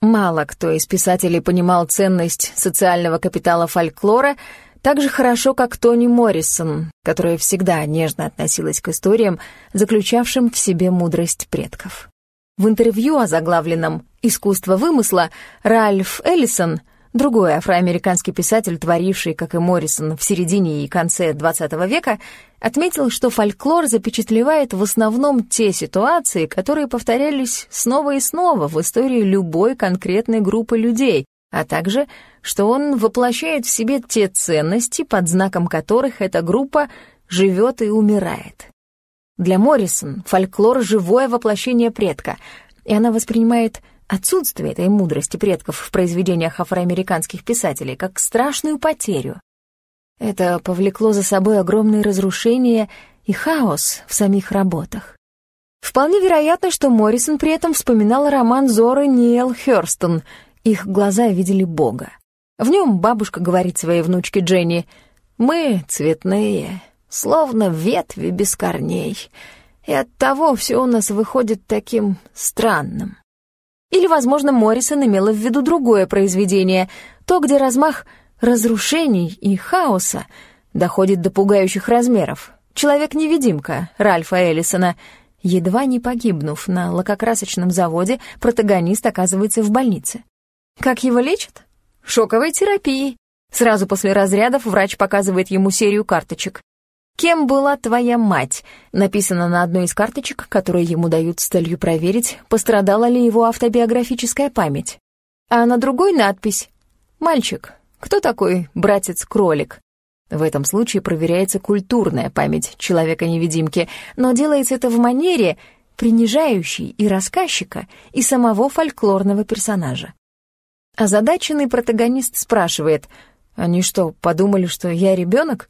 Мало кто из писателей понимал ценность социального капитала фольклора так же хорошо, как Тони Моррисон, которая всегда нежно относилась к историям, заключавшим в себе мудрость предков. В интервью о заглавленном «Искусство вымысла» Ральф Эллисон — Другой афроамериканский писатель, творивший, как и Моррисон, в середине и конце XX века, отметил, что фольклор запечатлевает в основном те ситуации, которые повторялись снова и снова в истории любой конкретной группы людей, а также, что он воплощает в себе те ценности, под знаком которых эта группа живет и умирает. Для Моррисон фольклор — живое воплощение предка, и она воспринимает отсутствие этой мудрости предков в произведениях афроамериканских писателей как страшную потерю. Это повлекло за собой огромные разрушения и хаос в самих работах. Вполне вероятно, что Моррисон при этом вспоминал роман Зоры Ниэл Хёрстон «Их глаза видели Бога». В нем бабушка говорит своей внучке Дженни «Мы цветные, словно ветви без корней, и оттого все у нас выходит таким странным». Или, возможно, Моррисон имела в виду другое произведение, то, где размах разрушений и хаоса доходит до пугающих размеров. «Человек-невидимка» Ральфа Эллисона. Едва не погибнув на лакокрасочном заводе, протагонист оказывается в больнице. Как его лечат? Шоковой терапией. Сразу после разрядов врач показывает ему серию карточек. «Кем была твоя мать?» написано на одной из карточек, которые ему дают с целью проверить, пострадала ли его автобиографическая память. А на другой надпись «Мальчик, кто такой братец-кролик?» В этом случае проверяется культурная память человека-невидимки, но делается это в манере, принижающей и рассказчика, и самого фольклорного персонажа. Озадаченный протагонист спрашивает, «Они что, подумали, что я ребенок?»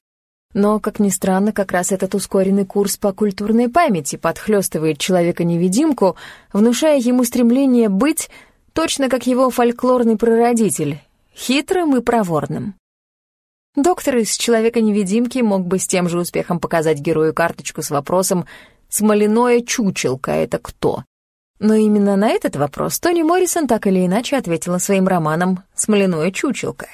Но, как ни странно, как раз этот ускоренный курс по культурной памяти подхлёстывает человека-невидимку, внушая ему стремление быть точно как его фольклорный прародитель, хитрым и проворным. Доктор из «Человека-невидимки» мог бы с тем же успехом показать герою карточку с вопросом «Смоляное чучелка — это кто?». Но именно на этот вопрос Тони Моррисон так или иначе ответила своим романом «Смоляное чучелка».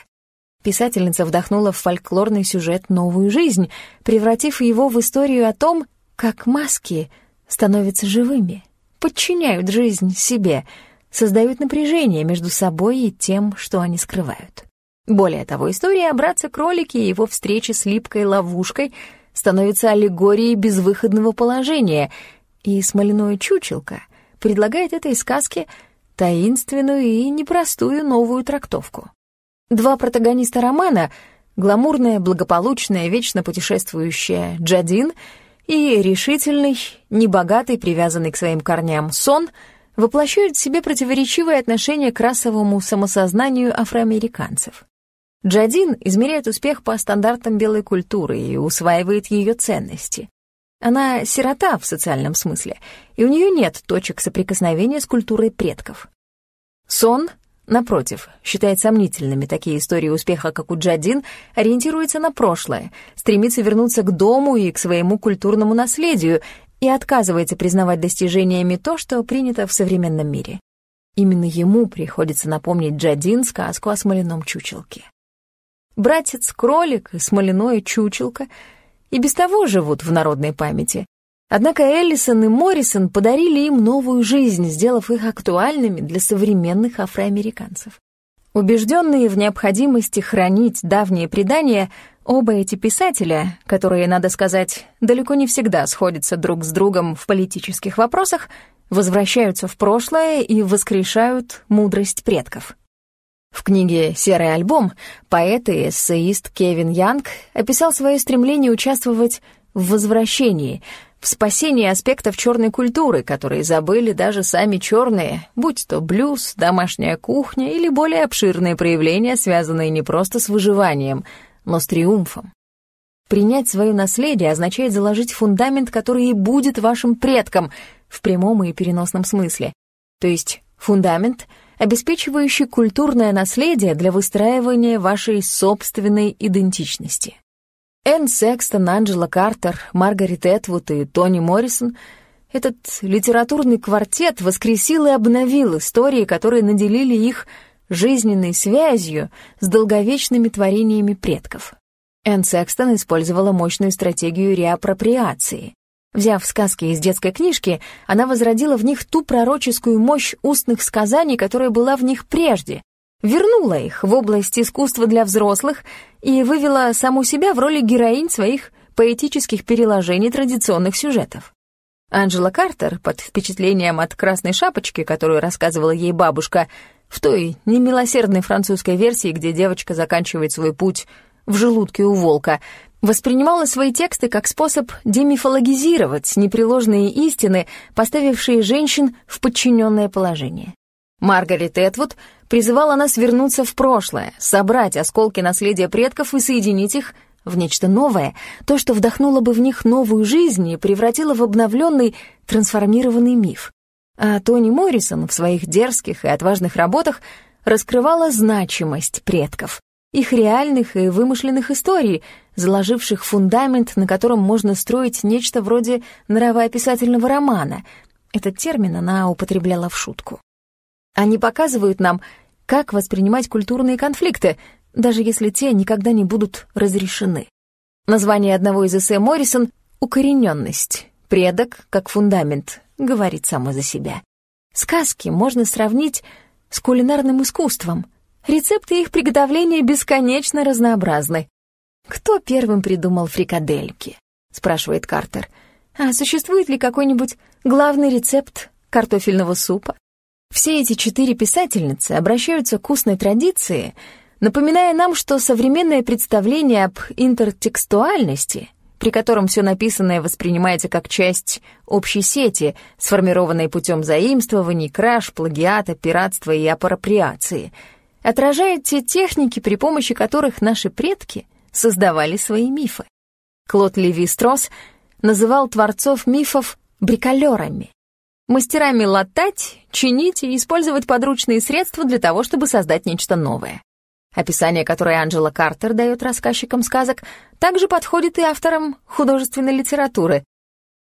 Писательница вдохнула в фольклорный сюжет новую жизнь, превратив его в историю о том, как маски становятся живыми, подчиняют жизнь себе, создают напряжение между собой и тем, что они скрывают. Более того, история о братце-кролике и его встрече с липкой ловушкой становится аллегорией безвыходного положения, и смоляное чучелка предлагает этой сказке таинственную и непростую новую трактовку. Два протагониста романа — гламурная, благополучная, вечно путешествующая Джадин и решительный, небогатый, привязанный к своим корням Сон — воплощают в себе противоречивое отношение к расовому самосознанию афроамериканцев. Джадин измеряет успех по стандартам белой культуры и усваивает ее ценности. Она сирота в социальном смысле, и у нее нет точек соприкосновения с культурой предков. Сон, напротив, считает сомнительными такие истории успеха, как у Джадин, ориентируется на прошлое, стремится вернуться к дому и к своему культурному наследию и отказывается признавать достижениями то, что принято в современном мире. Именно ему приходится напомнить Джадин сказку о смоляном чучелке. Братец-кролик и смоляное чучелка и без того живут в народной памяти. Однако Эллисон и Моррисон подарили им новую жизнь, сделав их актуальными для современных афроамериканцев. Убежденные в необходимости хранить давние предания, оба эти писателя, которые, надо сказать, далеко не всегда сходятся друг с другом в политических вопросах, возвращаются в прошлое и воскрешают мудрость предков. В книге «Серый альбом» поэт и эссеист Кевин Янг описал свое стремление участвовать в возвращении, в спасении аспектов черной культуры, которые забыли даже сами черные, будь то блюз, домашняя кухня или более обширные проявления, связанные не просто с выживанием, но с триумфом. Принять свое наследие означает заложить фундамент, который и будет вашим предком в прямом и переносном смысле. То есть фундамент — обеспечивающий культурное наследие для выстраивания вашей собственной идентичности. Энн Секстон, Анджела Картер, Маргарет Этвуд и Тони Моррисон — этот литературный квартет воскресил и обновил истории, которые наделили их жизненной связью с долговечными творениями предков. Энн Секстон использовала мощную стратегию реапроприации. Взяв сказки из детской книжки, она возродила в них ту пророческую мощь устных сказаний, которая была в них прежде, вернула их в область искусства для взрослых и вывела саму себя в роли героинь своих поэтических переложений традиционных сюжетов. Анджела Картер, под впечатлением от «Красной шапочки», которую рассказывала ей бабушка, в той немилосердной французской версии, где девочка заканчивает свой путь в желудке у волка, воспринимала свои тексты как способ демифологизировать непреложные истины, поставившие женщин в подчиненное положение. Маргарет Этвуд призывала нас вернуться в прошлое, собрать осколки наследия предков и соединить их в нечто новое, то, что вдохнуло бы в них новую жизнь и превратило в обновленный, трансформированный миф. А Тони Моррисон в своих дерзких и отважных работах раскрывала значимость предков, их реальных и вымышленных историй, заложивших фундамент, на котором можно строить нечто вроде нравоописательного романа. Этот термин она употребляла в шутку. Они показывают нам, как воспринимать культурные конфликты, даже если те никогда не будут разрешены. Название одного из эссе Моррисон «Укорененность», «Предок как фундамент», говорит само за себя. Сказки можно сравнить с кулинарным искусством. Рецепты их приготовления бесконечно разнообразны. «Кто первым придумал фрикадельки?» — спрашивает Картер. «А существует ли какой-нибудь главный рецепт картофельного супа?» Все эти четыре писательницы обращаются к устной традиции, напоминая нам, что современное представление об интертекстуальности, при котором все написанное воспринимается как часть общей сети, сформированной путем заимствований, краж, плагиата, пиратства и апроприации, отражает те техники, при помощи которых наши предки создавали свои мифы. Клод Леви-Стросс называл творцов мифов бриколерами, мастерами латать, чинить и использовать подручные средства для того, чтобы создать нечто новое. Описание, которое Анджела Картер дает рассказчикам сказок, также подходит и авторам художественной литературы.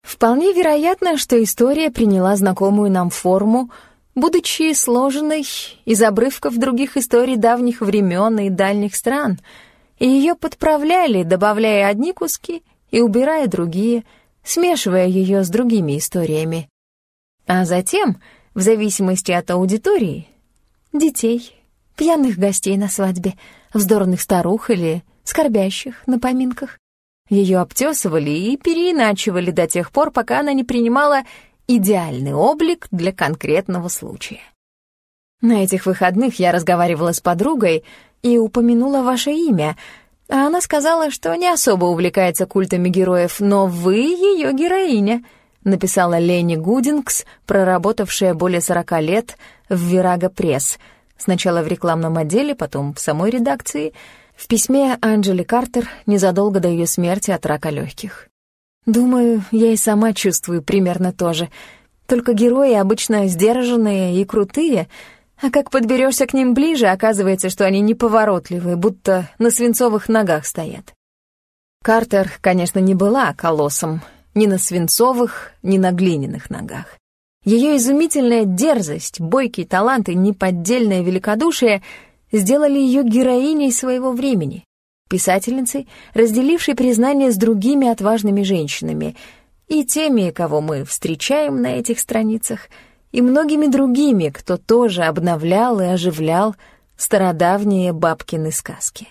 Вполне вероятно, что история приняла знакомую нам форму, будучи сложенной из обрывков других историй давних времен и дальних стран — и ее подправляли, добавляя одни куски и убирая другие, смешивая ее с другими историями. А затем, в зависимости от аудитории, детей, пьяных гостей на свадьбе, вздорных старух или скорбящих на поминках, ее обтесывали и переиначивали до тех пор, пока она не принимала идеальный облик для конкретного случая. На этих выходных я разговаривала с подругой и упомянула ваше имя, а она сказала, что не особо увлекается культами героев, но вы ее героиня», — написала Лени Гудингс, проработавшая более сорока лет в «Вирага Пресс», сначала в рекламном отделе, потом в самой редакции, в письме Анджели Картер незадолго до ее смерти от рака легких. Думаю, я и сама чувствую примерно то же. Только герои обычно сдержанные и крутые, а как подберешься к ним ближе, оказывается, что они неповоротливые, будто на свинцовых ногах стоят. Картер, конечно, не была колоссом ни на свинцовых, ни на глиняных ногах. Ее изумительная дерзость, бойкий талант и неподдельное великодушие сделали ее героиней своего времени, писательницей, разделившей признание с другими отважными женщинами, и теми, кого мы встречаем на этих страницах, и многими другими, кто тоже обновлял и оживлял стародавние бабкины сказки.